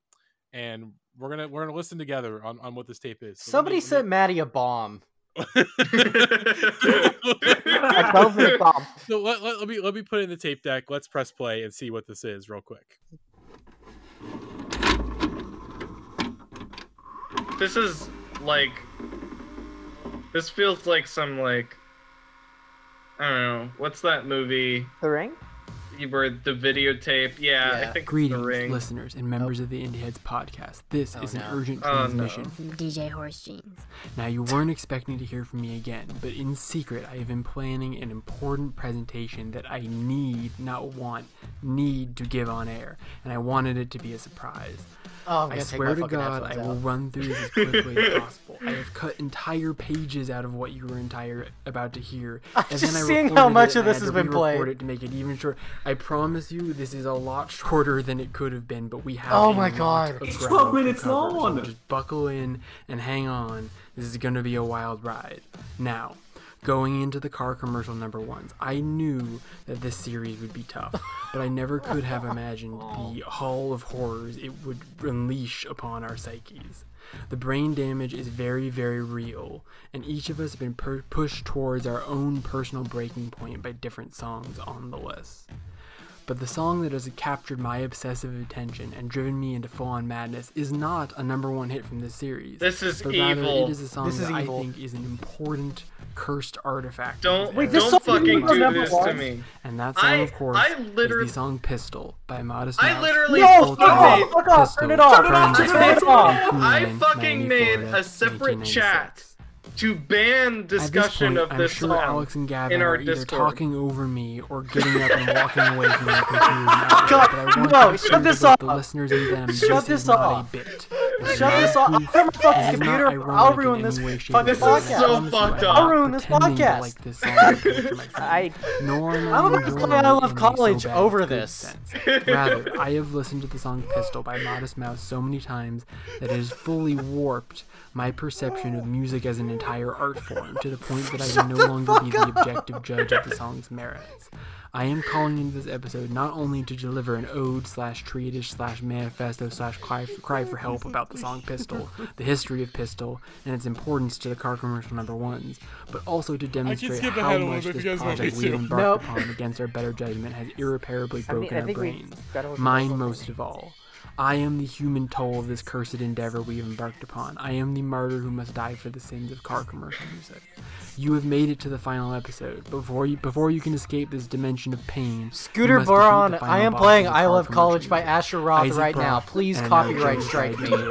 Speaker 1: and we're gonna we're gonna listen together on, on what this tape is. So
Speaker 2: Somebody
Speaker 1: me-
Speaker 2: sent Maddie a bomb.
Speaker 5: A 12 bomb.
Speaker 1: so let, let, let me let me put it in the tape deck. Let's press play and see what this is real quick.
Speaker 3: this is like this feels like some like I don't know. What's that movie
Speaker 5: The Ring.
Speaker 3: Where the videotape? Yeah, I think
Speaker 9: Greetings,
Speaker 3: the ring.
Speaker 9: listeners and members oh. of the Indie Heads podcast. This
Speaker 2: Oh,
Speaker 9: is an
Speaker 2: no.
Speaker 9: urgent
Speaker 3: Oh, no.
Speaker 9: transmission.
Speaker 10: From DJ Horse Jeans.
Speaker 9: Now, you weren't expecting to hear from me again, but in secret, I have been planning an important presentation that I need, not want, need to give on air, and I wanted it to be a surprise.
Speaker 2: Oh, I'm
Speaker 9: I swear to God, I will
Speaker 2: out.
Speaker 9: run through this as quickly as possible. I have cut entire pages out of what you were entire about to hear.
Speaker 2: I'm
Speaker 9: and
Speaker 2: just
Speaker 9: then I
Speaker 2: seeing how much
Speaker 9: and
Speaker 2: of this has been
Speaker 9: re-record
Speaker 2: played.
Speaker 9: it to make it even short. I promise you, this is a lot shorter than it could have been, but we have.
Speaker 2: Oh my God.
Speaker 4: It's 12 minutes
Speaker 9: cover, so
Speaker 4: long.
Speaker 9: just buckle in and hang on. This is going to be a wild ride. Now, going into the car commercial number ones, I knew that this series would be tough, but I never could have imagined the hall of horrors it would unleash upon our psyches. The brain damage is very, very real, and each of us have been per- pushed towards our own personal breaking point by different songs on the list. But the song that has captured my obsessive attention and driven me into full-on madness is not a number one hit from this series.
Speaker 3: This is
Speaker 9: but rather
Speaker 3: evil.
Speaker 9: it is a song
Speaker 2: This is
Speaker 9: that
Speaker 2: evil.
Speaker 9: I think is an important cursed artifact. of
Speaker 3: Don't
Speaker 9: this
Speaker 2: Wait,
Speaker 9: era.
Speaker 2: this
Speaker 3: don't
Speaker 2: song
Speaker 3: fucking
Speaker 2: was
Speaker 3: do
Speaker 2: number
Speaker 3: this to
Speaker 2: one?
Speaker 3: me.
Speaker 9: And that song,
Speaker 3: I-
Speaker 9: of course,
Speaker 3: I literally-
Speaker 9: is the song "Pistol" by Modest
Speaker 3: I
Speaker 9: Mouse.
Speaker 3: literally
Speaker 2: No,
Speaker 9: Full
Speaker 2: fuck
Speaker 9: title,
Speaker 2: off, fuck off,
Speaker 9: Pistol,
Speaker 2: turn it off,
Speaker 9: Friends
Speaker 2: turn
Speaker 9: of
Speaker 2: it
Speaker 9: Pistol,
Speaker 2: off.
Speaker 9: Queen
Speaker 3: I
Speaker 9: in
Speaker 3: fucking
Speaker 9: Miami,
Speaker 3: made
Speaker 9: Florida,
Speaker 3: a separate
Speaker 9: 1996.
Speaker 3: chat to ban
Speaker 9: At this
Speaker 3: discussion
Speaker 9: point,
Speaker 3: of this
Speaker 9: I'm sure
Speaker 3: song
Speaker 9: Alex and Gavin
Speaker 3: in our
Speaker 9: are either
Speaker 3: Discord.
Speaker 9: talking over me or getting up and walking away from their computers. outright,
Speaker 2: God,
Speaker 9: but I want
Speaker 2: no, shut this
Speaker 9: both the listeners and them
Speaker 2: Shut
Speaker 9: this,
Speaker 2: this
Speaker 9: not
Speaker 2: off.
Speaker 9: a bit.
Speaker 2: Shut this off. I'll turn my fucking
Speaker 9: This
Speaker 2: computer. I'll ruin this
Speaker 9: any way, shape,
Speaker 2: fucking
Speaker 9: or
Speaker 3: This
Speaker 9: form.
Speaker 3: is so fucked up.
Speaker 2: I'll ruin this podcast.
Speaker 9: Like this song or picture my friend.
Speaker 5: I
Speaker 9: Nor am I
Speaker 2: I'm gonna
Speaker 9: enjoying
Speaker 2: play I
Speaker 9: it
Speaker 2: Love
Speaker 9: in a so
Speaker 2: College over this.
Speaker 9: Rather, I have listened to the song Pistol by Modest Mouse so many times that it has fully warped my perception of music as an entire art form to the point that I can no longer be the objective judge of the song's merits. I am calling into this episode not only to deliver an ode slash treatise slash manifesto slash cry for, cry for help about the song Pistol, the history of Pistol, and its importance to the car commercial number ones, but also to demonstrate how
Speaker 1: ahead a little
Speaker 9: much this
Speaker 1: you guys want
Speaker 9: project we have embarked
Speaker 2: Nope.
Speaker 9: upon against our better judgment has irreparably
Speaker 5: I mean,
Speaker 9: broken
Speaker 5: I
Speaker 9: our brains.
Speaker 5: gotta listen to
Speaker 9: Mine most of all. I am the human toll of this cursed endeavor we have embarked upon. I am the martyr who must die for the sins of car commercial music. You have made it to the final episode. Before you before you can escape this dimension of pain,
Speaker 2: Scooter Boron, I am playing I Love College by. Asher Roth
Speaker 9: Isaac
Speaker 2: right now. Please copyright strike me.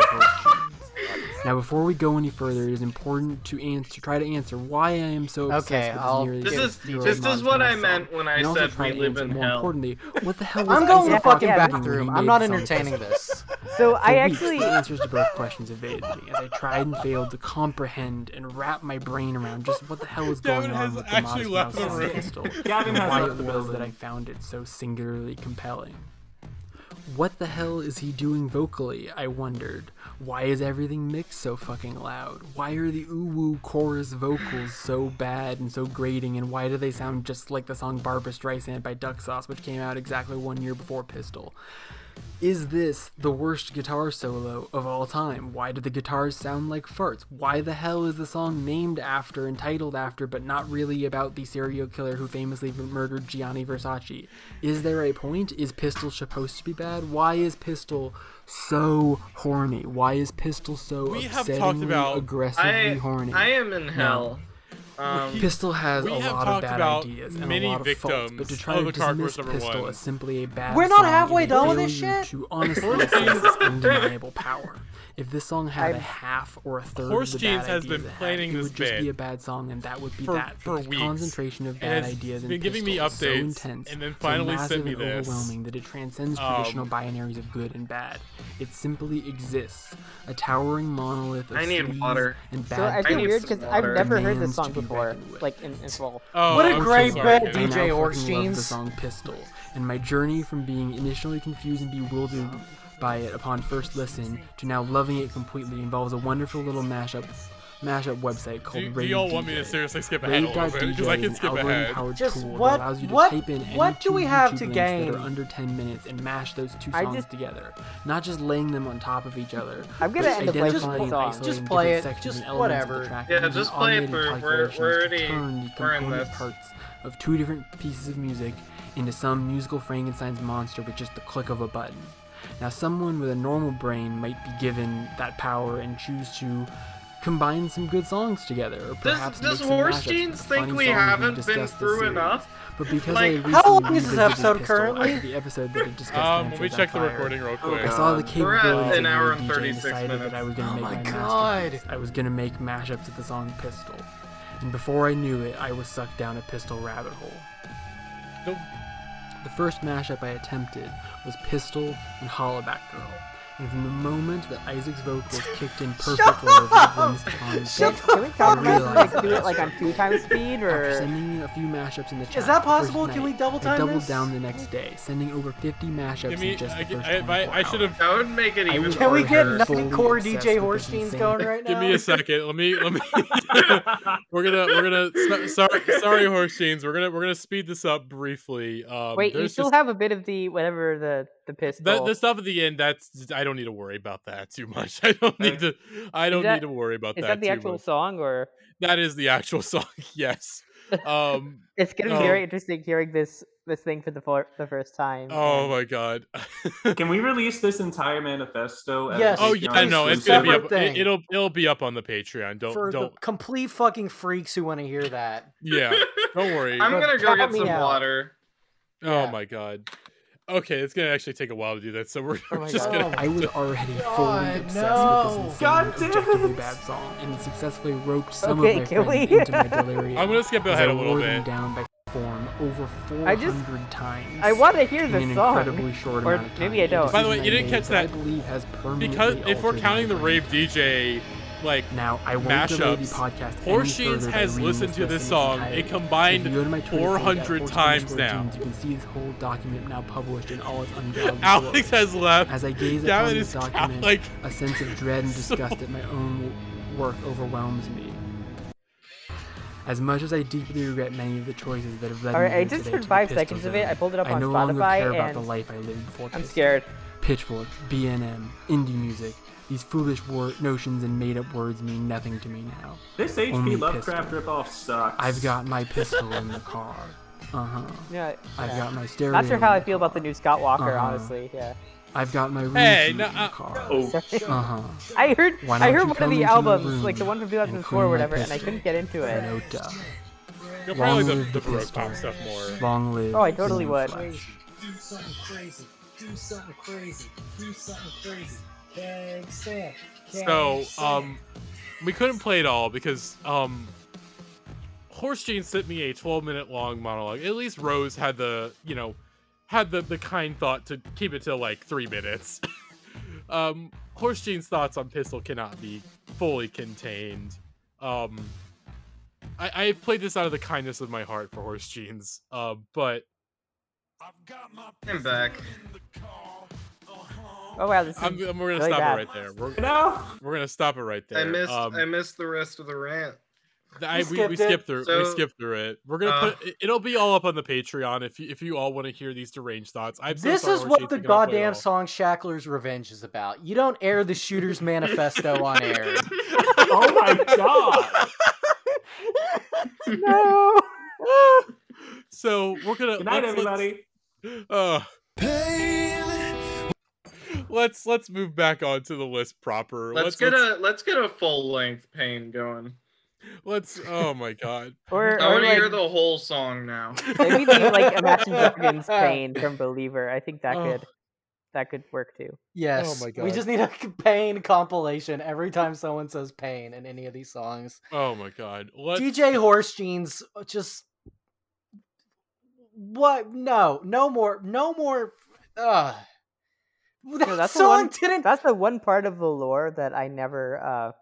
Speaker 9: Side Now, before we go any further, it is important to answer, try to answer why I am so obsessed
Speaker 2: Okay,
Speaker 9: with
Speaker 2: I'll-
Speaker 9: nearly
Speaker 3: This is this is what I meant when I said we live
Speaker 9: answer,
Speaker 3: in
Speaker 9: more
Speaker 3: hell.
Speaker 9: importantly, what the hell
Speaker 2: I'm going to the fucking
Speaker 9: Brock doing
Speaker 2: bathroom. I'm not entertaining this.
Speaker 5: So
Speaker 9: For
Speaker 5: I
Speaker 9: weeks,
Speaker 5: actually
Speaker 9: the answers to both questions evaded me as I tried and failed to comprehend and wrap my brain around just what the hell is going
Speaker 1: Gavin
Speaker 9: on
Speaker 1: has
Speaker 9: with the
Speaker 1: actually
Speaker 9: Modest
Speaker 1: left
Speaker 9: Mouse
Speaker 1: the room.
Speaker 9: Pistol,
Speaker 4: Gavin
Speaker 9: and why
Speaker 4: left
Speaker 9: it
Speaker 4: the
Speaker 9: was that. I found it so singularly compelling. What the hell is he doing vocally? I wondered. Why is everything mixed so fucking loud? Why are the woo chorus vocals so bad and so grating? And why do they sound just like the song Barbara Streisand by Duck Sauce, which came out exactly one year before Pistol? Is this the worst guitar solo of all time? Why do the guitars sound like farts? Why the hell is the song named after and titled after, but not really about the serial killer who famously murdered Gianni Versace? Is there a point? Is Pistol supposed to be bad? Why is Pistol so horny? Why is Pistol so
Speaker 1: We have
Speaker 9: upsettingly,
Speaker 1: talked about-
Speaker 9: aggressively
Speaker 3: I
Speaker 9: horny?
Speaker 3: I am in hell. Um,
Speaker 9: Pistol has a lot of bad ideas and
Speaker 1: many
Speaker 9: a lot of faults, but to try to
Speaker 1: the car
Speaker 9: dismiss Pistol
Speaker 1: one.
Speaker 9: as simply a bad
Speaker 2: We're not halfway done with this shit?
Speaker 9: To honestly assess undeniable power. If this song had a
Speaker 5: I'm-
Speaker 9: half or a third
Speaker 1: Horse
Speaker 9: of the
Speaker 1: Jeans
Speaker 9: bad
Speaker 1: has
Speaker 9: ideas
Speaker 1: been
Speaker 9: it had,
Speaker 1: planning
Speaker 9: it would just be a bad song, and that would be
Speaker 1: for-
Speaker 9: that.
Speaker 1: for weeks.
Speaker 9: concentration of bad
Speaker 1: has
Speaker 9: ideas in
Speaker 1: been giving me
Speaker 9: Pistol is so intense,
Speaker 1: and then
Speaker 9: so
Speaker 1: finally
Speaker 9: massive
Speaker 1: sent me
Speaker 9: and
Speaker 1: this.
Speaker 9: overwhelming that it transcends
Speaker 1: Um,
Speaker 9: traditional binaries of good and bad. It simply exists, a towering monolith of
Speaker 3: I need water.
Speaker 9: and bad
Speaker 5: so I feel weird because I've never heard this song
Speaker 9: be
Speaker 5: before, like in, in full.
Speaker 1: Oh,
Speaker 2: What a
Speaker 1: I'm so
Speaker 2: great
Speaker 1: sorry,
Speaker 2: bit, DJ
Speaker 9: now
Speaker 2: Horse
Speaker 9: fucking love the
Speaker 2: Jeans.
Speaker 9: song Pistol, and my journey from being initially confused and bewildered by it upon first listen to now loving it completely involves a wonderful little mashup mashup website called
Speaker 1: Do, do y'all want me to seriously skip ahead a little bit? Because I can skip
Speaker 9: an
Speaker 1: ahead.
Speaker 9: algorithm-powered
Speaker 2: Just
Speaker 9: tool
Speaker 2: what-
Speaker 9: that allows you to
Speaker 2: what-
Speaker 9: type in any
Speaker 2: what do
Speaker 9: two
Speaker 2: we have
Speaker 9: YouTube
Speaker 2: to
Speaker 9: links that are under 10 minutes and mash those two songs
Speaker 5: just-
Speaker 9: together, not just laying them on top of each other.
Speaker 5: I'm gonna end up liking
Speaker 9: identifying
Speaker 5: the
Speaker 9: and
Speaker 5: song.
Speaker 2: Just play it, just
Speaker 9: and elements of the
Speaker 2: whatever.
Speaker 9: track
Speaker 3: Yeah, just play it
Speaker 9: automated
Speaker 3: for- we're- we're already-
Speaker 9: turn the
Speaker 3: we're in this.
Speaker 9: parts of two different pieces of music into some musical Frankenstein's monster with just the click of a button. Now, someone with a normal brain might be given that power and choose to combine some good songs together, or perhaps
Speaker 3: does
Speaker 9: make some
Speaker 3: Horse
Speaker 9: mashups
Speaker 3: Jeans
Speaker 9: with
Speaker 3: think we haven't been through enough?
Speaker 9: But because
Speaker 3: Like,
Speaker 9: I
Speaker 3: how
Speaker 9: recently
Speaker 2: long is this episode
Speaker 9: Pistol,
Speaker 2: currently?
Speaker 9: I- the episode that had discussed
Speaker 1: Um, let me
Speaker 9: Hampshires
Speaker 1: check the
Speaker 9: Fire,
Speaker 1: recording real quick.
Speaker 9: I saw the
Speaker 4: God.
Speaker 3: We're an hour and
Speaker 9: DJ
Speaker 3: 36
Speaker 9: decided
Speaker 3: minutes.
Speaker 9: that I was going to
Speaker 2: Oh
Speaker 9: make
Speaker 2: my
Speaker 9: my
Speaker 2: God.
Speaker 9: I was going to make mashups of the song Pistol. And before I knew it, I was sucked down a Pistol rabbit hole.
Speaker 1: Nope.
Speaker 9: The first mashup I attempted was Pistol and Hollaback Girl. And from the moment that Isaac's vocals kicked in perfectly over the Gwen's
Speaker 2: Shut
Speaker 9: beat,
Speaker 2: the
Speaker 5: Can we compromise and like
Speaker 9: realized
Speaker 5: do it like on two times speed
Speaker 9: after
Speaker 5: or?
Speaker 9: sending a few mashups in the chat.
Speaker 2: Is that
Speaker 9: the first
Speaker 2: possible? Can
Speaker 9: night,
Speaker 2: we double
Speaker 9: I
Speaker 2: time
Speaker 9: doubled
Speaker 2: this?
Speaker 9: down the next day, sending over 50 mashups
Speaker 1: Give me.
Speaker 9: in just
Speaker 1: I,
Speaker 9: the first
Speaker 1: I, I,
Speaker 9: 24
Speaker 1: I should
Speaker 9: hours.
Speaker 1: have.
Speaker 3: That would make it
Speaker 9: I
Speaker 3: even
Speaker 9: was
Speaker 2: Can we
Speaker 3: harder.
Speaker 2: get
Speaker 9: already
Speaker 2: nothing core
Speaker 9: obsessed
Speaker 2: DJ
Speaker 9: with
Speaker 2: Horse
Speaker 9: this
Speaker 2: Jeans
Speaker 9: insane-
Speaker 2: going right now?
Speaker 1: Give me a second. Let me. Let me. we're gonna. We're gonna. so- Sorry. Sorry, horse jeans. We're gonna. We're gonna speed this up briefly. Um,
Speaker 5: Wait, you
Speaker 1: there's
Speaker 5: still
Speaker 1: just-
Speaker 5: have a bit of the whatever the the pistol.
Speaker 1: the, the stuff at the end. That's. I don't need to worry about that too much. I don't need to. I don't
Speaker 5: that-
Speaker 1: need to worry about
Speaker 5: Is
Speaker 1: that.
Speaker 5: that the
Speaker 1: too
Speaker 5: actual
Speaker 1: much.
Speaker 5: song or?
Speaker 1: That is the actual song. Yes. Um.
Speaker 5: It's gonna be
Speaker 1: Oh.
Speaker 5: very interesting hearing this this thing for the for, the first time.
Speaker 1: Oh
Speaker 5: and-
Speaker 1: my god.
Speaker 4: Can we release this entire manifesto? as
Speaker 2: Yes.
Speaker 4: a
Speaker 1: Oh
Speaker 4: Patreon
Speaker 1: yeah, no, it's gonna be up.
Speaker 2: Separate
Speaker 1: It,
Speaker 2: thing.
Speaker 1: it'll it'll be up on the Patreon. Don't
Speaker 2: For
Speaker 1: don't.
Speaker 2: the complete fucking freaks who want to hear that.
Speaker 1: Yeah. Don't worry.
Speaker 3: I'm gonna go
Speaker 5: Count
Speaker 3: get some
Speaker 5: out.
Speaker 3: water.
Speaker 1: Oh
Speaker 2: Yeah.
Speaker 1: my god. Okay, it's gonna actually take a while to do that, so we're,
Speaker 5: Oh
Speaker 1: we're just
Speaker 5: God.
Speaker 1: gonna.
Speaker 9: I was already fully
Speaker 2: God,
Speaker 9: obsessed
Speaker 2: no.
Speaker 9: with this insane,
Speaker 4: God damn
Speaker 9: objectively
Speaker 4: it.
Speaker 9: bad song, and successfully roped some
Speaker 5: Okay,
Speaker 9: of my
Speaker 5: can
Speaker 9: friends
Speaker 5: we-
Speaker 9: into my delirium.
Speaker 1: I'm gonna skip ahead a little bit.
Speaker 9: down by form over 400
Speaker 5: I just-
Speaker 9: times.
Speaker 5: I want to hear
Speaker 9: in
Speaker 5: the
Speaker 9: an
Speaker 5: song.
Speaker 9: incredibly short
Speaker 5: Or
Speaker 9: amount of
Speaker 5: maybe. I don't.
Speaker 1: By the way, you didn't
Speaker 9: made
Speaker 1: catch
Speaker 9: that I believe has permanently
Speaker 1: Because if we're counting the. Rave DJ, like
Speaker 9: Now, I won't delay the
Speaker 1: mashups,
Speaker 9: podcast any
Speaker 1: Horse Jeans
Speaker 9: further by
Speaker 1: has listened to this
Speaker 9: list in
Speaker 1: song a combined
Speaker 9: If you go to my Twitter feed at
Speaker 1: 400
Speaker 9: Horse
Speaker 1: times now.
Speaker 9: You can see this whole document now published in all its ungodly
Speaker 1: Alex has left.
Speaker 9: As I gaze
Speaker 1: Down
Speaker 9: upon this
Speaker 1: his couch,
Speaker 9: document,
Speaker 1: like
Speaker 9: a sense of dread and
Speaker 1: so-
Speaker 9: disgust at my own work overwhelms me. As much as I deeply regret many of the choices that have led
Speaker 5: Alright,
Speaker 9: me
Speaker 5: I
Speaker 9: here
Speaker 5: just
Speaker 9: today
Speaker 5: heard
Speaker 9: to
Speaker 5: five seconds of it. I pulled it up
Speaker 9: I
Speaker 5: on
Speaker 9: no longer care about the life I lived before.
Speaker 5: I'm scared.
Speaker 9: Pitchfork, BNM, indie music. These foolish wor- notions and made-up words mean nothing to me now.
Speaker 4: This HP
Speaker 9: Only
Speaker 4: Lovecraft
Speaker 9: pistol.
Speaker 4: ripoff sucks.
Speaker 9: I've got my pistol in the car. Uh huh.
Speaker 5: Yeah,
Speaker 9: I've
Speaker 5: yeah.
Speaker 9: got my stereo.
Speaker 5: Not sure how I feel about the new Scott Walker,
Speaker 9: Uh-huh.
Speaker 5: honestly. Yeah.
Speaker 9: I've got my room
Speaker 1: Hey,
Speaker 9: key
Speaker 1: no,
Speaker 9: in
Speaker 1: uh,
Speaker 9: the car.
Speaker 4: Oh,
Speaker 9: Uh huh.
Speaker 5: I heard
Speaker 9: Why
Speaker 5: I heard one of the
Speaker 9: into the
Speaker 5: albums, like the one from 2004 or whatever, and I couldn't get into it.
Speaker 9: Nota.
Speaker 1: You'll probably
Speaker 9: Long
Speaker 1: the,
Speaker 9: live
Speaker 1: the
Speaker 9: the
Speaker 1: Baroque
Speaker 9: pistol.
Speaker 1: pop stuff more.
Speaker 9: Long live.
Speaker 5: Oh, I totally would.
Speaker 9: Flash.
Speaker 2: Do something crazy. Do something crazy. Do something crazy. Can't.
Speaker 1: So, um, we couldn't play it all because, um, Horse Jeans sent me a 12 minute long monologue. At least Rose had the, you know, had the, the kind thought to keep it to like three minutes. um, Horse Jeans' thoughts on Pistol cannot be fully contained. Um, I, I played this out of the kindness of my heart for Horse Jeans, uh, but
Speaker 3: I'm back.
Speaker 5: Oh wow, this is
Speaker 1: I'm, I'm- we're gonna
Speaker 5: really
Speaker 1: stop
Speaker 5: bad.
Speaker 1: it right there. We're,
Speaker 4: No.
Speaker 1: we're gonna stop it right there.
Speaker 3: I missed.
Speaker 1: Um,
Speaker 3: I missed the rest of the rant.
Speaker 1: I, we,
Speaker 2: skipped
Speaker 1: we
Speaker 2: it.
Speaker 1: skipped through we skipped through it. We're gonna
Speaker 3: uh,
Speaker 1: put it- it'll be all up on the Patreon if you if you all want to hear these deranged thoughts. I'm so
Speaker 2: This is what the
Speaker 1: we cannot play it
Speaker 2: goddamn song Shackler's Revenge is about. You don't air the Shooter's Manifesto on air.
Speaker 4: Oh my god.
Speaker 5: no.
Speaker 1: So we're gonna
Speaker 4: Good night,
Speaker 1: let's- let's-
Speaker 4: everybody.
Speaker 1: Uh, let's let's move back onto the list proper.
Speaker 3: Let's get a let's get a full length pain going.
Speaker 1: let's. Oh my god.
Speaker 5: Or,
Speaker 3: I
Speaker 5: or
Speaker 3: want to
Speaker 5: like,
Speaker 3: hear the whole song now.
Speaker 5: maybe the like Imagine Dragons pain from Believer. I think that
Speaker 1: Oh.
Speaker 5: could that could work too.
Speaker 2: Yes.
Speaker 1: Oh
Speaker 2: my
Speaker 1: god.
Speaker 2: We just need a pain compilation every time someone says pain in any of these songs.
Speaker 1: Oh my god. Let's,
Speaker 2: DJ Horse Jeans uh, just what no no more no more uh that
Speaker 5: that's the one-
Speaker 2: didn't
Speaker 5: That's the one part of the lore that I never uh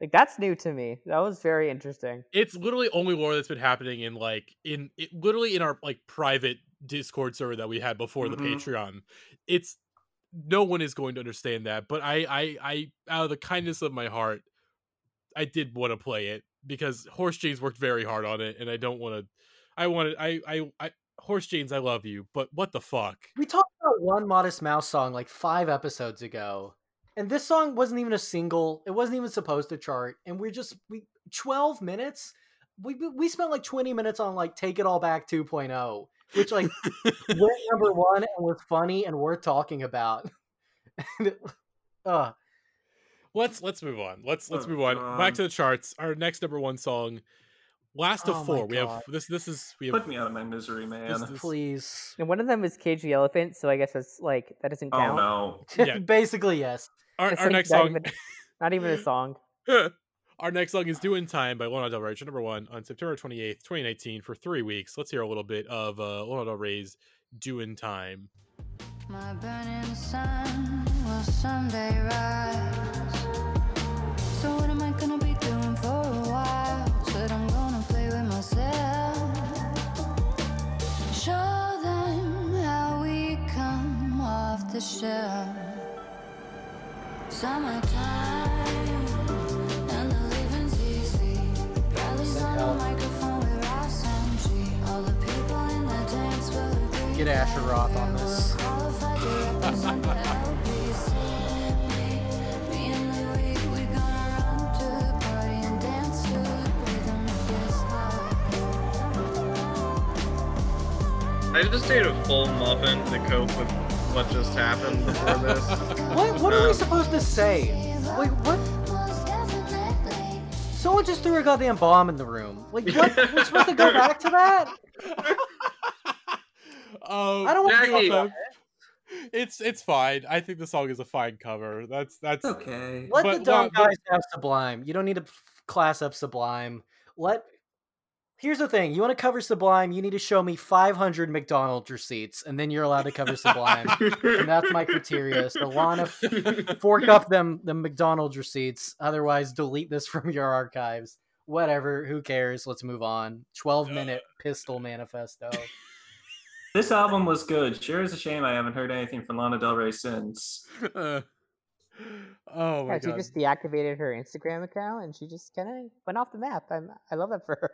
Speaker 5: like. That's new to me. That was very interesting.
Speaker 1: it's literally only lore that's been happening in like in it, literally in our like private discord server that we had before the
Speaker 4: Mhm.
Speaker 1: patreon it's no one is going to understand that but i i i out of the kindness of my heart i did want to play it because horse jeans worked very hard on it and i don't want to i wanted i i i horse jeans i love you but what the fuck
Speaker 2: we talked about one modest mouse song like five episodes ago and this song wasn't even a single it wasn't even supposed to chart and we're just we 12 minutes we we- we spent like 20 minutes on like take it all back 2.0 which like went number one and was funny and worth talking about uh,
Speaker 1: let's let's move on. Let's let's
Speaker 4: Oh,
Speaker 1: move on. Back to the charts. Our next number one song, last of
Speaker 2: Oh my
Speaker 1: four. We have this. This is we have.
Speaker 4: Put me out of my misery, man.
Speaker 1: This is-
Speaker 2: Please.
Speaker 5: And one of them is Cage the Elephant, so I guess that's like that doesn't count.
Speaker 4: oh
Speaker 5: count.
Speaker 4: no.
Speaker 1: Yeah.
Speaker 2: Basically, yes.
Speaker 1: Our, our
Speaker 5: like
Speaker 1: next
Speaker 5: not
Speaker 1: song.
Speaker 5: even- Not even a song.
Speaker 1: Our next song is "Doing Time" by Lana Del Rey, number one on September twenty eighth, twenty nineteen, for three weeks. Let's hear a little bit of uh, Lana Del Rey's "Doing Time."
Speaker 8: My burning sun will someday rise. So what am I gonna be doing for a while? Said I'm gonna play with myself. Show them how we come off the shelf. Summertime and the living's easy. Rallies on the microphone with Ras MG. All the people in the dance will agree.
Speaker 2: Get Asher Roth on this.
Speaker 3: I just ate a full muffin to cope with what just happened before this.
Speaker 2: What what are we supposed to say? Like what? Someone just threw a goddamn bomb in the room. Like what? We're supposed to go back to that?
Speaker 1: Oh,
Speaker 2: I don't want to
Speaker 3: Jackie.
Speaker 2: talk
Speaker 1: It's it's fine. I think the song is a fine cover. That's that's
Speaker 4: Okay.
Speaker 2: Let
Speaker 1: But
Speaker 2: the dumb
Speaker 1: what- but-
Speaker 2: guys have Sublime. You don't need to class up Sublime. Let. Here's the thing: you want to cover Sublime, you need to show me 500 McDonald's receipts, and then you're allowed to cover Sublime. and that's my criteria. So Lana, f- fork up them the McDonald's receipts. Otherwise, delete this from your archives. Whatever. Who cares? Let's move on. 12 minute pistol manifesto.
Speaker 4: This album was good. Sure is a shame I haven't heard anything from Lana Del Rey since.
Speaker 1: uh, oh my
Speaker 5: Yeah, she just deactivated her Instagram account and she just kind of went off the map. I'm, I love that for her.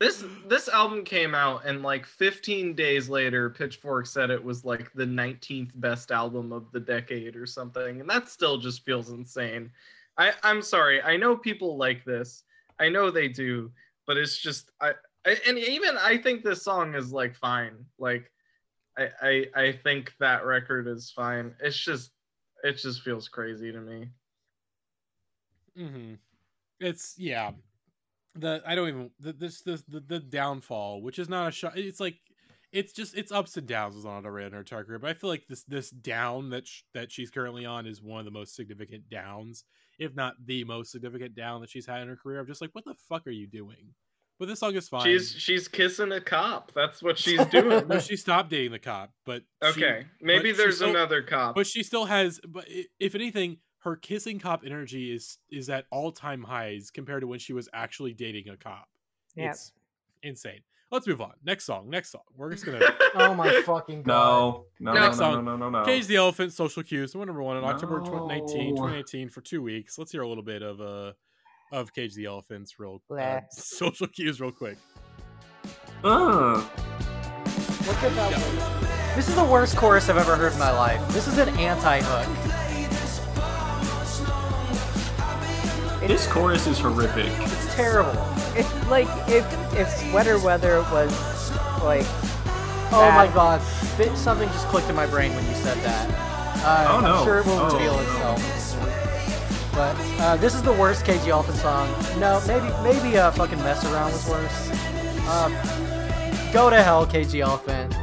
Speaker 3: This this album came out and like 15 days later, Pitchfork said it was like the 19th best album of the decade or something, and that still just feels insane. I I'm sorry. I know people like this. I know they do, but it's just I, I and even I think this song is like fine. Like I I I think that record is fine. It's just it just feels crazy to me.
Speaker 1: mm-hmm It's yeah. The I don't even the, this this the, the downfall, which is not a shot. It's like it's just it's ups and downs Del Rey in her entire career. But I feel like this this down that sh- that she's currently on is one of the most significant downs, if not the most significant down that she's had in her career. I'm just like, what the fuck are you doing? But this song is fine.
Speaker 3: She's she's kissing a cop. That's what she's doing.
Speaker 1: no, she stopped dating the cop, but she-
Speaker 3: Okay, maybe
Speaker 1: but
Speaker 3: there's
Speaker 1: still-
Speaker 3: another cop.
Speaker 1: but she still has. But if anything, her kissing cop energy is is at all time highs compared to when she was actually dating a cop.
Speaker 5: Yeah.
Speaker 1: It's insane. Let's move on. Next song. Next song. We're just gonna
Speaker 2: Oh my fucking god.
Speaker 4: No, no, no,
Speaker 1: Next
Speaker 4: no, no,
Speaker 1: song.
Speaker 4: no, no, no.
Speaker 1: Cage the Elephant, Social Cues, number number one on October tw- 19, 2018 for two weeks. Let's hear a little bit of uh of Cage the Elephants real uh, Social Cues real quick.
Speaker 4: Ugh.
Speaker 2: Look at that. This is the worst chorus I've ever heard in my life. This is an anti-hook.
Speaker 4: This chorus is horrific.
Speaker 2: It's terrible.
Speaker 5: It's like if if sweater weather was like
Speaker 2: Oh my god. Th- Something just clicked in my brain when you said that. Uh,
Speaker 4: Oh, no.
Speaker 2: I'm sure it will
Speaker 4: Oh,
Speaker 2: reveal
Speaker 4: no.
Speaker 2: itself. But uh, this is the worst KG Elephant song. No, maybe maybe uh, fucking Mess Around was worse. Uh, go to hell, KG Elephant.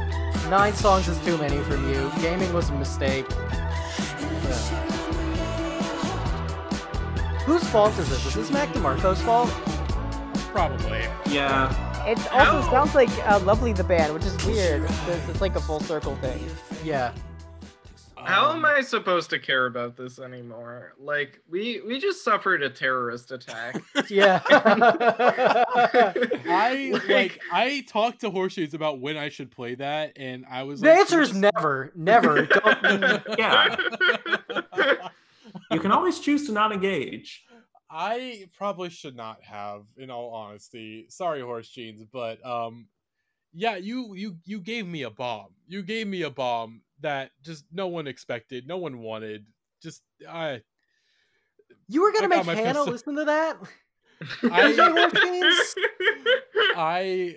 Speaker 2: Nine songs is too many from you. Gaming was a mistake. Whose fault is this? Is this Mac DeMarco's fault?
Speaker 1: Probably.
Speaker 4: Yeah.
Speaker 5: it also
Speaker 3: How-
Speaker 5: sounds like uh, Lovely the band, which is weird. It's, it's like a full circle thing.
Speaker 2: Yeah.
Speaker 3: How
Speaker 1: Um,
Speaker 3: am I supposed to care about this anymore? Like we we just suffered a terrorist attack.
Speaker 2: Yeah.
Speaker 1: I
Speaker 3: Like-
Speaker 1: like I talked to Horseshoes about when I should play that, and I was like
Speaker 2: the
Speaker 1: like,
Speaker 2: answer is never. Never. Don't,
Speaker 4: Yeah. You can always choose to not engage.
Speaker 1: I probably should not have, in all honesty. Sorry, horse jeans, but um, yeah, you you you gave me a bomb. You gave me a bomb that just no one expected, no one wanted. Just I
Speaker 2: you were gonna
Speaker 1: I
Speaker 2: make Hannah
Speaker 1: pistol-
Speaker 2: listen to that?
Speaker 1: I-
Speaker 2: Horse Jeans?
Speaker 1: I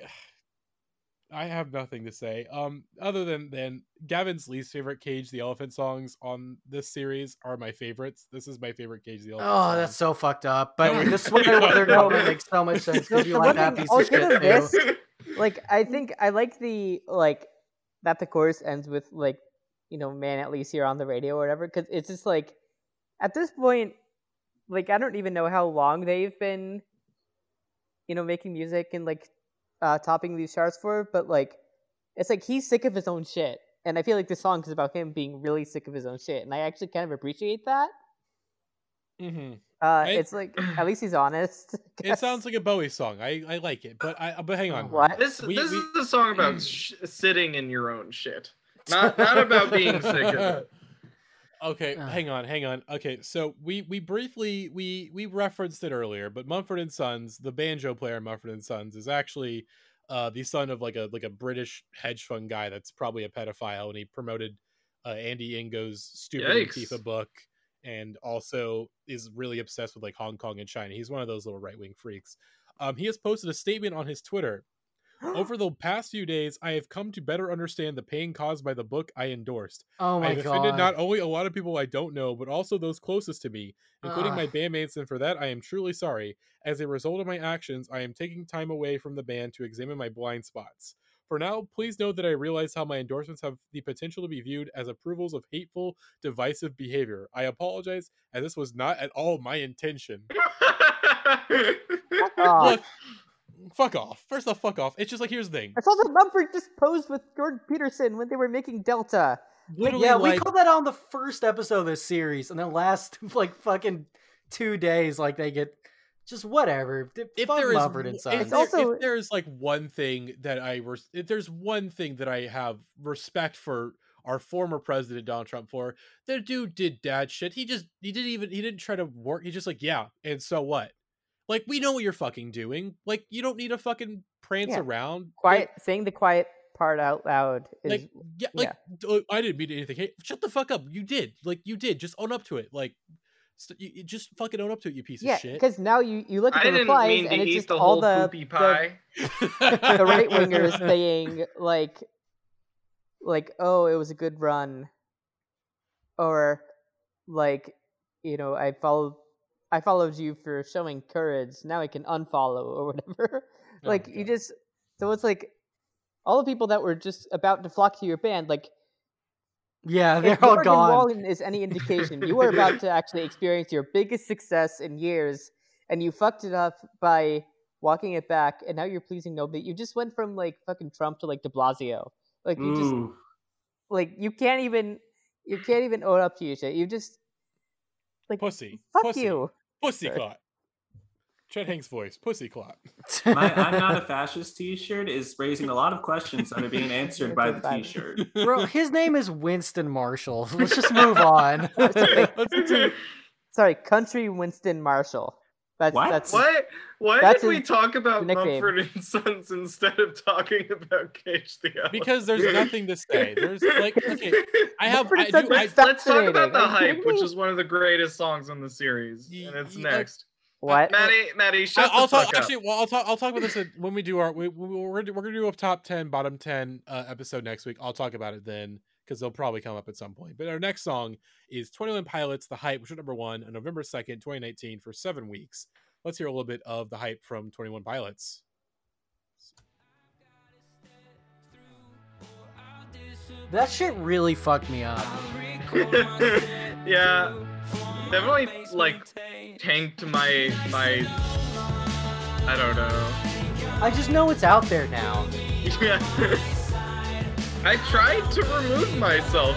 Speaker 1: I have nothing to say. Um, other than than Gavin's least favorite Cage the Elephant songs on this series are my favorites. This is my favorite Cage the Elephant.
Speaker 2: Oh,
Speaker 1: song.
Speaker 2: that's so fucked up. But
Speaker 1: No.
Speaker 2: this way, what they're going makes so much sense
Speaker 5: The-
Speaker 2: because you like
Speaker 5: one
Speaker 2: that piece
Speaker 5: I'll
Speaker 2: of shit too.
Speaker 5: this. like I think I like the like that the chorus ends with like you know man at least you're on the radio or whatever because it's just like at this point like I don't even know how long they've been you know making music and like uh topping these charts for but like it's like he's sick of his own shit and I feel like this song is about him being really sick of his own shit and I actually kind of appreciate that
Speaker 1: Mhm.
Speaker 5: uh
Speaker 1: I-
Speaker 5: it's like at least he's honest
Speaker 1: It sounds like a Bowie song. I, I like it, but I but hang on.
Speaker 5: what
Speaker 3: This
Speaker 1: We-
Speaker 3: this
Speaker 1: we-
Speaker 3: is a song about sh- sitting in your own shit, not not about being sick of it.
Speaker 1: Okay,
Speaker 2: Ugh.
Speaker 1: hang on, hang on. Okay, so we we briefly we we referenced it earlier, but Mumford and Sons, the banjo player in Mumford and Sons, is actually uh, the son of like a like a British hedge fund guy that's probably a pedophile, and he promoted uh, Andy Ngo's Stupid
Speaker 3: Yikes.
Speaker 1: Antifa book, and also is really obsessed with like Hong Kong and China. He's one of those little right wing freaks. Um, he has posted a statement on his Twitter. Over the past few days, I have come to better understand the pain caused by the book I endorsed.
Speaker 2: Oh my
Speaker 1: I've offended
Speaker 2: god!
Speaker 1: not only a lot of people I don't know, but also those closest to me, including my bandmates, and for that I am truly sorry. As a result of my actions, I am taking time away from the band to examine my blind spots. For now, please know that I realize how my endorsements have the potential to be viewed as approvals of hateful, divisive behavior. I apologize, as this was not at all my intention.
Speaker 5: Fuck off.
Speaker 1: Look, fuck off. First off, fuck off. It's just like here's the thing.
Speaker 5: I saw that Mumford just posed with Jordan Peterson when they were making Delta.
Speaker 1: Literally,
Speaker 2: yeah, we
Speaker 1: like,
Speaker 2: called that on the first episode of this series, and then last like fucking two days, like they get just whatever.
Speaker 1: If
Speaker 2: fuck
Speaker 1: there is
Speaker 2: Mumford and
Speaker 1: if,
Speaker 5: It's
Speaker 1: there,
Speaker 5: also-
Speaker 1: if there's like one thing that I res- if there's one thing that I have respect for our former president Donald Trump for, the dude did dad shit. He just he didn't even he didn't try to work. He just like yeah, and so what? Like we know what you're fucking doing. Like you don't need to fucking prance
Speaker 5: Yeah.
Speaker 1: around.
Speaker 5: Quiet, saying the quiet part out loud is
Speaker 1: Like, like yeah, like d- I didn't mean anything. Hey, shut the fuck up. You did. Like you did. Just own up to it. Like st- you, you just fucking own up to it. You piece
Speaker 5: yeah,
Speaker 1: of shit.
Speaker 5: because now you you look at
Speaker 3: I
Speaker 5: the
Speaker 3: didn't
Speaker 5: replies
Speaker 3: mean
Speaker 5: and it's just
Speaker 3: the
Speaker 5: all
Speaker 3: whole
Speaker 5: the
Speaker 3: poopy
Speaker 5: the,
Speaker 3: pie.
Speaker 5: the right wingers saying like like oh it was a good run or like you know I followed I followed you for showing courage now I can unfollow or whatever like you just so it's like all the people that were just about to flock to your band like
Speaker 2: yeah, they're
Speaker 5: if
Speaker 2: all
Speaker 5: Morgan
Speaker 2: gone.
Speaker 5: Wallen is any indication, you were about to actually experience your biggest success in years, and you fucked it up by walking it back, and now you're pleasing nobody. You just went from like fucking Trump to like De Blasio. Like you just like you can't even you can't even own up to your shit. You just like
Speaker 1: Pussy.
Speaker 5: fuck
Speaker 1: Pussy.
Speaker 5: you.
Speaker 1: Pussy clot. Chet Hanks voice. Pussy clot.
Speaker 4: My I'm not a fascist t-shirt is raising a lot of questions that are being answered by the t-shirt.
Speaker 2: Bro, his name is Winston Marshall. Let's just move on.
Speaker 5: Sorry, Country Winston Marshall. That's
Speaker 4: What?
Speaker 5: that's
Speaker 3: What? Why
Speaker 5: That's
Speaker 3: did we talk about
Speaker 5: nickname.
Speaker 3: Mumford and Sons instead of talking about Cage the Elephant?
Speaker 1: because there's nothing to say. There's like okay, I have
Speaker 5: Mumford
Speaker 1: I do I,
Speaker 3: let's, let's talk about the hype, which is one of the greatest songs in the series, and it's
Speaker 1: y-
Speaker 3: next.
Speaker 5: what?
Speaker 3: Maddie, Maddie,
Speaker 1: I-
Speaker 3: shut
Speaker 1: I'll
Speaker 3: the fuck
Speaker 1: talk
Speaker 3: up.
Speaker 1: actually. Well, I'll talk. I'll talk about this when we do our. We, we, we're gonna- we're gonna do a top ten, bottom ten uh, episode next week. I'll talk about it then because they'll probably come up at some point. But our next song is Twenty One Pilots, "The Hype," which was number one on November second, twenty nineteen, for seven weeks. Let's hear a little bit of the hype from Twenty One Pilots.
Speaker 2: that shit really fucked me up.
Speaker 3: yeah, definitely like tanked my my. I don't know.
Speaker 2: I just know it's out there now.
Speaker 3: Yeah. I tried to remove myself.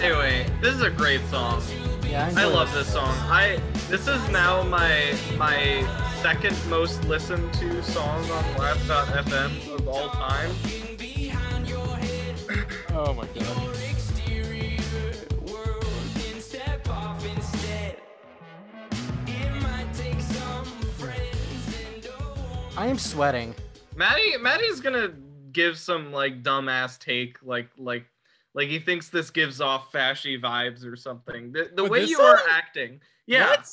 Speaker 3: Anyway, this is a great song.
Speaker 2: Yeah,
Speaker 3: I
Speaker 2: enjoy
Speaker 3: love
Speaker 2: this
Speaker 3: this song. I this is now my my second most listened to song on Last.fm of all time.
Speaker 1: Oh my god.
Speaker 2: I am sweating.
Speaker 3: Maddie Maddie's gonna give some like dumbass take like like like he thinks this gives off fashy vibes or something. The, the way
Speaker 1: this
Speaker 3: you are acting. Yeah.
Speaker 1: What?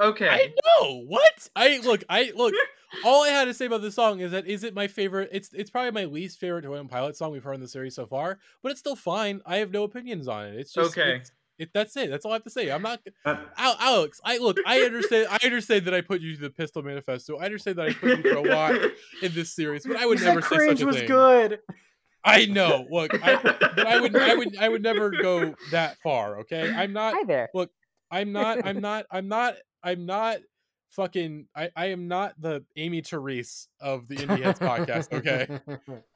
Speaker 3: Okay.
Speaker 1: I know what I look. I look. all I had to say about this song is that is it my favorite? It's it's probably my least favorite Toy Pilot song we've heard in the series so far, but it's still fine. I have no opinions on it. It's just
Speaker 3: Okay.
Speaker 1: it's- It, that's it. That's all I have to say. I'm not
Speaker 4: Uh,
Speaker 1: Alex. I look. I understand. I understand that I put you to the Pistol Manifesto. I understand that I put you through a lot in this series, but I would
Speaker 2: That
Speaker 1: never say
Speaker 2: cringe
Speaker 1: such a
Speaker 2: was
Speaker 1: thing.
Speaker 2: good.
Speaker 1: I know. Look, I, but I would. I would. I would never go that far. Okay. I'm not.
Speaker 5: Hi there.
Speaker 1: Look, I'm not. I'm not. I'm not. I'm not. Fucking. I. I am not the Amy Therese of the Indie Heads podcast. Okay.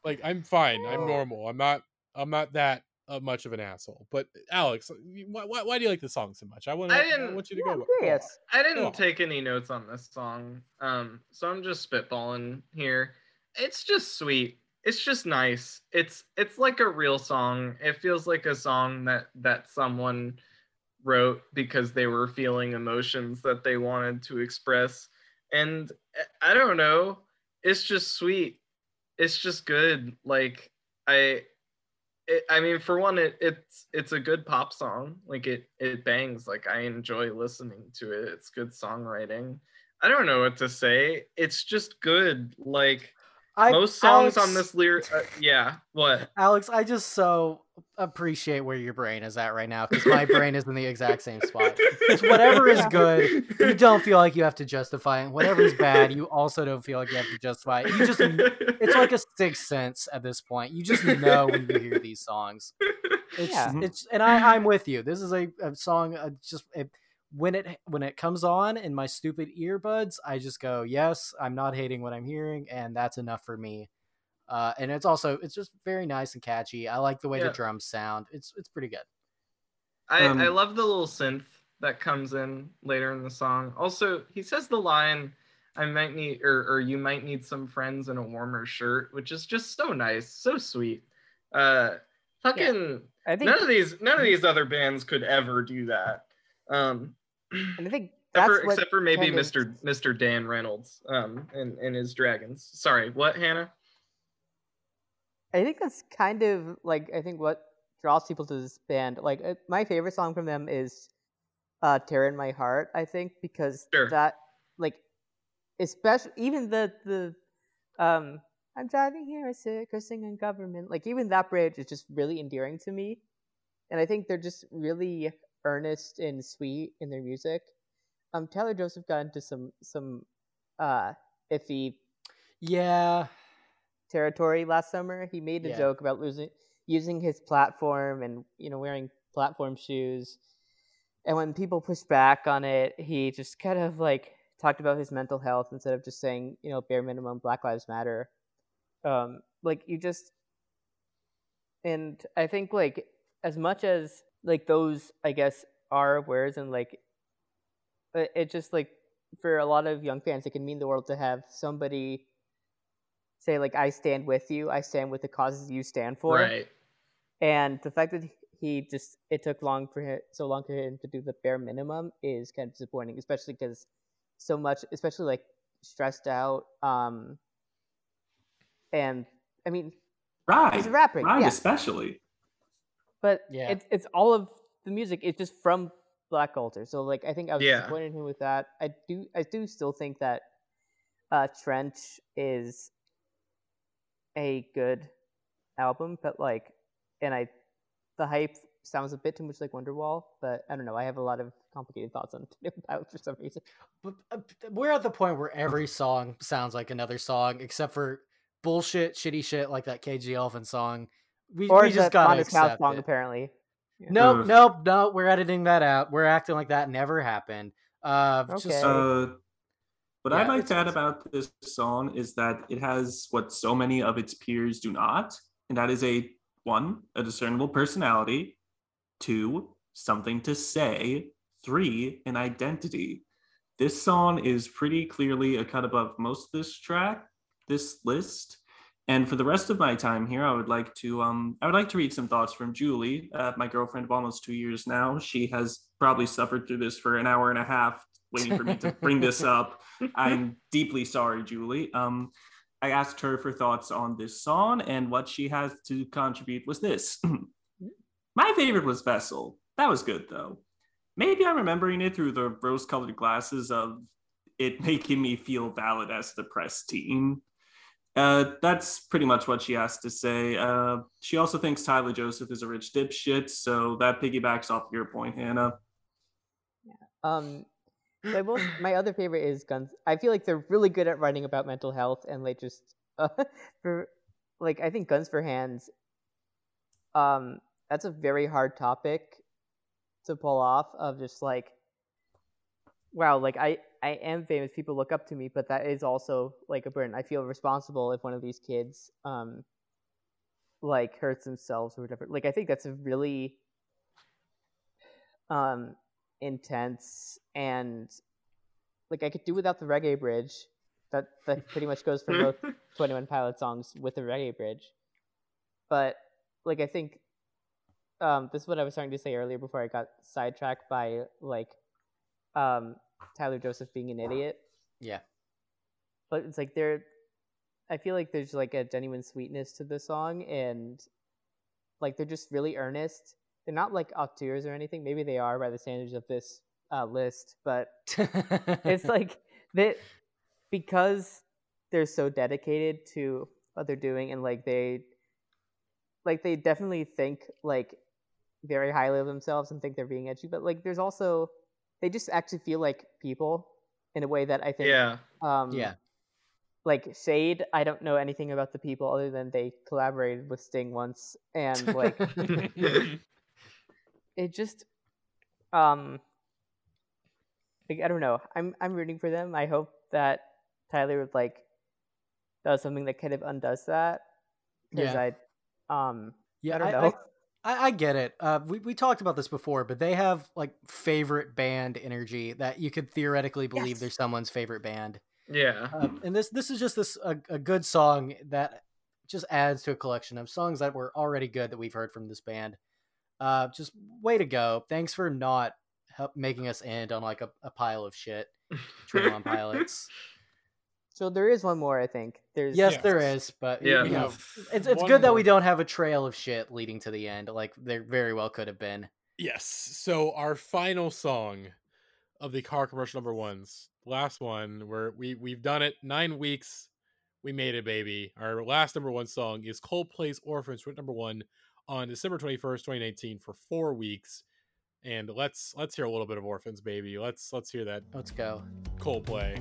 Speaker 1: Like I'm fine. I'm normal. I'm not. I'm not that uh, much of an asshole. But Alex, why, why, why do you like the song so much? I want.
Speaker 3: I
Speaker 1: I,
Speaker 3: didn't-
Speaker 1: want you to
Speaker 5: Yeah,
Speaker 1: go.
Speaker 5: I'm.
Speaker 3: I didn't take any notes on this song, um, so I'm just spitballing here. It's just sweet. It's just nice. It's it's like a real song. It feels like a song that that someone wrote because they were feeling emotions that they wanted to express. And I- I don't know. It's just sweet. It's just good. Like I it, I mean, for one, it, it's it's a good pop song. Like it it bangs. Like I enjoy listening to it. It's good songwriting. I don't know what to say. It's just good. Like
Speaker 2: I,
Speaker 3: most songs
Speaker 2: Alex,
Speaker 3: on this lyric. Uh, yeah. What?
Speaker 2: Alex, I just so appreciate where your brain is at right now because my brain is in the exact same spot. It's whatever is good, you don't feel like you have to justify it. Whatever is bad, you also don't feel like you have to justify it. You just it's like a sixth sense at this point. You just know when you hear these songs. It's
Speaker 5: Yeah.
Speaker 2: it's and I I'm with you. This is a, a song uh, just it, when it when it comes on in my stupid earbuds, I just go, "Yes, I'm not hating what I'm hearing and that's enough for me." Uh, and it's also it's just very nice and catchy. I like the way
Speaker 3: Yeah.
Speaker 2: the drums sound. It's it's pretty good.
Speaker 3: I, I
Speaker 4: Um,
Speaker 3: love the little synth that comes in later in the song. Also, he says the line, I might need or, or you might need some friends in a warmer shirt, which is just so nice, so sweet. Uh fucking
Speaker 5: I think,
Speaker 3: none of these none of these other bands could ever do that. Um
Speaker 5: and I think
Speaker 3: except for,
Speaker 5: what
Speaker 3: except for maybe
Speaker 5: kind of-
Speaker 3: Mr. Mr. Dan Reynolds um and, and his dragons. Sorry, what Hannah?
Speaker 5: I think that's kind of like I think what draws people to this band. Like uh, my favorite song from them is uh "Tear in My Heart." I think because
Speaker 3: Sure.
Speaker 5: that like especially even the the um I'm driving here, I sit cursing in government. Like even that bridge is just really endearing to me, and I think they're just really earnest and sweet in their music. Um, Tyler Joseph got into some some uh iffy
Speaker 2: Yeah,
Speaker 5: territory last summer. He made a
Speaker 2: Yeah.
Speaker 5: joke about losing using his platform and you know wearing platform shoes. And when people pushed back on it, he just kind of like talked about his mental health instead of just saying, you know, bare minimum Black Lives Matter. Um like you just and I think like as much as like those I guess are words and like it it just like for a lot of young fans it can mean the world to have somebody say like I stand with you, I stand with the causes you stand for.
Speaker 3: Right.
Speaker 5: And the fact that he just it took long for him so long for him to do the bare minimum is kind of disappointing, especially because so much, especially like stressed out. Um, and I mean,
Speaker 4: right,
Speaker 5: he's a rapper,
Speaker 4: Ride
Speaker 5: yeah.
Speaker 4: especially.
Speaker 5: But
Speaker 2: Yeah.
Speaker 5: it's it's all of the music. It's just from Black Altar. So like I think I was
Speaker 3: Yeah.
Speaker 5: disappointed in him with that. I do I do still think that uh Trench is a good album, but like and I the hype sounds a bit too much like Wonderwall, but I don't know. I have a lot of complicated thoughts on about for some reason.
Speaker 2: but uh, we're at the point where every song sounds like another song, except for bullshit, shitty shit like that KG Elfin song. We,
Speaker 5: Or
Speaker 2: we just gotta
Speaker 5: Modest Mouse
Speaker 2: accept
Speaker 5: song
Speaker 2: it.
Speaker 5: apparently.
Speaker 2: Nope,
Speaker 4: Ugh.
Speaker 2: nope, nope. We're editing that out. We're acting like that never happened. Uh, just
Speaker 5: Okay.
Speaker 4: Uh, what
Speaker 2: Yeah,
Speaker 4: I'd like
Speaker 2: it's-
Speaker 4: to add about this song is that it has what so many of its peers do not, and that is a one, a discernible personality, two, something to say, three, an identity. This song is pretty clearly a cut above most of this track, this list. And for the rest of my time here, I would like to um I would like to read some thoughts from Julie, uh, my girlfriend of almost two years now. She has probably suffered through this for an hour and a half, waiting for me to bring this up. I'm deeply sorry, Julie. Um, I asked her for thoughts on this song, and what she has to contribute was this. My favorite was Vessel. That was good though. maybe I'm remembering it through the rose-colored glasses of it making me feel valid as the press teen. Uh, that's pretty much what she has to say. Uh, she also thinks Tyler Joseph is a rich dipshit, so that piggybacks off your point, Hannah.
Speaker 5: Um, my other favorite is Guns. I feel like they're really good at writing about mental health and like just uh, for like I think Guns for Hands. Um, that's a very hard topic to pull off. Of just like, wow, like I I am famous. People look up to me, but that is also like a burden. I feel responsible if one of these kids um like hurts themselves or whatever. Like I think that's a really um intense and like I could do without the reggae bridge. That that pretty much goes for both Twenty One Pilot songs with the reggae bridge. But like I think um this is what I was starting to say earlier before I got sidetracked by like um Tyler Joseph being an idiot.
Speaker 2: Yeah.
Speaker 5: But it's like there I feel like there's like a genuine sweetness to the song and like they're just really earnest. They're not like auteurs or anything. Maybe they are by the standards of this uh, list, but it's like that because they're so dedicated to what they're doing and like they like they definitely think like very highly of themselves and think they're being edgy but like there's also they just actually feel like people in a way that i think
Speaker 3: Yeah.
Speaker 5: um
Speaker 2: yeah.
Speaker 5: like SHAED i don't know anything about the people other than they collaborated with sting once and like it just um like, I don't know. I'm I'm rooting for them. I hope that Tyler would like does something that kind of undoes that. Because
Speaker 2: Yeah.
Speaker 5: I um
Speaker 2: Yeah,
Speaker 5: I don't
Speaker 2: I,
Speaker 5: know.
Speaker 2: I, I get it. Uh, we we talked about this before, but they have like favorite band energy that you could theoretically believe
Speaker 5: Yes.
Speaker 2: they're someone's favorite band.
Speaker 3: yeah.
Speaker 2: Uh, and this this is just this a, a good song that just adds to a collection of songs that were already good that we've heard from this band. Uh, just way to go! Thanks for not help making us end on like a, a pile of shit. Trail on pilots.
Speaker 5: So there is one more, I think. There's
Speaker 2: Yes,
Speaker 1: Yes.
Speaker 2: there is, but
Speaker 3: Yeah.
Speaker 2: you know, it's it's
Speaker 1: one
Speaker 2: good that we don't have a trail of shit leading to the end, like there very well could have been.
Speaker 1: Yes. So our final song of the car commercial number ones, last one, where we we've done it nine weeks. We made it, baby. Our last number one song is Coldplay's Orphans, went number one on December twenty first, twenty nineteen, for four weeks. And let's let's hear a little bit of Orphans, baby. Let's let's hear that
Speaker 2: Let's go.
Speaker 1: Coldplay.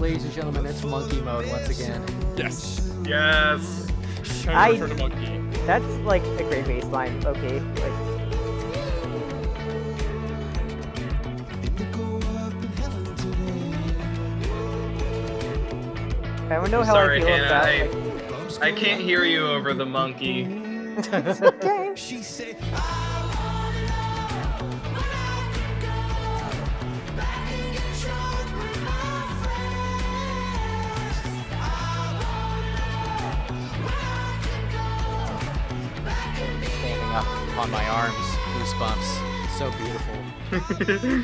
Speaker 2: Ladies and gentlemen, it's monkey mode once again.
Speaker 1: Yes.
Speaker 3: yes.
Speaker 1: Time
Speaker 5: I-
Speaker 1: to return to monkey.
Speaker 5: that's like a great baseline. Okay. Like I don't know how
Speaker 3: Sorry,
Speaker 5: I feel
Speaker 3: Hannah.
Speaker 5: about
Speaker 3: I,
Speaker 5: like,
Speaker 3: I can't hear you over the monkey.
Speaker 5: it's okay.
Speaker 2: on my arms, goosebumps. So beautiful.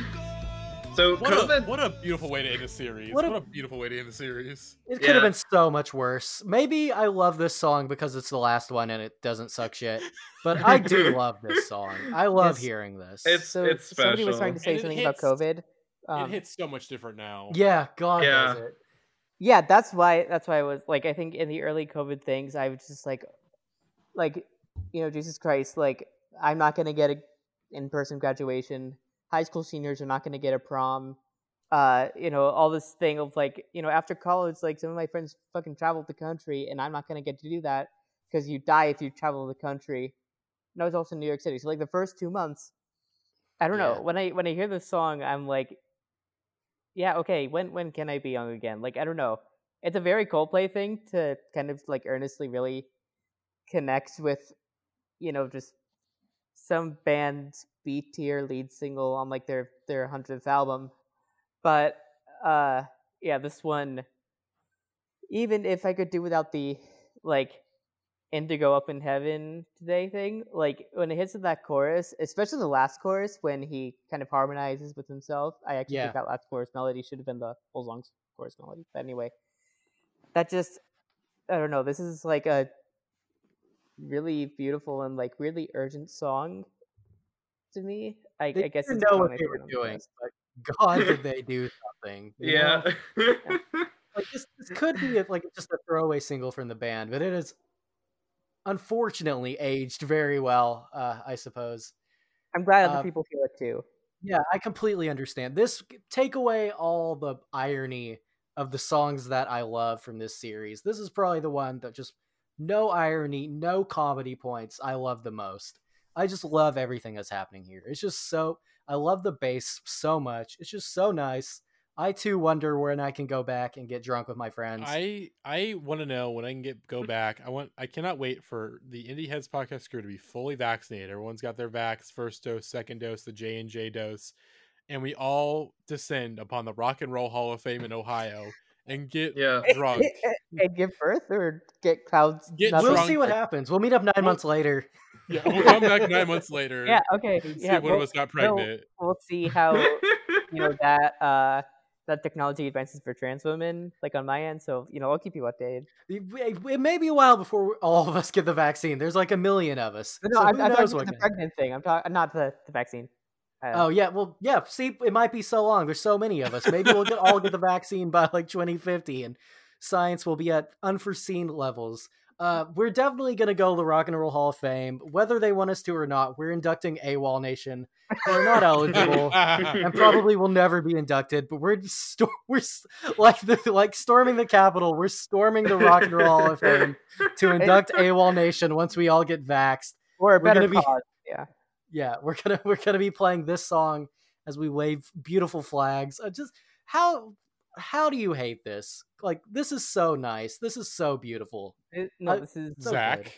Speaker 3: so
Speaker 1: What a,
Speaker 3: COVID.
Speaker 1: what a beautiful way to end a series.
Speaker 2: What
Speaker 1: What
Speaker 2: a-
Speaker 1: a, beautiful way to end the series.
Speaker 2: It could have been so much worse. Maybe I love this song because it's the last one and it doesn't suck shit. But I do love this song. I love
Speaker 5: Yes.
Speaker 2: hearing this.
Speaker 3: It's
Speaker 5: So
Speaker 3: it's special.
Speaker 5: somebody was trying to say
Speaker 1: And
Speaker 5: something
Speaker 1: hits-
Speaker 5: about COVID. Um,
Speaker 1: it hits so much different now.
Speaker 2: yeah, God
Speaker 3: Yeah.
Speaker 2: does it.
Speaker 5: yeah that's why that's why i was like i think in the early covid things i was just like like you know jesus christ like i'm not going to get a in-person graduation. High school seniors are not going to get a prom. Uh you know all this thing of like you know after college like some of my friends fucking traveled the country and i'm not going to get to do that because you die if you travel the country. And i was also in new york city. So like the first two months i don't know. When i when i hear this song i'm like yeah, okay, when when can I be young again? Like I don't know. It's a very Coldplay thing to kind of like earnestly really connect with, you know, just some band's B tier lead single on like their their hundredth album. But uh yeah, this one even if I could do without the like Indigo up in heaven today thing, like when it hits that chorus, especially the last chorus when he kind of harmonizes with himself. I actually
Speaker 2: Yeah.
Speaker 5: think that last chorus melody should have been the whole song's chorus melody. But anyway, that just I don't know. This is like a really beautiful and like really urgent song to me. I,
Speaker 2: They
Speaker 5: I guess
Speaker 2: didn't
Speaker 5: it's
Speaker 2: know what they were doing, but God, did they do something? you
Speaker 3: Yeah.
Speaker 2: like this, this could be a, like just a throwaway single from the band, but it is unfortunately aged very well. Uh, I suppose.
Speaker 5: I'm glad other
Speaker 2: Uh,
Speaker 5: people feel it too.
Speaker 2: Yeah, I completely understand. This take away all the irony of the songs that I love from this series. This is probably the one that just no irony, no comedy points I love the most. I just love everything that's happening here. It's just so I love the bass so much. It's just so nice. I too wonder when I can go back and get drunk with my friends.
Speaker 1: I I want to know when I can get go back. I want I cannot wait for the Indie Heads podcast crew to be fully vaccinated. Everyone's got their vax, first dose, second dose, the J and J dose, and we all descend upon the Rock and Roll Hall of Fame in Ohio and get
Speaker 3: Yeah.
Speaker 1: drunk.
Speaker 5: and give birth or get clouds.
Speaker 1: Get
Speaker 2: we'll
Speaker 1: drunk.
Speaker 2: see what happens. We'll meet up nine months later.
Speaker 1: Yeah, we'll come back nine months later.
Speaker 5: Yeah. Okay.
Speaker 1: and see
Speaker 5: Yeah.
Speaker 1: if one
Speaker 5: we'll,
Speaker 1: of us got
Speaker 5: we'll-
Speaker 1: pregnant.
Speaker 5: we'll see how you know that uh that technology advances for trans women, like on my end. So you know, I'll keep you updated.
Speaker 2: It, it- it may be a while before all of us get the vaccine. There's like a million of us.
Speaker 5: But no,
Speaker 2: so
Speaker 5: I'm, I'm talking about the pregnant thing. I'm talking not the, the vaccine. Uh,
Speaker 2: Oh yeah, well yeah. See, it might be so long. There's so many of us. Maybe we'll get all get the vaccine by like 2050, and science will be at unforeseen levels. Uh, we're definitely gonna go to the Rock and Roll Hall of Fame, whether they want us to or not. We're inducting AWOL Nation. We're not eligible, and probably will never be inducted. But we're we're s- like the like storming the Capitol. We're storming the Rock and Roll Hall of Fame to induct AWOL Nation once we all get vaxxed
Speaker 5: or a
Speaker 2: we're
Speaker 5: better
Speaker 2: gonna be-
Speaker 5: cause. Yeah.
Speaker 2: Yeah we're gonna we're gonna be playing this song as we wave beautiful flags uh, just how how do you hate this like this is so nice this is so beautiful
Speaker 5: It- no,
Speaker 2: Uh,
Speaker 5: this is
Speaker 2: so
Speaker 1: Zach.
Speaker 2: good.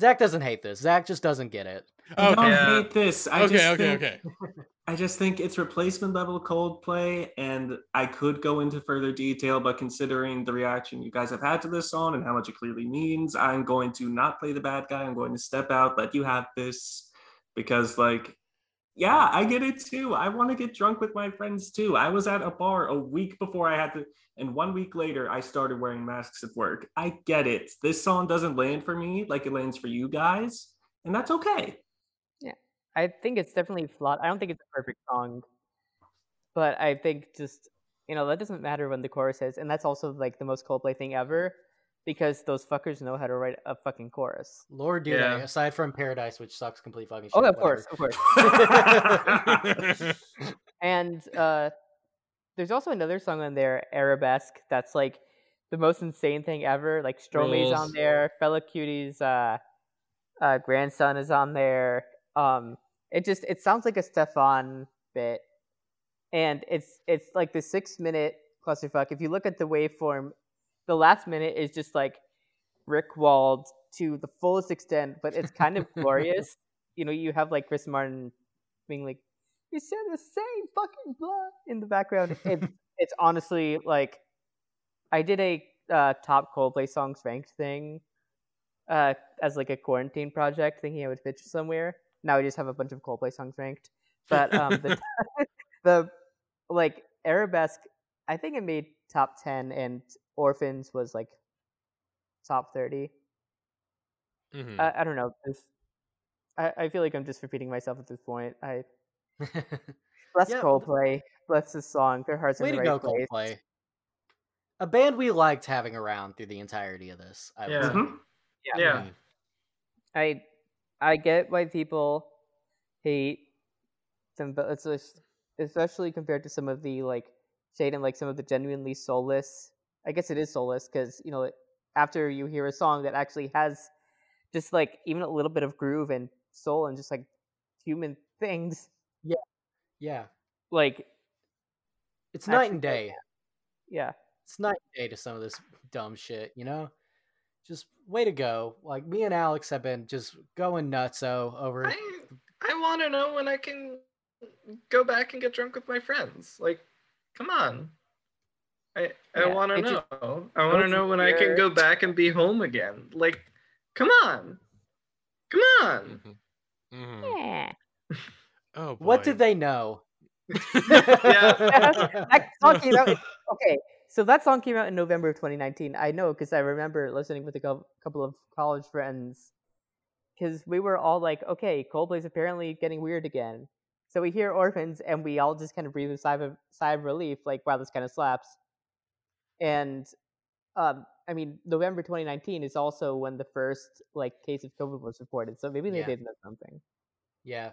Speaker 2: zach doesn't hate this zach just doesn't get it
Speaker 4: I don't
Speaker 3: Yeah.
Speaker 4: hate this. I
Speaker 1: Okay,
Speaker 4: just
Speaker 1: okay,
Speaker 4: think,
Speaker 1: okay.
Speaker 4: I just think it's replacement level Coldplay, and I could go into further detail, but considering the reaction you guys have had to this song and how much it clearly means, I'm going to not play the bad guy. I'm going to step out, let you have this, because like, yeah, I get it too. I want to get drunk with my friends too. I was at a bar a week before I had to, and one week later, I started wearing masks at work. I get it. This song doesn't land for me like it lands for you guys, and that's okay.
Speaker 5: Yeah, I think it's definitely flawed. I don't think it's a perfect song, but I think just you know that doesn't matter when the chorus is, and that's also like the most Coldplay thing ever, because those fuckers know how to write a fucking chorus.
Speaker 2: lord do
Speaker 3: Yeah.
Speaker 2: they aside from paradise which sucks complete fucking shit
Speaker 5: Oh, of
Speaker 2: whatever.
Speaker 5: course, of course. and uh, there's also another song on there, Arabesque, that's like the most insane thing ever. Like Stromae's on there, Fela Kuti's uh, uh, grandson is on there. Um, it just it sounds like a Stefan bit, and it's it's like the six minute clusterfuck. If you look at the waveform, the last minute is just like brick walled to the fullest extent, but it's kind of glorious. You know, you have like Chris Martin being like, "You said the same fucking blood" in the background. It's it's honestly like, I did a uh, top Coldplay songs ranked thing, uh, as like a quarantine project, thinking I would pitch somewhere. Now I just have a bunch of Coldplay songs ranked, but um, the the like Arabesque, I think it made top ten, and Orphans was like top thirty.
Speaker 1: Mhm.
Speaker 5: I, I don't know. This, I, I feel like I'm just repeating myself at this point. I bless
Speaker 2: Yeah,
Speaker 5: Coldplay, bless this song. Their hearts
Speaker 2: way
Speaker 5: in
Speaker 2: to
Speaker 5: the
Speaker 2: go
Speaker 5: right place.
Speaker 2: coldplay a band we liked having around through the entirety of this I would
Speaker 3: Yeah.
Speaker 2: say.
Speaker 4: Mhm.
Speaker 5: Yeah.
Speaker 3: Yeah.
Speaker 5: I I get why people hate them, but it's just especially compared to some of the like SHAED and like some of the genuinely soulless. I guess it is soulless because you know after you hear a song that actually has just like even a little bit of groove and soul and just like human things,
Speaker 2: yeah yeah.
Speaker 5: like
Speaker 2: it's night and day
Speaker 5: yeah,
Speaker 2: it's night and day to some of this dumb shit, you know? Just way to go. Like me and Alex have been just going nutso over
Speaker 3: I I want to know when I can go back and get drunk with my friends. Like, come on. I I
Speaker 5: Yeah,
Speaker 3: want to
Speaker 5: it just
Speaker 3: know. I want to know when I can go back and be home again. Like, come on. Come on.
Speaker 1: Mhm. Mhm.
Speaker 5: yeah.
Speaker 1: Oh boy.
Speaker 2: what did they know?
Speaker 3: Yeah.
Speaker 5: I'm talking about okay. so that song came out in November of 2019. I know because I remember listening with a cou- couple of college friends because we were all like, okay, Coldplay's apparently getting weird again. So we hear Orphans and we all just kind of breathe a sigh of, sigh of relief, like, wow, this kind of slaps. And um, I mean, November 2019 is also when the first like case of COVID was reported. So maybe they
Speaker 2: Yeah.
Speaker 5: did know something.
Speaker 2: Yeah.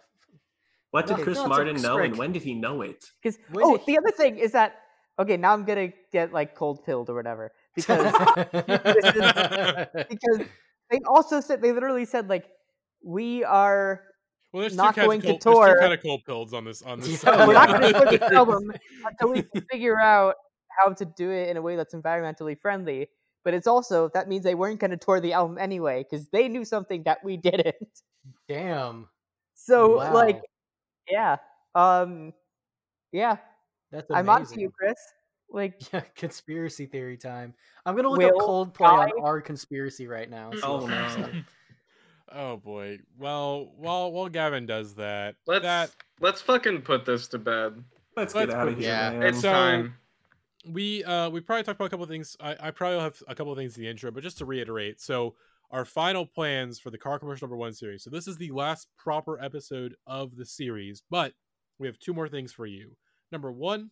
Speaker 4: What did
Speaker 2: Okay,
Speaker 4: Chris
Speaker 2: no,
Speaker 4: Martin know, and when did he know it?
Speaker 5: Because oh,
Speaker 2: did
Speaker 5: the other thing is that okay, now I'm gonna get like cold pilled or whatever because because they also said they literally said like we are
Speaker 1: Well, there's
Speaker 5: not
Speaker 1: two
Speaker 5: going
Speaker 1: of
Speaker 5: to
Speaker 1: cold, there's
Speaker 5: tour.
Speaker 1: two kind of cold pills on this on this.
Speaker 2: Yeah,
Speaker 5: we're not going to
Speaker 2: Yeah.
Speaker 5: tour this album until we figure out how to do it in a way that's environmentally friendly. But it's also that means they weren't going to tour the album anyway because they knew something that we didn't.
Speaker 2: Damn.
Speaker 5: So
Speaker 2: Wow.
Speaker 5: like, yeah, um, yeah,
Speaker 2: That's amazing.
Speaker 5: I'm
Speaker 2: amazing.
Speaker 5: on to you, Chris. Like,
Speaker 2: Yeah, conspiracy theory time. I'm gonna look
Speaker 5: Will
Speaker 2: up Coldplay on our conspiracy right now. and see
Speaker 4: Oh, no.
Speaker 2: Up.
Speaker 1: Oh boy. Well, while while Gavin does that,
Speaker 3: Let's
Speaker 1: that
Speaker 3: let's fucking put this to bed.
Speaker 4: Let's,
Speaker 1: Let's
Speaker 4: get out of here,
Speaker 2: yeah,
Speaker 4: man.
Speaker 3: It's
Speaker 1: So-
Speaker 3: time.
Speaker 1: we uh we probably talked about a couple of things. I, I probably have a couple of things in the intro, but just to reiterate, so our final plans for the car commercial number one series. So this is the last proper episode of the series, but we have two more things for you. Number one,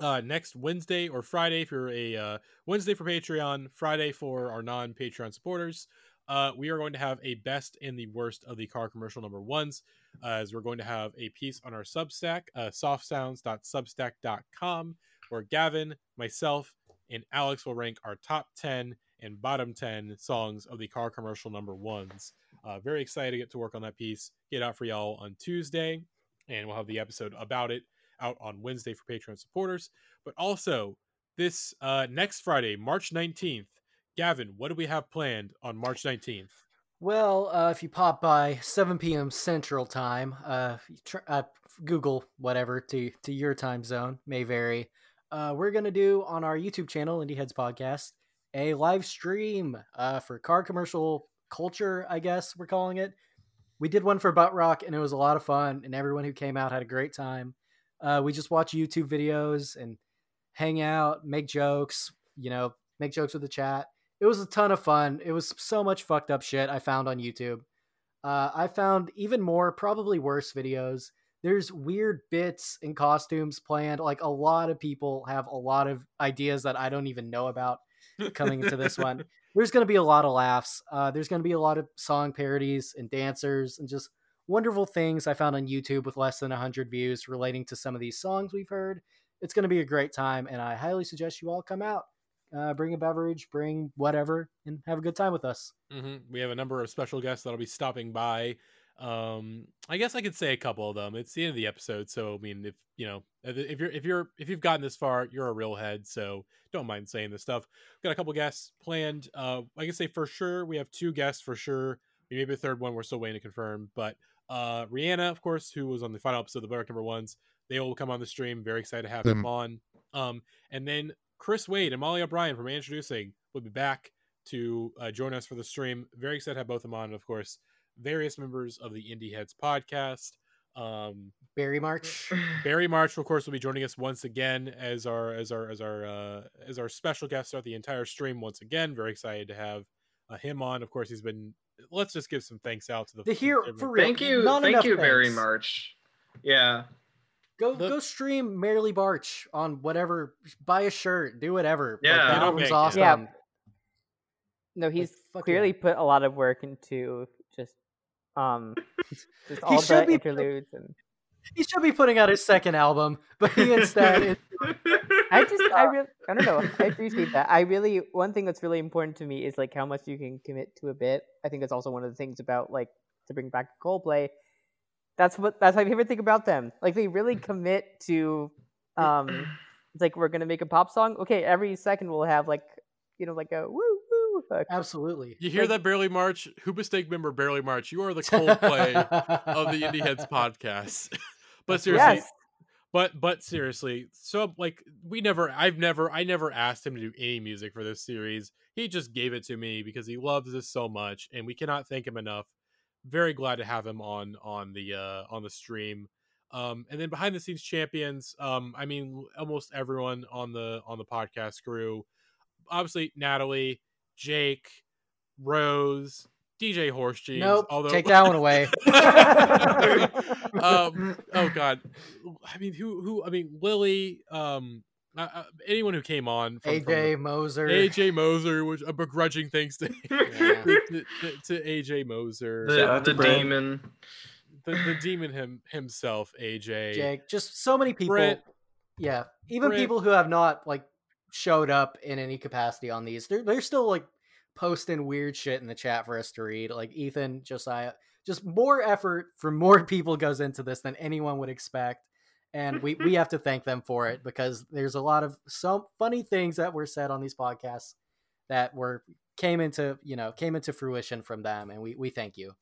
Speaker 1: uh next Wednesday or Friday if you're a uh Wednesday for Patreon, Friday for our non-Patreon supporters. Uh, we are going to have a best and the worst of the car commercial number ones, uh, as we're going to have a piece on our Substack, uh, softsounds.substack.com, where Gavin, myself, and Alex will rank our top 10 and bottom 10 songs of the car commercial number ones. Uh, very excited to get to work on that piece. Get out for y'all on Tuesday, and we'll have the episode about it out on Wednesday for Patreon supporters. But also, this uh, next Friday, March 19th, Gavin, what do we have planned on March 19th?
Speaker 2: Well, uh, if you pop by 7 p.m. Central Time, uh, tr- uh, Google whatever to to your time zone may vary. Uh, we're gonna do on our YouTube channel, Indie Heads Podcast, a live stream uh, for car commercial culture. I guess we're calling it. We did one for Butt Rock, and it was a lot of fun, and everyone who came out had a great time. Uh, we just watch YouTube videos and hang out, make jokes, you know, make jokes with the chat it was a ton of fun. It was so much fucked up shit I found on YouTube. Uh, I found even more, probably worse videos. There's weird bits and costumes planned. Like a lot of people have a lot of ideas that I don't even know about coming into this one. There's going to be a lot of laughs. Uh, there's going to be a lot of song parodies and dancers and just wonderful things I found on YouTube with less than 100 views relating to some of these songs we've heard. It's going to be a great time, and I highly suggest you all come out uh, bring a beverage, bring whatever, and have a good time with us.
Speaker 1: hmm We have a number of special guests that'll be stopping by. Um, I guess I could say a couple of them. It's the end of the episode, so I mean, if you know, if if you're if you're if you've gotten this far, you're a real head. So don't mind saying this stuff. We've got a couple guests planned. Uh, I can say for sure we have two guests for sure. Maybe a third one we're still waiting to confirm. But uh, Rihanna, of course, who was on the final episode of the Butt Rock Number Ones, they will come on the stream. Very excited to have them on. Um, and then Chris Wade and Molly O'Brien from Introducing will be back to uh, join us for the stream. Very excited to have both of them on. And of course, various members of the Indie Heads podcast. Um,
Speaker 2: Barely March.
Speaker 1: Barely March, of course, will be joining us once again as our as our as our uh, as our special guest throughout the entire stream. Once again, very excited to have uh, him on. Of course, he's been. Let's just give some thanks out to the
Speaker 2: The hero for real.
Speaker 3: Thank you,
Speaker 2: Not
Speaker 3: thank you very
Speaker 2: thanks.
Speaker 3: much. Yeah,
Speaker 2: Go
Speaker 1: The-
Speaker 2: go stream Merrily Barch on whatever. Buy a shirt. Do whatever.
Speaker 3: Yeah.
Speaker 2: like, the
Speaker 3: Get on
Speaker 2: album's
Speaker 1: Bandcamp.
Speaker 2: awesome.
Speaker 5: Yeah. no, he's
Speaker 2: fuck
Speaker 5: clearly
Speaker 2: yeah.
Speaker 5: put a lot of work into just um just all the
Speaker 2: be-
Speaker 5: interludes and
Speaker 2: He should be putting out his second album, but he instead is
Speaker 5: I just I really I don't know. I appreciate that. I really one thing that's really important to me is like how much you can commit to a bit. I think that's also one of the things about like to bring back Coldplay. That's what that's my favorite thing about them. Like they really commit to um it's like we're gonna make a pop song. Okay, every second we'll have like you know like a woo woo
Speaker 2: absolutely.
Speaker 1: You hear that, Barely March? Hoopastake member Barely March. You are the Coldplay of the Indie Heads podcast. but seriously,
Speaker 5: Yes.
Speaker 1: but but seriously, so like we never, I've never, I never asked him to do any music for this series. He just gave it to me because he loves this so much, and we cannot thank him enough. Very glad to have him on on the uh on the stream. Um, and then behind the scenes champions, um, I mean, almost everyone on the on the podcast crew, obviously Natalie, Jake, Rose, DJ Horse Jeans.
Speaker 2: Nope.
Speaker 1: although
Speaker 2: Take that one away.
Speaker 1: um, oh God, I mean, who who? I mean, Lily. Um, uh, uh, anyone who came on from, from
Speaker 2: AJ
Speaker 1: the-
Speaker 2: Moser.
Speaker 1: AJ Moser, which a begrudging thanks to,
Speaker 2: Yeah.
Speaker 1: to, to, to AJ Moser,
Speaker 10: The,
Speaker 4: out
Speaker 10: the
Speaker 4: to
Speaker 10: demon.
Speaker 1: the, the demon him himself, AJ.
Speaker 2: Jake. Just so many people.
Speaker 1: Brent.
Speaker 2: yeah, even
Speaker 1: Brent.
Speaker 2: people who have not like showed up in any capacity on these, they're they're still like posting weird shit in the chat for us to read. Like Ethan, Josiah, just more effort from more people goes into this than anyone would expect. And we, we have to thank them for it because there's a lot of some funny things that were said on these podcasts that were came into you know came into fruition from them, and we, we thank you.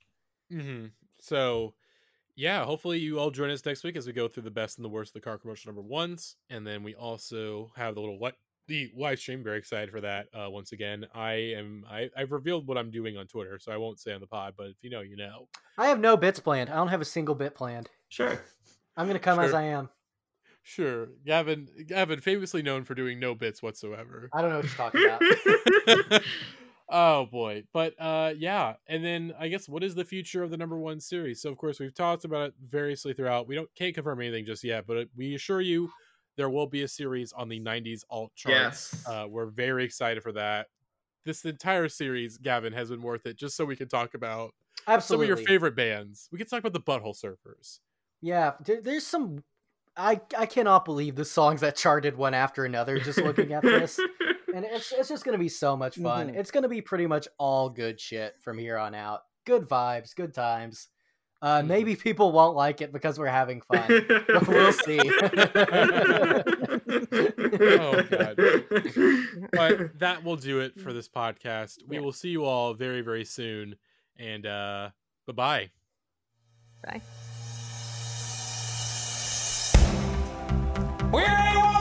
Speaker 1: hmm So, yeah, hopefully you all join us next week as we go through the best and the worst of the car commercial number ones, and then we also have the little what the live stream. Very excited for that. Uh, once again, I am I I've revealed what I'm doing on Twitter, so I won't say on the pod, but if you know, you know.
Speaker 2: I have no bits planned. I don't have a single bit planned.
Speaker 4: Sure.
Speaker 2: I'm gonna come as I am.
Speaker 1: Sure, Gavin. Gavin, famously known for doing no bits whatsoever.
Speaker 2: I don't know what you're talking about.
Speaker 1: oh boy, but uh, yeah, and then I guess what is the future of the number one series? So of course we've talked about it variously throughout. We don't can't confirm anything just yet, but we assure you there will be a series on the '90s alt charts.
Speaker 10: Yes.
Speaker 1: Uh, we're very excited for that. This entire series, Gavin, has been worth it just so we can talk about
Speaker 2: Absolutely.
Speaker 1: some of your favorite bands. We can talk about the Butthole Surfers.
Speaker 2: Yeah, there, there's some. I I cannot believe the songs that charted one after another. Just looking at this, and it's it's just gonna be so much fun.
Speaker 5: Mhm.
Speaker 2: It's gonna be pretty much all good shit from here on out. Good vibes, good times. Uh,
Speaker 1: Mhm.
Speaker 2: maybe people won't like it because we're having fun. but we'll see.
Speaker 1: Oh, God. but that will do it for this podcast. We
Speaker 5: Yeah.
Speaker 1: will see you all very, very soon. And uh bye bye.
Speaker 5: Bye.
Speaker 7: We ain't